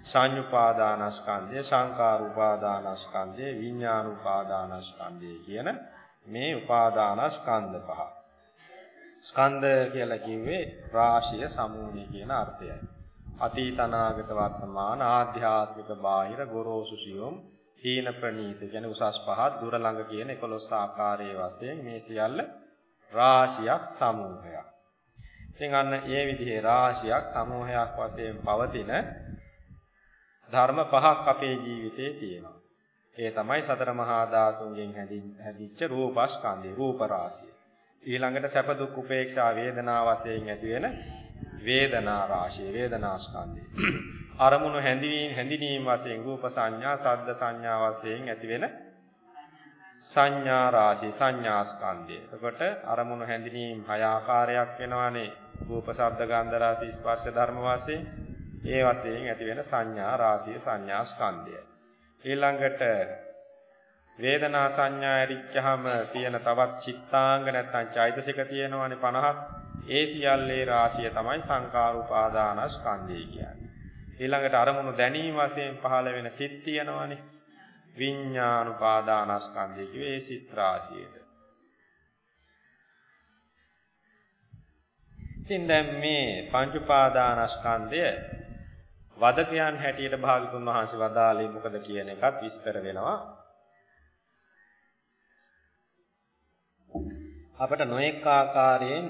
සංයුපාදානස්කන්ධය, සංකාර උපාදානස්කන්ධය, විඥාන උපාදානස්කන්ධය කියන මේ උපාදානස්කන්ධ පහ. ස්කන්ධ කියලා කිව්වේ රාශිය සමූහය කියන අර්ථයයි. අතීත අනාගත වර්තමාන ආධ්‍යාත්මික බාහිර ගොරෝසු සියුම් හීන ප්‍රනීත කියන උසස් පහත් දුර ළඟ කියන 11 ආකාරයේ වශයෙන් මේ සියල්ල රාශියක් සමූහයක්. ඉතින් අන්න ඒ විදිහේ රාශියක් සමූහයක් වශයෙන් පවතින ධර්ම පහක් අපේ ජීවිතේ තියෙනවා. ඒ තමයි සතර මහා ධාතුන්ගෙන් හැදිච්ච රූපස්කන්ධය, රූප රාශිය. ඊළඟට සැප දුක් උපේක්ෂා වේදනා වශයෙන් ඇති වෙන වේදනා රාශිය, වේදනා ස්කන්ධය. අරමුණු හැඳිනීම හැඳිනීම වශයෙන් රූප සංඥා, සද්ද සංඥා වශයෙන් ඇති වෙන සංඥා රාශිය, සංඥා ස්කන්ධය. එතකොට අරමුණු හැඳිනීම හය ආකාරයක් වෙනවානේ. රූප, ශබ්ද, ගන්ධ රාශි, ස්පර්ශ ධර්ම වශයෙන්. ඒ වශයෙන් ඇති වෙන සංඥා රාශිය, සංඥා ස්කන්ධය. ඊළඟට වේදනා සංඥා ඇරිච්චහම තියෙන තවත් චිත්තාංග නැත්නම් චෛතසික තියෙනවානේ 50ක්. ඒ සියල්ලේ රාශිය තමයි සංකාර උපාදානස්කන්ධය කියන්නේ. ඊළඟට අරමුණු දැනීම වශයෙන් පහළ වෙන සිත් තියෙනවානේ. විඥාන උපාදානස්කන්ධය කියේ ඒ සිත් රාශියට. ඉතින් දැන් මේ පංච උපාදානස්කන්ධය වදකයන් හැටියට භාගතුන් වහන්සේ වදාළේ මොකද කියන එකත් විස්තර වෙනවා. අපට නොඑක ආකාරයෙන්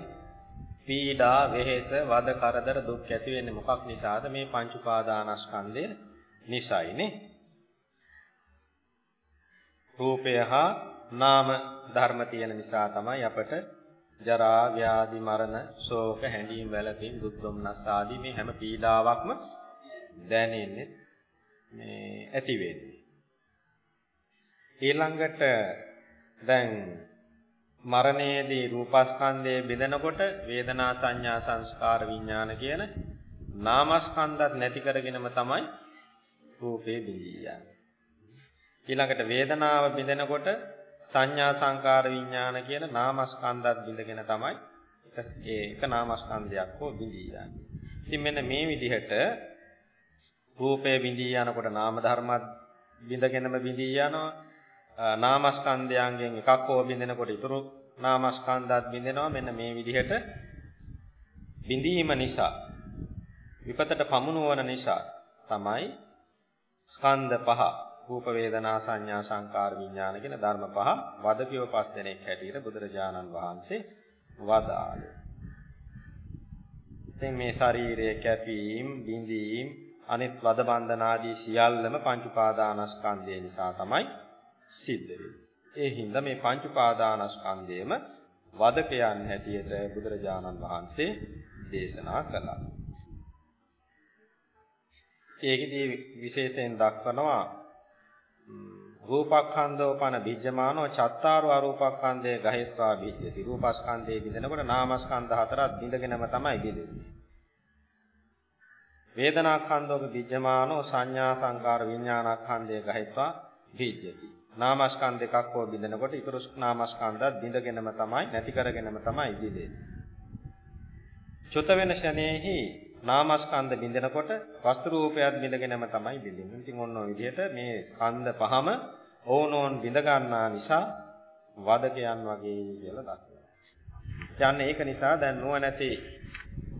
පීඩා, වෙහෙස, වද කරදර දුක් ඇති වෙන්නේ මොකක් නිසාද? මේ පංච උපාදානස්කන්ධය නිසයිනේ. රූපය හා නාම ධර්ම තියෙන නිසා තමයි අපට ජරා, ව්‍යාධි, මරණ, ශෝක, හැඬීම්, වැළපීම්, දුක් දුම්නස් ආදී මේ හැම පීඩාවක්ම දැනෙන්නේ මේ ඇති වෙන්නේ. ඊළඟට දැන් මරණයේදී රූපස්කන්ධය බෙදෙනකොට වේදනා සංඥා සංස්කාර විඥාන කියන නාමස්කන්ධත් නැති කරගෙනම තමයි රූපේ බිඳියන්නේ. ඊළඟට වේදනාව බිඳෙනකොට සංඥා සංකාර විඥාන කියන නාමස්කන්ධත් බිඳගෙන තමයි ඒ එක නාමස්කන්ධයක් හෝ බිඳී යන්නේ. ඉතින් මෙන්න මේ විදිහට රූපේ බිඳී යනකොට නාම ධර්මත් බිඳගෙනම බිඳී යනවා. නාමස්කන්ධයන්ගෙන් එකක් හෝ බිඳෙනකොට ඊතුරු නාමස්කන්ධات බිඳෙනවා මෙන්න මේ විදිහට බිඳීම නිසා විපතට පමුණුවන නිසා තමයි ස්කන්ධ පහ රූප වේදනා සංඥා සංකාර විඥාන කියන ධර්ම පහ වදකියව පස් දෙනෙක් හැටියට බුදුරජාණන් වහන්සේ වදාළේ. ඉතින් මේ ශරීරයේ කැපීම්, බිඳීම්, අනිත් වද බන්ධන ආදී සියල්ලම පංච උපාදානස්කන්ධය නිසා තමයි සිද්ධ වෙන්නේ. ඒ හින්දා මේ පංච උපාදානස්කන්ධයම වදකයන් හැටියට බුදුරජාණන් වහන්සේ දේශනා කළා. ඒකෙදී විශේෂයෙන් දක්වනවා රූපක්ඛන්தோපන බිජ්ජමානෝ චත්තාරු අරූපක්ඛන්දේ ගහිත්වා බිජ්ජති. රූපස්කන්ධයේ බිඳෙනකොට නාමස්කන්ධ හතරක් බිඳගෙනම තමයි බිඳෙන්නේ. වේදනාඛන්දෝක බිජ්ජමානෝ සංඥා සංකාර විඥානඛන්දේ ගහිත්වා බිජ්ජති. නාමස්කන්ධ එකක් හෝ බිඳෙනකොට ඊතර නාමස්කන්ධත් බිඳගෙනම තමයි නැති කරගෙනම තමයි බිඳෙන්නේ. චුත වෙන ෂණේහි නාමස්කන්ධ බිඳෙනකොට වස්තු රූපයත් බිඳගෙනම තමයි බිඳෙන්නේ. ඉතින් ඔන්න ඔය විදිහට මේ ස්කන්ධ පහම ඕනෝන් බිඳ ගන්නා නිසා වදකයන් වගේ කියලා දක්වනවා. යන්නේ ඒක නිසා දැන් නුවණැති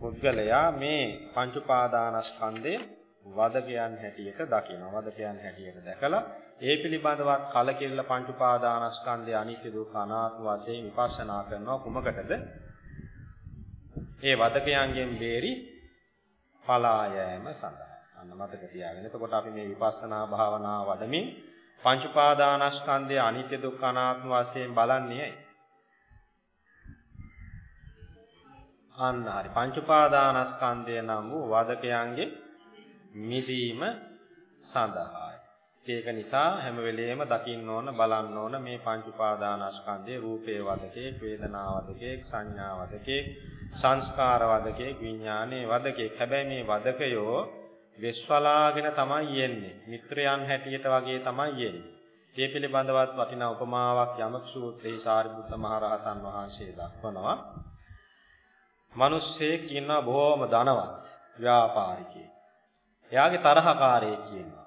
පුද්ගලයා මේ පංච උපාදානස්කන්ධේ වදකයන් හැටියට දකිනවා. වදකයන් හැටියට දැකලා ඒ පිළිබඳව කලකිරල පංච උපාදානස්කන්ධයේ අනිත්‍ය දුක්ඛ අනාත්ම වශයෙන් විපස්සනා කරනවා කුමකටද? ඒ වදකයන්ගෙන් බේරි පලා යෑම සඳහා. අන්න මතක තියාගන්න. එතකොට අපි මේ විපස්සනා භාවනා වඩමින් පංච උපාදානස්කන්ධයේ අනිත්‍ය දුක්ඛ අනාත්ම වශයෙන් බලන්නේ අන්න හරි. පංච උපාදානස්කන්ධය නම් වූ වදකයන්ගේ මිදීම සඳහායි. ඒක නිසා හැම වෙලෙම දකින්න ඕන බලන්න ඕන මේ පංච උපාදානස්කන්ධයේ රූපේ වදකේ, වේදනා වදකේ, සංඥා වදකේ, සංස්කාර වදකේ, විඥානේ වදකේ. හැබැයි මේ වදකයෝ වෙස්වලාගෙන තමයි යන්නේ. මිත්‍රයන් හැටියට වගේ තමයි යන්නේ. මේ පිළිබඳවත් වටිනා උපමාවක් යමක සූත්‍රයේ සාරිපුත්ත මහ රහතන් වහන්සේ දක්වනවා. මිනිස්සෙක් ඉන්නවා බොහොම ධනවත් ව්‍යාපාරිකයෙක්. එයාගේ තරහකාරයෙක් කියනවා.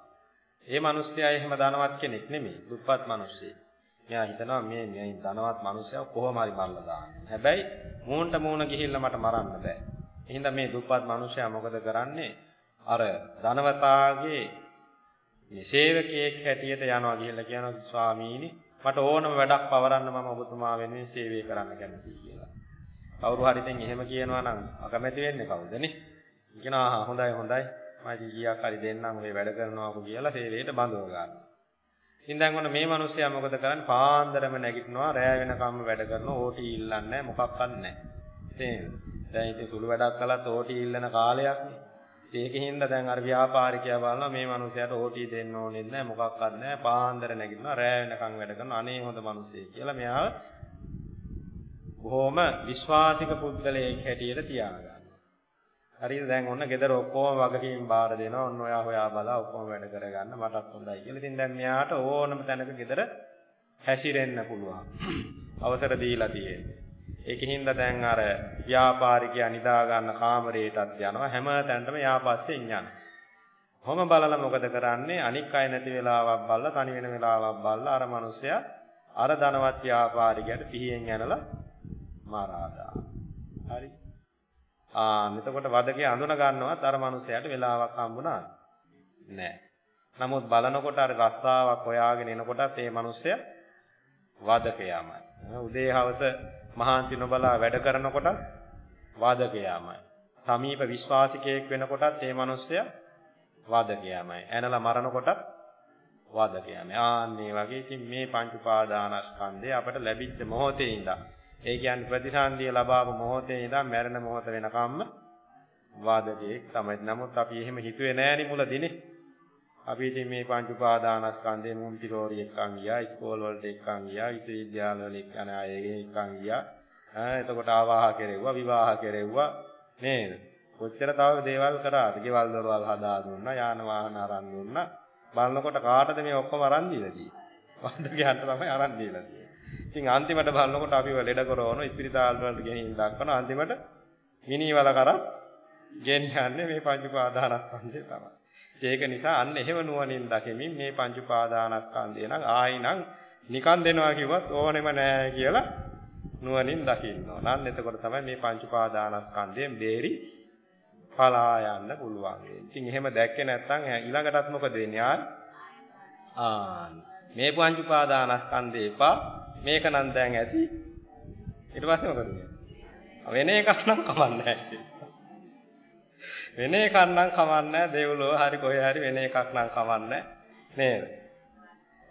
ඒ මිනිස්සයා එහෙම ධනවත් කෙනෙක් නෙමෙයි. දුප්පත් මිනිස්සෙක්. මෙයා හිතනවා මේ මේ ධනවත් මිනිස්සයා කොහොම හරි මරලා දාන්න. හැබැයි මූණට මූණ ගිහිල්ලා මට මරන්න බෑ. එහෙනම් මේ දුප්පත් මිනිස්සයා මොකද කරන්නේ? අර ධනවතාගේ මේ සේවකයෙක් හැටියට යනවා ගිහිල්ලා කියනවා ස්වාමීනි මට ඕනම වැඩක් පවරන්න මම ඔබතුමා වෙනුවෙන් සේවය කරන්න කැමතියි කියලා. කවුරු හරි දැන් එහෙම කියනවා නම් අකමැති වෙන්නේ කවුදනේ? කියනවා හොඳයි හොඳයි මම කීයක් හරි දෙන්නම් ඔය වැඩ කරනවාකෝ කියලා සේවයට බඳව ගන්නවා. ඉතින් දැන් ඔන්න මේ මිනිස්සයා මොකද කරන්නේ? පාන්දරම නැගිටිනවා රෑ වෙනකම්ම වැඩ කරනවා ඕටි ඉල්ලන්නේ මොකක්වත් නැහැ. තේරෙනවද? දැන් ඉතින් සුළු වැඩක් කළත් ඕටි ඉල්ලන කාලයක් නේ. ඒකින්ද දැන් අර ව්‍යාපාරිකයා බලනවා මේ මිනිහයාට ඕටි දෙන්න ඕනෙත් නැහැ මොකක්වත් නැහැ පාන්දර නැගිටිනවා රෑ වෙනකන් වැඩ කරනවා අනේ හොඳ මිනිහෙක් කියලා මෙයාව බොහොම විශ්වාසික පුද්ගලයෙක් හැටියට තියාගන්නවා. හරිද දැන් ඔන්න ගෙදර ඔක්කොම වගකීම් බාර දෙනවා. ඔන්න ඔයා හොයා බලා ඔක්කොම වැඩ කරගන්න මටත් හොඳයි කියලා. ඉතින් දැන් මෙයාට ඕනම තැනක ගෙදර හැසිරෙන්න පුළුවන්. අවසර දීලා තියෙන්නේ. ඒකින්ද දැන් අර ව්‍යාපාරිකයා නිදා ගන්න කාමරයටත් යනවා. හැම තැනටම යාපස්සෙන් යනවා. කොහොම බලලා මොකද කරන්නේ? අනික් අය නැති වෙලාවක් බලලා තනි වෙන වෙලාවක් බලලා අර මිනිස්සයා අර ධනවත් ව්‍යාපාරිකයාට පිහියෙන් යනලා මරාදා. හරි. ආ එතකොට වදකේ අඳුන ගන්නවත් අර මනුස්සයාට වෙලාවක් හම්බුණාද? නෑ. නමුත් බලනකොට අර රස්තාවක් හොයාගෙන එනකොටත් ඒ මනුස්සයා වදකයාමයි. උදේ හවස මහාන්සි නොබලා වැඩ කරනකොට වදකයාමයි. සමීප විශ්වාසිකයෙක් වෙනකොටත් ඒ මනුස්සයා වදකයාමයි. ඇනලා මරනකොටත් වදකයාමයි. ආන්නේ වගේ ඉතින් මේ පංච උපාදානස්කන්ධය අපට ලැබිච්ච මොහොතේ ඉඳන් ඒ කියන්නේ ප්‍රතිසන්දිය ලබාපු මොහොතේ ඉඳන් මැරෙන මොහොත වෙනකම්ම වාදකයෙක් තමයි. නමුත් අපි එහෙම හිතුවේ නෑනි මුලදීනේ. අපි ඉතින් මේ පංච උපාදානස්කන්ධේ මොන්ටිසෝරි එක්කන් ගියා, ඉස්කෝල වලට එක්කන් ගියා, විශ්වවිද්‍යාල වල එක්කන අය එක්කන් ගියා. ඈ එතකොට ආවාහ කෙරෙව්වා, විවාහ කෙරෙව්වා නේද? කොච්චර තව දේවල් කරාද? ගෙවල් දොරවල් හදා දුන්නා, යාන වාහන අරන් දුන්නා. බලනකොට කාටද මේ ඔක්කොම අරන් දීලා තියෙන්නේ? වාදකයන්ට තමයි අරන් දීලා තියෙන්නේ. ඉතින් අන්තිමට බලනකොට අපිව ලෙඩ කරවන ඉස්පිරිතාල වලට ගෙනින් දක්වන අන්තිමට මිනිවල කරත් ගෙනියන්නේ මේ පංච උපාදානස්කන්ධය තමයි. ඒක නිසා අන්න එහෙම නුවණින් දකිමින් මේ පංච උපාදානස්කන්ධය නම් ආයිනම් නිකන් දෙනවා කිව්වත් ඕනෙම නෑ කියලා නුවණින් දකින්න ඕන. අන්න එතකොට තමයි මේ පංච උපාදානස්කන්ධයෙන් බේරි පලා යන්න පුළුවන්. ඉතින් එහෙම දැක්කේ නැත්නම් ඊළඟටත් මොකද වෙන්නේ? ආ මේ පංච උපාදානස්කන්ධේ එපා මේක නම් දැන් ඇති. ඊට පස්සේ මොකද වෙන්නේ? වෙන එකක් නම් කමන්නේ වෙන එකක් නම් කමන්නේ දෙව්ලොව හරි කොහේ හරි වෙන එකක් නම් කමන්නේ නේද?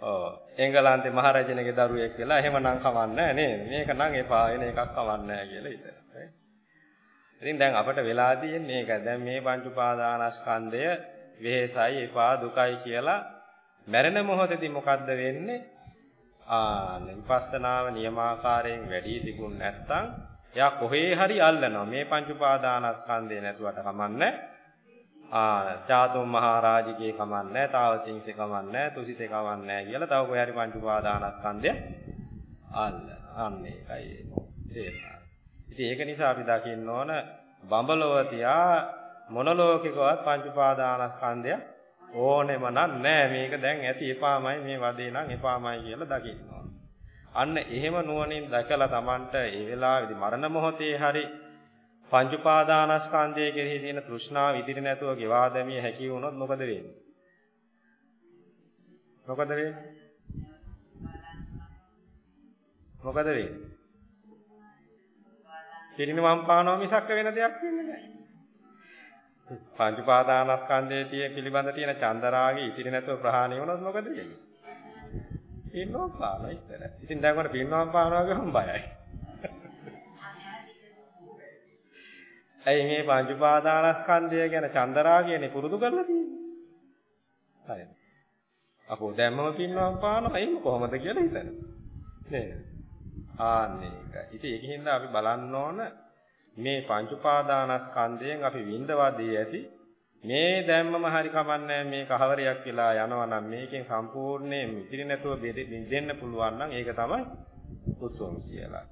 ඔව් එංගලන්තේ මහරජනගේ දරුවෙක් වෙලා එහෙමනම් කමන්නේ නේද? මේක නම් එපා වෙන එකක් කමන්නේ කියලා හිතනවා. ඉතින් දැන් අපට වෙලා තියෙන්නේ මේක. දැන් මේ පංච උපාදානස්කන්ධය වෙහෙසයි එපා දුකයි කියලා මැරෙන මොහොතේදී මොකද්ද වෙන්නේ? ආ විපස්සනාව නියමාකාරයෙන් වැඩි තිබුණ නැත්නම් එයා කොහේ හරි අල්ලනවා. මේ පංච උපාදානස්කන්ධේ නැතුවට කමන්නේ. ආ චාතුම් මහරජිකේ කමන්නේ, තාවතින්සේ කමන්නේ, තුසිතේ කමන්නේ කියලා තව කොහේ හරි පංච උපාදානස්කන්ධය අල්ල. අන්න ඒකයි තේරෙනවා. ඉතින් ඒක නිසා අපි දකින්න ඕන බඹලව තියා මොනලෝකිකවත් පංච උපාදානස්කන්ධය ඕනෙම නෑ මේක දැන් ඇති එපාමයි මේ වදේ නම් එපාමයි කියලා දකින්න ඕන. අන්න එහෙම නුවණින් දැකලා Tamanට ඒ වෙලාවේදී මරණ මොහොතේ හරි පංච උපාදානස්කන්ධයේ කෙරෙහි තියෙන තෘෂ්ණාව ඉදිරි නැතුව ගෙවා දැමිය හැකි වුණොත් මොකද වෙන්නේ? මොකද වෙන්නේ? මොකද වෙන්නේ? පිරිනිවන් පානවා මිසක් වෙන දෙයක් වෙන්නේ නැහැ. පංච උපාදානස්කන්ධයේ තියෙන පිළිබඳ තියෙන චන්දරාගේ ඉතිරි නැතුව ප්‍රහාණය වුණොත් මොකද වෙන්නේ? පින්නවා පානවා ඉතල. ඉතින් දැන් උඩ පින්නවා පානවා ගමන් බයයි. ඇයි මේ පංච උපාදානස්කන්ධය ගැන චන්දරාගයනේ පුරුදු කරලා තියෙන්නේ? හරිද? අපෝ දැම්මම පින්නවා පානවා එයිම කොහොමද කියලා හිතන. නේද? ආන්නේ ඒක. ඉතින් ඒකින්ද අපි බලන්න ඕන මේ පංච උපාදානස්කන්ධයෙන් අපි විඳවදී ඇති මේ දැම්මම හරි කමන්නේ මේ කහවරයක් වෙලා යනවා නම් මේකෙන් සම්පූර්ණයෙන් ඉතිරි නැතුව දෙන්න පුළුවන් නම් ඒක තමයි උතුම් කියලා.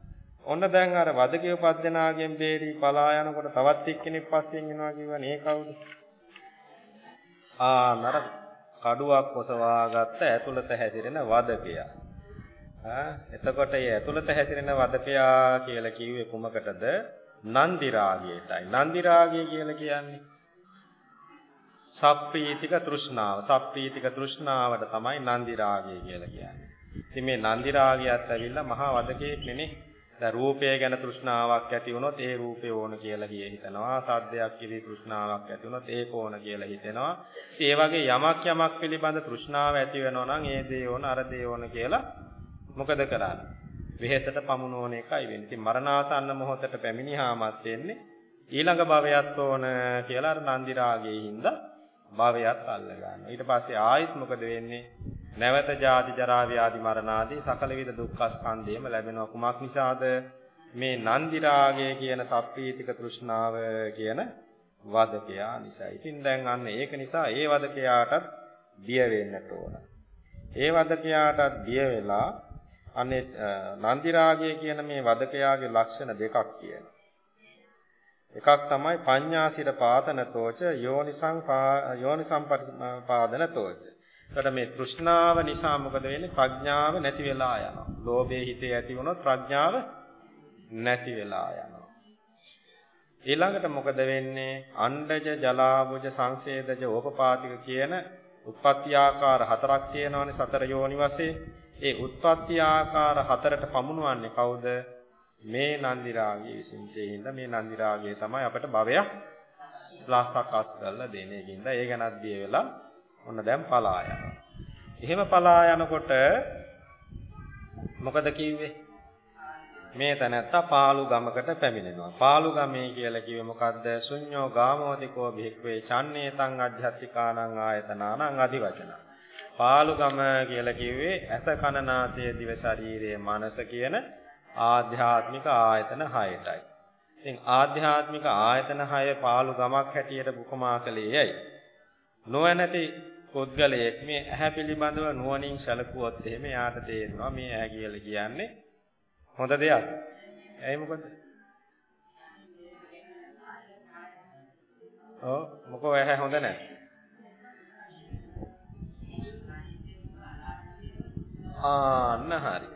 ඔන්න දැන් අර වදකේ පද්දනාගෙන් බේරි පලා යනකොට තවත් එක්කෙනෙක් පස්සෙන් එනවා කිව්වනේ ඒ කවුද? ආ නර කඩුවක් ඔසවා ගත්ත ඇතුළත හැසිරෙන වදකයා. ආ එතකොට මේ ඇතුළත හැසිරෙන වදකයා කියලා කිව්වේ කුමකටද? නන්දි රාගයටයි. නන්දි රාගය කියලා කියන්නේ සප්පීතික තෘෂ්ණාව. සප්පීතික තෘෂ්ණාවට තමයි නන්දි රාගය කියලා කියන්නේ. ඉතින් මේ නන්දි රාගයත් ඇවිල්ලා මහා වදකෙක් නෙනේ. දැන් රූපය ගැන තෘෂ්ණාවක් ඇති වුණොත් ඒ රූපේ ඕන කියලා කිය හිතනවා. සද්දයක් කිරි තෘෂ්ණාවක් ඇති වුණොත් ඒක ඕන කියලා හිතෙනවා. ඉතින් ඒ වගේ යමක් යමක් පිළිබඳ තෘෂ්ණාව ඇති වෙනවා නම් ඒ දේ ඕන අර දේ ඕන කියලා මොකද කරන්නේ? වෙහෙසට පමුණුවන එකයි වෙන්නේ. ඉතින් මරණාසන්න මොහොතට පැමිණියාමත් වෙන්නේ ඊළඟ භවයත් ඕන කියලා අර නන්දි රාගයේ හින්දා භවයත් අල්ල ගන්නවා. ඊට පස්සේ ආයිත් මොකද වෙන්නේ? නැවත ජාති ජරා ව්‍යාධි මරණ ආදී සකල විද දුක්ඛ ස්කන්ධයම ලැබෙනවා. කුමක් නිසාද? මේ නන්දි රාගය කියන සප්පීතික තෘෂ්ණාව කියන වදකයා නිසා. ඉතින් දැන් අන්න ඒක නිසා ඒ වදකයාටත් බිය වෙන්නට ඕන. ඒ වදකයාටත් බිය වෙලා අනේ නන්දි රාගය කියන මේ වදකයාගේ ලක්ෂණ දෙකක් කියනවා. එකක් තමයි පඤ්ඤාසිර පාතනතෝච යෝනිසං යෝනිසම්පරිපාදනතෝච. එතකොට මේ තෘෂ්ණාව නිසා මොකද වෙන්නේ? ප්‍රඥාව නැති වෙලා යනවා. ලෝභයේ හිතේ ඇති වුණොත් ප්‍රඥාව නැති වෙලා යනවා. ඊළඟට මොකද වෙන්නේ? අණ්ඩජ ජලාබුජ සංසේදජ ඕපපාතික කියන උත්පත්ති ආකාර හතරක් තියෙනවානේ සතර යෝනි වශයෙන්. ඒ උත්පත්ති ආකාර හතරට පමුණවන්නේ කවුද? මේ නන්දි රාගය විසින් තේින්ද මේ නන්දි රාගය තමයි අපට භවයක් සකස් කරලා දෙන්නේ. ඒකින්ද ඒ ගැනත් බිය වෙලා ඔන්න දැන් පලා යනවා. එහෙම පලා යනකොට මොකද කිව්වේ? මේ තැනත්තා පාලු ගමකට පැමිණෙනවා. පාලු ගමේ කියලා කිව්වේ මොකද්ද? ශුඤ්ඤෝ ගාමෝතිකෝ භික්ඛවේ චන්නේතං අජ්ජත්තිකානං ආයතනානං අදිවචන. පාලු ගම කියලා කිව්වේ ඇස කන නාසය දිව ශරීරය මනස කියන ආධ්‍යාත්මික ආයතන 6ටයි. ඉතින් ආධ්‍යාත්මික ආයතන 6 පාලු ගමක් හැටියට බුකමා කළේ යයි. නොවැනති පුද්ගලයෙක් මේ ඇහැ පිළිබඳව නුවණින් සැලකුවොත් එහෙම යාට තේරෙනවා මේ ඇහැ කියලා කියන්නේ හොඳ දෙයක්. ඇයි මොකද? ඔව් මොකෝ ඇහැ හොඳ නැහැ. ආන්න හරි.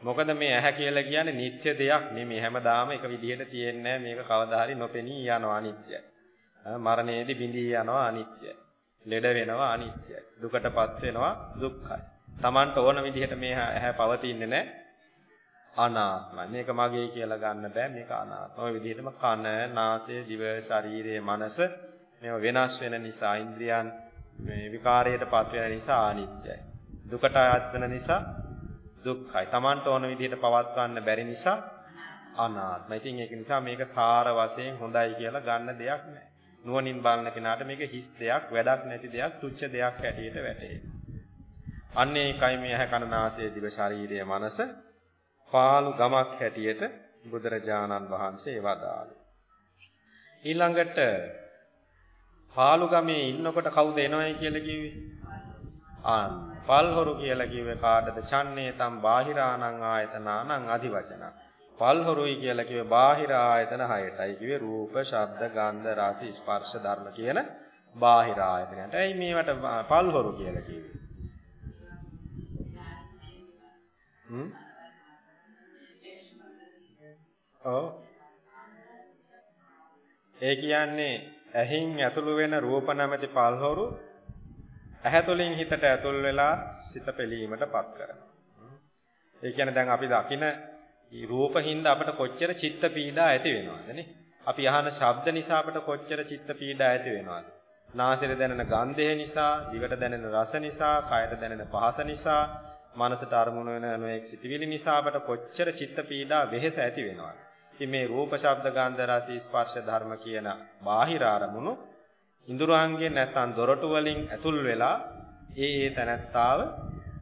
මොකද මේ ඇහැ කියලා කියන්නේ නිත්‍ය දෙයක් නෙමෙයි. හැමදාම එක විදිහට තියෙන්නේ මේක කවදා හරි නොපෙනී යනවා අනිත්‍යයි. මරණයේදී බිඳී යනවා අනිත්‍යයි. ලෙඩ වෙනවා අනිත්‍යයි. දුකටපත් වෙනවා දුක්ඛයි. Tamanට ඕන විදිහට මේ ඇහැ පවතින්නේ නැහැ. අනාත්මයි. මේක මගේ කියලා ගන්න බෑ. මේක අනාත්මයි. ඔය විදිහටම කන, නාසය, දිව, ශරීරය, මනස මේව වෙනස් වෙන නිසා ඉන්ද්‍රියන් මේ විකාරයටපත් වෙන නිසා අනිත්‍යයි. දුකට අයත් වෙන නිසා දුක්ඛයි. Tamanට ඕන විදිහට පවත්වන්න බැරි නිසා අනාත්මයි. ඉතින් ඒක නිසා මේක සාර වශයෙන් හොඳයි කියලා ගන්න දෙයක් නැහැ. නුවණින් බලන කෙනාට මේක හිස් දෙයක්, වැඩක් නැති දෙයක්, තුච්ච දෙයක් හැටියට වැටේ. අන්න ඒකයි මේ ඇහැ කන නාසය දිව ශරීරය මනස පාළු ගමක් හැටියට බුදුරජාණන් වහන්සේ වදාළේ. ඊළඟට පාළු ගමේ ඉන්නකොට කවුද එනවයි කියලා කිව්වේ? ආන් පල්හොරු කියලා කිව්වේ කාටද? චන්නේ තම් බාහිරානං ආයතනානං අධිවචන. පල්හොරුයි කියලා කිව්වේ බාහිර ආයතන හයටයි කිව්වේ රූප, ශබ්ද, ගන්ධ, රස, ස්පර්ශ ධර්ම කියන බාහිර ආයතනයට. ඇයි මේවට පල්හොරු කියලා කිව්වේ? හ්ම්? ඔව්. ඒ කියන්නේ ඇහින් ඇතුළු වෙන රූප නැමැති පල්හොරු ඇහැ තුළින් හිතට ඇතුල් වෙලා සිත පෙළීමටපත් කරනවා. ඒ කියන්නේ දැන් අපි දකින රූපහින්ද අපට කොච්චර චිත්ත පීඩා ඇති වෙනවද නේ? අපි අහන ශබ්ද නිසා අපට කොච්චර චිත්ත පීඩා ඇති වෙනවද? නාසයට දැනෙන ගන්ධය නිසා, දිවට දැනෙන රස නිසා, කයට දැනෙන පහස නිසා, මනසට අරමුණු වෙන නොඑක් සිතිවිලි නිසා අපට කොච්චර චිත්ත පීඩා වෙහෙස ඇති වෙනවද? ඉතින් මේ රූප, ශබ්ද, ගන්ධ, රස, ස්පර්ශ ධර්ම කියන බාහිර අරමුණු ඉඳුරාංගෙන් නැත්තම් දොරටු වලින් ඇතුල් වෙලා ඒ ඒ තැනත්තාව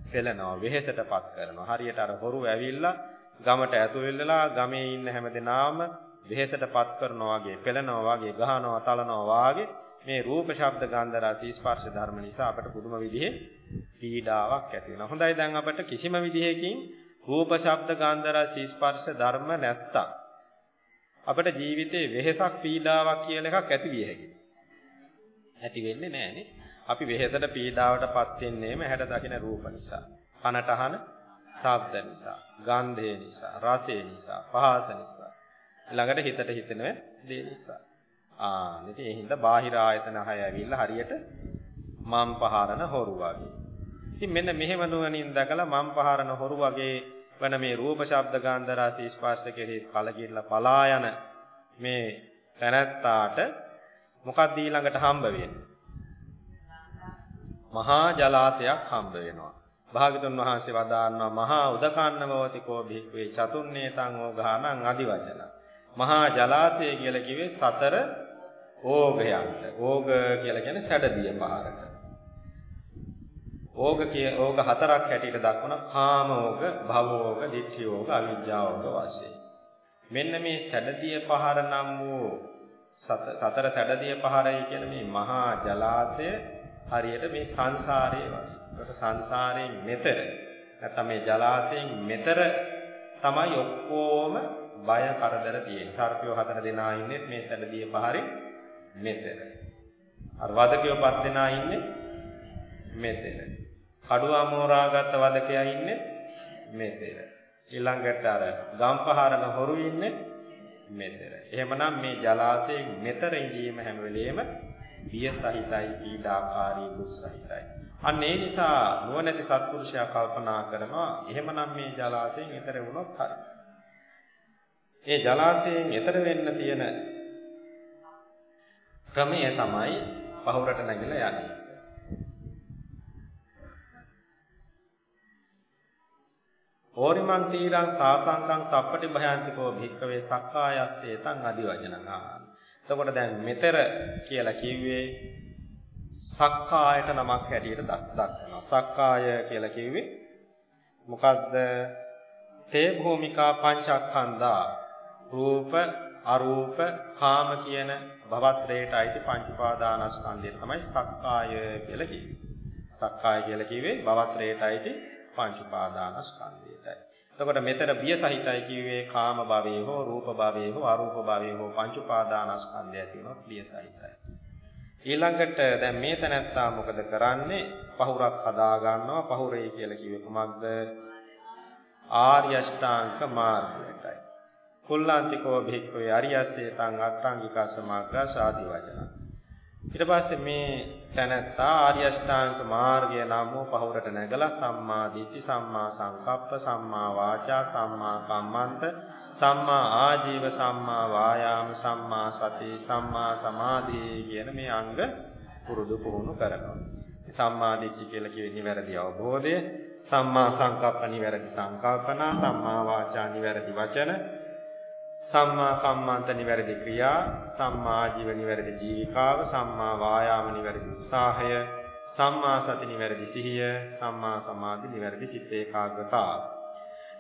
පෙළනවා වෙහෙසටපත් කරනවා. හරියට අර හොරු ඇවිල්ලා ගමට ඇතුල් වෙලා ගමේ ඉන්න හැමදෙනාම වෙහෙසටපත් කරනවා වගේ පෙළනවා වගේ ගහනවා තලනවා වගේ මේ රූප ශබ්ද ගන්ධ රස ස්පර්ශ ධර්ම නිසා අපට පුදුම විදිහේ පීඩාවක් ඇති වෙනවා. හොඳයි දැන් අපට කිසිම විදිහකින් රූප ශබ්ද ගන්ධ රස ස්පර්ශ ධර්ම නැත්තම් අපට ජීවිතේ වෙහෙසක් පීඩාවක් කියලා එකක් ඇති විය හැකියි. ඇති වෙන්නේ නැහනේ. අපි වෙහෙසට පීඩාවටපත් වෙන්නේම හැඩ දකින රූප නිසා. කනට අහන ශබ්ද නිසා, ගන්ධය නිසා, රසය නිසා, පහස නිසා. ළඟට හිතට හිතෙන දේ නිසා. ආ, ඉතින් ඒ හින්දා බාහිර ආයතන හය ඇවිල්ලා හරියට මම් පහරන හොරු වගේ. ඉතින් මෙන්න මෙහෙම නුවණින් දැකලා මම් පහරන හොරු වගේ වන මේ රූප ශබ්ද ගන්ධ රස ස්පර්ශ කෙරෙහි කලකිරලා පලා යන මේ තැනැත්තාට මොකක්ද ඊළඟට හම්බ වෙන්නේ? මහා ජලාශයක් හම්බ වෙනවා. භාගතුන් වහන්සේ වදාන්නවා මහා උදකන්නවෝති කෝ භික්ඛවේ චතුන්නේතං ඕඝානං අදිවචන. මහා ජලාශය කියලා කිව්වේ සතර ඕඝයන්ට. ඕඝ කියලා කියන්නේ සැඩදිය පහරට. ඕඝ කිය ඕඝ හතරක් හැටියට දක්වන කාම ඕඝ, භව ඕඝ, ditthi ඕඝ, අවිජ්ජා ඕඝ වශයෙන්. මෙන්න මේ සැඩදිය පහර නම් වූ සතර සැඩදිය පහරයි කියන මේ මහා ජලාශය හරියට මේ සංසාරයේ වගේ. ඒකට සංසාරයෙන් මෙතර නැත්නම් මේ ජලාශයෙන් මෙතර තමයි ඔක්කොම බය කරදර තියෙන්නේ. සර්පයෝ හතර දෙනා ඉන්නේ මේ සැඩදිය පහරේ මෙතර. අර වදකියෝ පස් දෙනා ඉන්නේ මෙතර. කඩුව අමෝරාගත් වදකයා ඉන්නේ මෙතර. ඊළඟට අර ගම් පහරන හොරු ඉන්නේ මෙතර. එහෙමනම් මේ ජලාශයෙන් මෙතර ඉඳීම හැම වෙලෙම බිය සහිතයි, පීඩාකාරී දුක් සහිතයි. අන්න ඒ නිසා නුවණැති සත්පුරුෂයා කල්පනා කරනවා එහෙමනම් මේ ජලාශයෙන් එතර වුණොත් හරි. ඒ ජලාශයෙන් එතර වෙන්න තියෙන ක්‍රමය තමයි පහුරට නැගිලා යන්නේ. ඕරිමන් තීරං සාසංකං සප්පටි භයන්තිකෝ භික්කවේ සක්කායස්සේතං අදිවචනං එතකොට දැන් මෙතර කියලා කිව්වේ සක්කායට නමක් හැටියට දක්වනවා. සක්කාය කියලා කිව්වේ මොකද්ද? තේ භූමිකා පංචස්කන්ධා රූප අරූප කාම කියන භවත්‍රයට අයිති පංච උපාදානස්කන්ධය තමයි සක්කාය කියලා කිව්වේ. සක්කාය කියලා කිව්වේ භවත්‍රයට අයිති පංච උපාදානස්කන්ධයටයි. එතකොට මෙතන බිය සහිතයි කිව්වේ කාම භවයේ හෝ රූප භවයේ හෝ අරූප භවයේ හෝ පංච උපාදානස්කන්ධය ඇතිවෙනොත් බිය සහිතයි. ඊළඟට දැන් මේ තැනත්තා මොකද කරන්නේ? පහුරක් හදා ගන්නවා. පහුරේ කියලා කිව්වේ කුමක්ද? ආර්ය අෂ්ටාංග මාර්ගයටයි. කුල්ලාන්තිකෝ භික්ඛවේ අරියස්සේ තං අට්ඨාංගික සමාග්ගා සාදි වචන. ඊට පස්සේ මේ තැනැත්තා ආර්ය අෂ්ටාංග මාර්ගය නම් වූ පහුරට නැගලා සම්මා දිට්ඨි සම්මා සංකප්ප සම්මා වාචා සම්මා කම්මන්ත සම්මා ආජීව සම්මා වායාම සම්මා සති සම්මා සමාධි කියන මේ අංග පුරුදු පුහුණු කරනවා. සම්මා දිට්ඨි කියලා කියන්නේ නිවැරදි අවබෝධය, සම්මා සංකප්ප නිවැරදි සංකල්පනා, සම්මා වාචා නිවැරදි වචන, සම්මා කම්මන්ත නිවැරදි ක්‍රියා, සම්මා ජීව නිවැරදි ජීවිකාව, සම්මා වායාම නිවැරදි උත්සාහය, සම්මා සති නිවැරදි සිහිය, සම්මා සමාධි නිවැරදි චිත්ත ඒකාග්‍රතාව.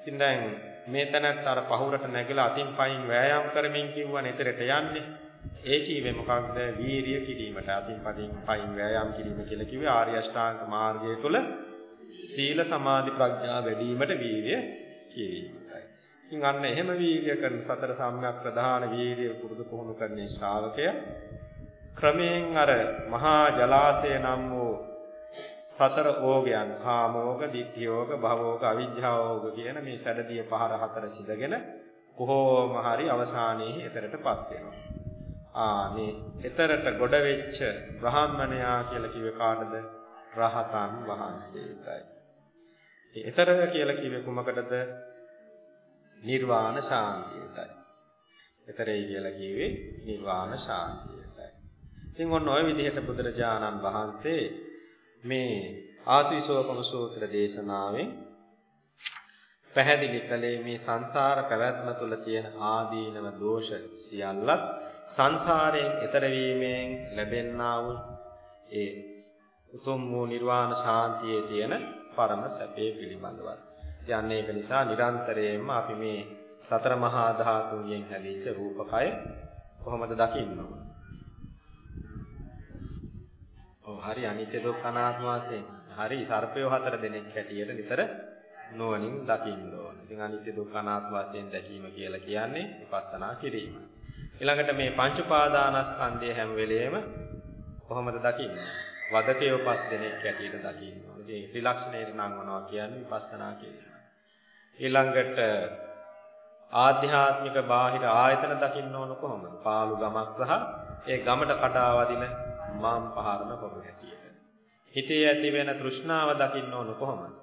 ඉතින් දැන් මේ තැනත් අර පහුරට නැගලා අතින් පයින් වෑයම් කරමින් කිව්වා නේතරට යන්නේ. ඒ කීවේ මොකක්ද? වීරිය කිරීමට අතින් පදින් පයින් වෑයම් කිරීම කියලා කිව්වේ ආර්ය අෂ්ටාංග මාර්ගය තුළ සීල සමාධි ප්‍රඥා වැඩිවීමට වීරිය කිරීමයි. ඉතින් අන්න එහෙම වීරිය කරන සතර සම්‍යක් ප්‍රධාන වීරිය පුරුදු පුහුණු කරන ශ්‍රාවකයා ක්‍රමයෙන් අර මහා ජලාශය නම් වූ සතර ඕගයන් කාමෝග, ditthියෝග, භවෝග, අවිජ්ජාෝග කියන මේ සැඩදිය පහර හතර සිඳගෙන කොහොම හරි අවසානයේ එතරටපත් වෙනවා. ආ මේ එතරට ගොඩ වෙච්ච බ්‍රාහ්මණයා කියලා කිව්වේ කාටද? රහතන් වහන්සේටයි. ඒ එතර කියලා කිව්වේ කුමකටද? නිර්වාණ ශාන්තියටයි. එතරයි කියලා කිව්වේ නිර්වාණ ශාන්තියටයි. ඉතින් ඔන්න ඔය විදිහට බුදුරජාණන් වහන්සේ මේ ආසීසෝපම සූත්‍ර දේශනාවෙන් පැහැදිලි කළේ මේ සංසාර පැවැත්ම තුළ තියෙන ආදීනව දෝෂ සියල්ලත් සංසාරයෙන් එතර වීමෙන් ලැබෙන්නා වූ ඒ උතුම් වූ නිර්වාණ ශාන්තියේ තියෙන පරම සැපේ පිළිබඳවයි. යන්නේ ඒක නිසා නිරන්තරයෙන්ම අපි මේ සතර මහා ධාතුන්ගෙන් හැදිච්ච රූපකය කොහොමද දකින්න ඕන? ඔව් හරි අනිත්‍ය දුක්ඛ අනාත්ම වශයෙන් හරි සර්පය හතර දෙනෙක් හැටියට නිතර නුවණින් දකින්න ඕන. ඉතින් අනිත්‍ය දුක්ඛ අනාත්ම වශයෙන් දැකීම කියලා කියන්නේ විපස්සනා කිරීම. ඊළඟට මේ පංච පාදානස්කන්ධය හැම වෙලෙම කොහොමද දකින්නේ? වදකයෝ පස් දෙනෙක් හැටියට දකින්න ඕන. ඉතින් ත්‍රිලක්ෂණයට නම් මොනවා කියන්නේ විපස්සනා කිරීම. ඊළඟට ආධ්‍යාත්මික බාහිර ආයතන දකින්න ඕන කොහොමද? පාළු ගමක් සහ ඒ ගමට කඩා වදින මාම් පහරන පොර හැටියට. හිතේ ඇති වෙන තෘෂ්ණාව දකින්න ඕන කොහොමද?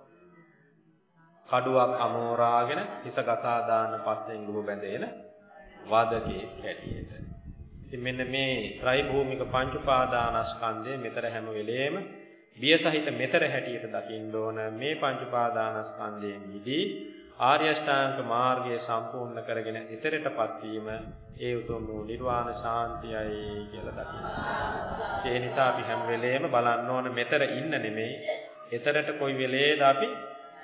කඩුවක් අමෝරාගෙන හිස ගසා දාන පස්සෙන් ගුව බැඳෙන වාදකයේ හැටියට. ඉතින් මෙන්න මේ ත්‍රි භූමික පංච උපාදානස්කන්ධය මෙතර හැම වෙලේම බිය සහිත මෙතර හැටියට දකින්න ඕන මේ පංච උපාදානස්කන්ධයෙන් මිදී ආර්ය අෂ්ටාංග මාර්ගය සම්පූර්ණ කරගෙන ඊතරටපත් වීම ඒ උතුම් වූ නිර්වාණ ශාන්තියයි කියලා දකින්න. ඒ නිසා අපි හැම වෙලේම බලන්න ඕන මෙතර ඉන්න නෙමෙයි ඊතරට කොයි වෙලේද අපි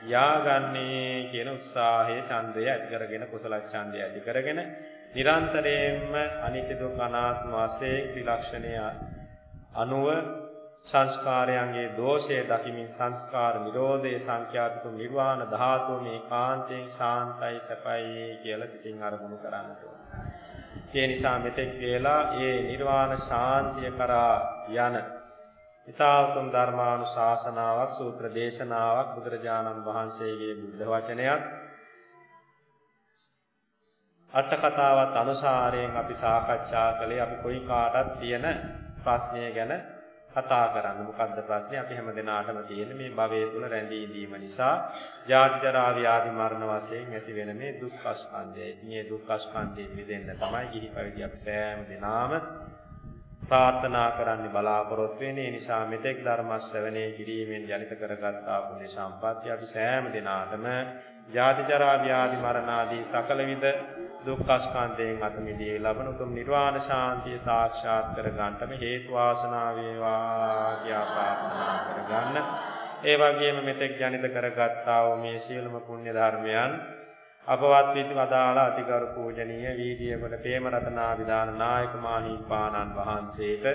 යාගන්නේ කියන උත්සාහය ඡන්දය ඇති කරගෙන කුසල ඡන්දය ඇති කරගෙන නිරන්තරයෙන්ම අනිත්‍ය දුක්ඛ අනාත්ම වශයෙන් ත්‍රිලක්ෂණය අනුව සංස්කාරයන්ගේ දෝෂය දකිමින් සංස්කාර නිරෝධයේ සංඛ්‍යාතික නිර්වාණ ධාතුව මේ කාන්තෙන් ශාන්තයි සැපයි කියලා සිතින් අරමුණු කරන්නට ඕන. ඒ නිසා මෙතෙක් වේලා ඒ නිර්වාණ ශාන්තිය කරා යන ඊතාවතුම් ධර්මානුශාසනාවක් සූත්‍ර දේශනාවක් බුදුරජාණන් වහන්සේගේ බුද්ධ වචනයත් අට කතාවත් අනුසාරයෙන් අපි සාකච්ඡා කළේ අපි කොයි කාටත් තියෙන ප්‍රශ්නය ගැන කතා කරන්න. මොකද්ද ප්‍රශ්නේ? අපි හැම දිනාටම තියෙන මේ භවයේ තුල රැඳී ඉඳීම නිසා ජාති ජරා ව්‍යාධි මරණ වශයෙන් ඇති වෙන මේ දුක්ඛ ස්කන්ධය. ඉතින් මේ දුක්ඛ ස්කන්ධයෙන් මිදෙන්න තමයි ගිහි පැවිදි අපි සෑම දිනාම ප්‍රාර්ථනා කරන්න බලාපොරොත්තු වෙන්නේ. ඒ නිසා මෙතෙක් ධර්ම ශ්‍රවණය කිරීමෙන් ජනිත කරගත්තා පුණ්‍ය සම්පත්තිය අපි සෑම දිනාටම ජාති ජරා ව්‍යාධි මරණ ආදී සකල විද දුක්ඛ ස්කන්ධයෙන් අත මිදී ලබන උතුම් නිර්වාණ ශාන්තිය සාක්ෂාත් කර ගන්නටම හේතු වාසනා වේවා කියා ප්‍රාර්ථනා කරගන්න. ඒ වගේම මෙතෙක් ජනිත කරගත්තා වූ මේ සියලුම පුණ්‍ය ධර්මයන් අපවත් විති වදාළ අතිගරු පූජනීය වීදියේකට ප්‍රේම රතනා විදාන නායක මාහිම්පාණන් වහන්සේට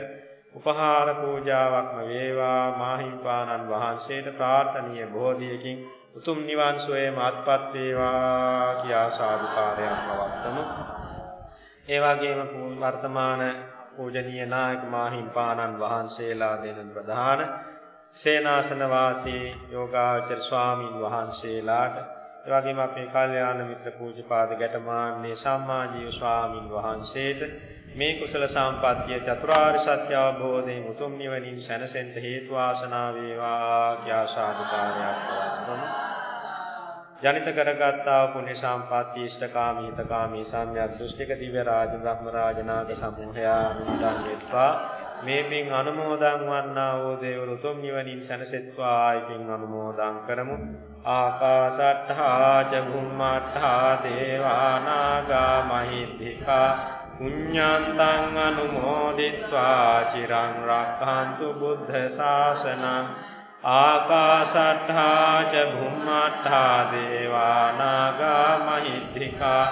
උපහාර පූජාවක්ම වේවා මාහිම්පාණන් වහන්සේට ප්‍රාර්ථනීය බෝධියකින් උතුම් නිවන් සෝයේම අත්පත් වේවා කියා සාදුකාරයක් පවත්වමු. ඒ වගේම වර්තමාන පූජනීය නායක මාහිම්පාණන් වහන්සේලා දෙන ප්‍රධාන සේනාසන වාසී යෝගාචර ස්වාමින් වහන්සේලාට ඒ වගේම අපේ කල්යාණ මිත්‍ර පූජපාද ගැටමාන්නේ සම්මාජීව ස්වාමින් වහන්සේට මේ කුසල සම්පත්තිය චතුරාර්ය සත්‍ය අවබෝධයෙන් උතුම් නිවනින් සැනසෙන්න හේතු වාසනා වේවා කියා සාදුකාරයක් පවත්වමු. ජනිත කරගත්තා පුණ්‍ය සම්පatti ඉෂ්ඨකාමී හිතකාමී සම්‍යක් දෘෂ්ටික දිව්‍ය රාජ බ්‍රහ්ම රාජනාග සමූහයා නිදන් වෙත්වා. මේ පින් අනුමෝදන් වන්නා වූ දේවරුතුම් නිවනින් සැනසෙත්වා ආයි පින් අනුමෝදන් කරමු. ආකාශට්ඨා ච භුම්මාට්ඨා දේවානාගා මහිද්దికා පුඤ්ඤාන්තං අනුමෝදිත්වා. චිරං රක්ඛන්තු බුද්ධ ශාසනං ආකාසට්ඨා ච භුම්මට්ඨා දේවානාගා මහිද්దికා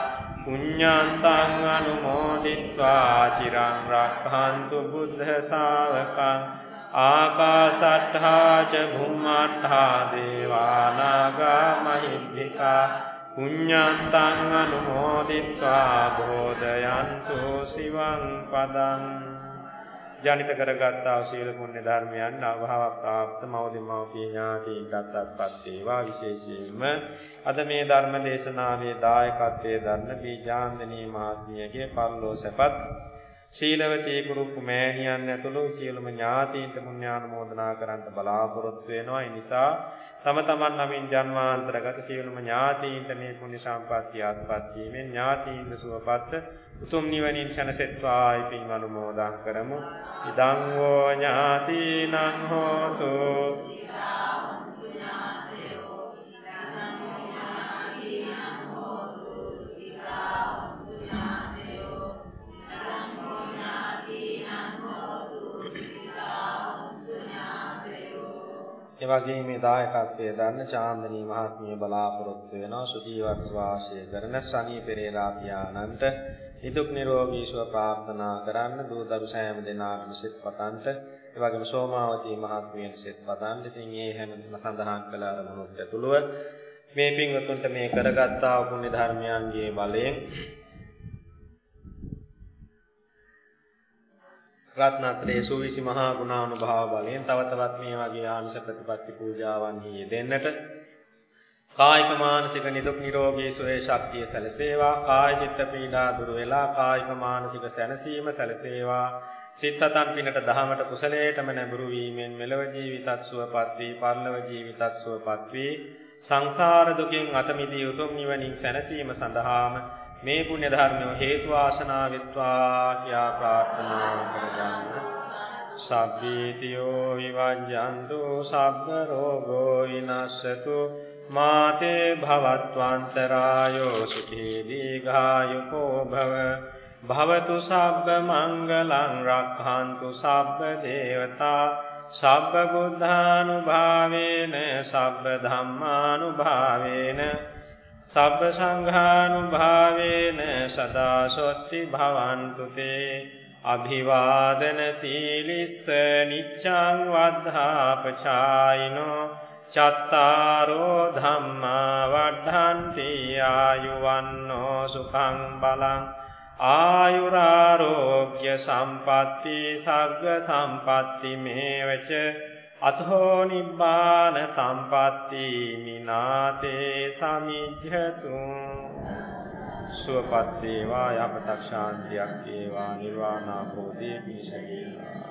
පුඤ්ඤන්තං අනුමෝදිत्वा චිරං රක්ඛන්තු බුද්ධ ශාවකං ආකාසට්ඨා ච භුම්මට්ඨා දේවානාගා මහිද්దికා පුඤ්ඤන්තං අනුමෝදිत्वा බෝධයන්තු සිවං පදං ජනිත කරගත්තා සීල පුණ්‍ය ධර්මයන් අවභාව ප්‍රාප්ත මෞදිමෞපිය ඥාතීන්ටත් අත්පත් වේවා විශේෂයෙන්ම අද මේ ධර්ම දේශනාවේ දායකත්වයේ දරන බීජාන්දනී මහත්මියගේ පල්ලෝ සැපත් ශීලවතී කුරුප්පු මෑණියන් ඇතුළු සියලුම ඥාතීන්ට පුණ්‍යානුමෝදනා කරන්න බලාපොරොත්තු වෙනවා. ඒ නිසා තම තමන් නමින් ජන්මාන්තරගත සියලුම ඥාතීන්ට මේ පුණ්‍ය සම්පත්තිය අත්පත් වීමෙන් ඥාතීන්ද සුවපත් උතුම් නිවනින් සැනසෙත්වායි පින් අනුමෝදන් කරමු. ඉදං වූ ඥාතීනං හෝතු ඒ වගේ මේ දායකත්වයේ දන්න චාන්දනී මහත්මිය බලාපොරොත්තු වෙනවා සුජීවත් වාසය කරන සනී පෙරේරා පියාණන්ට නිදුක් නිරෝගී සුව ප්‍රාර්ථනා කරන්න දූ දරු සෑම දෙනාටම සිත පතන්ට. ඒ වගේම සෝමාවතී මහත්මියට සිත පතන්ට. ඉතින් ඒ හැම සඳහන් කළ අරමුණුත් ඇතුළුව මේ පින්වතුන්ට මේ කරගත්තා පුණ්‍ය ධර්මයන්ගේ බලයෙන් රත්නත්‍රයේ සූවිසි මහා ගුණානුභාව බලයෙන් තව තවත් මේ වගේ ආමිෂ ප්‍රතිපත්ති පූජාවන්හි යෙදෙන්නට කායික මානසික නිදුක් නිරෝගී සුවය ශක්තිය සැලසේවා කාය චිත්ත පීඩා දුර වෙලා කායික මානසික සැනසීම සැලසේවා සිත සතන් පිනට දහමට කුසලයටම නැඹුරු වීමෙන් මෙලව ජීවිතත් සුවපත් වී පරලොව ජීවිතත් සුවපත් වී සංසාර දුකින් අත මිදී උතුම් නිවනින් සැනසීම සඳහාම මේ පුණ්‍ය ධර්මය හේතු ආසනා වෙත්වා කියා ප්‍රාර්ථනා කරගන්න. සබ්බීතියෝ විවජ්ජන්තු සබ්බ රෝගෝ විනස්සතු මාතේ භවත්වන්තරායෝ සුඛී දීඝායුකෝ භව භවතු සබ්බ මංගලං රක්ඛන්තු සබ්බ දේවතා. සබ්බ බුද්ධානුභාවේන සබ්බ ධම්මානුභාවේන සබ්බ සංඝානුභාවේන සදා සොත්ති භවන්තු තේ. අභිවාදන සීලිස්ස නිච්ඡං වද්ධාපචායිනෝ චත්තාරෝ ධම්මා වඩ්ඩන්ති ආයුවන්නෝ සුඛං බලං ආයුරාරෝග්‍ය සම්පatti සග්ග සම්පatti මේවච අතෝ නිබ්බාන සම්පatti මිනාතේ සමිජ්ජතු සුවපත් වේවා යපතක් ශාන්තියක් වේවා නිර්වාණ අවබෝධයේ පිණිස වේවා.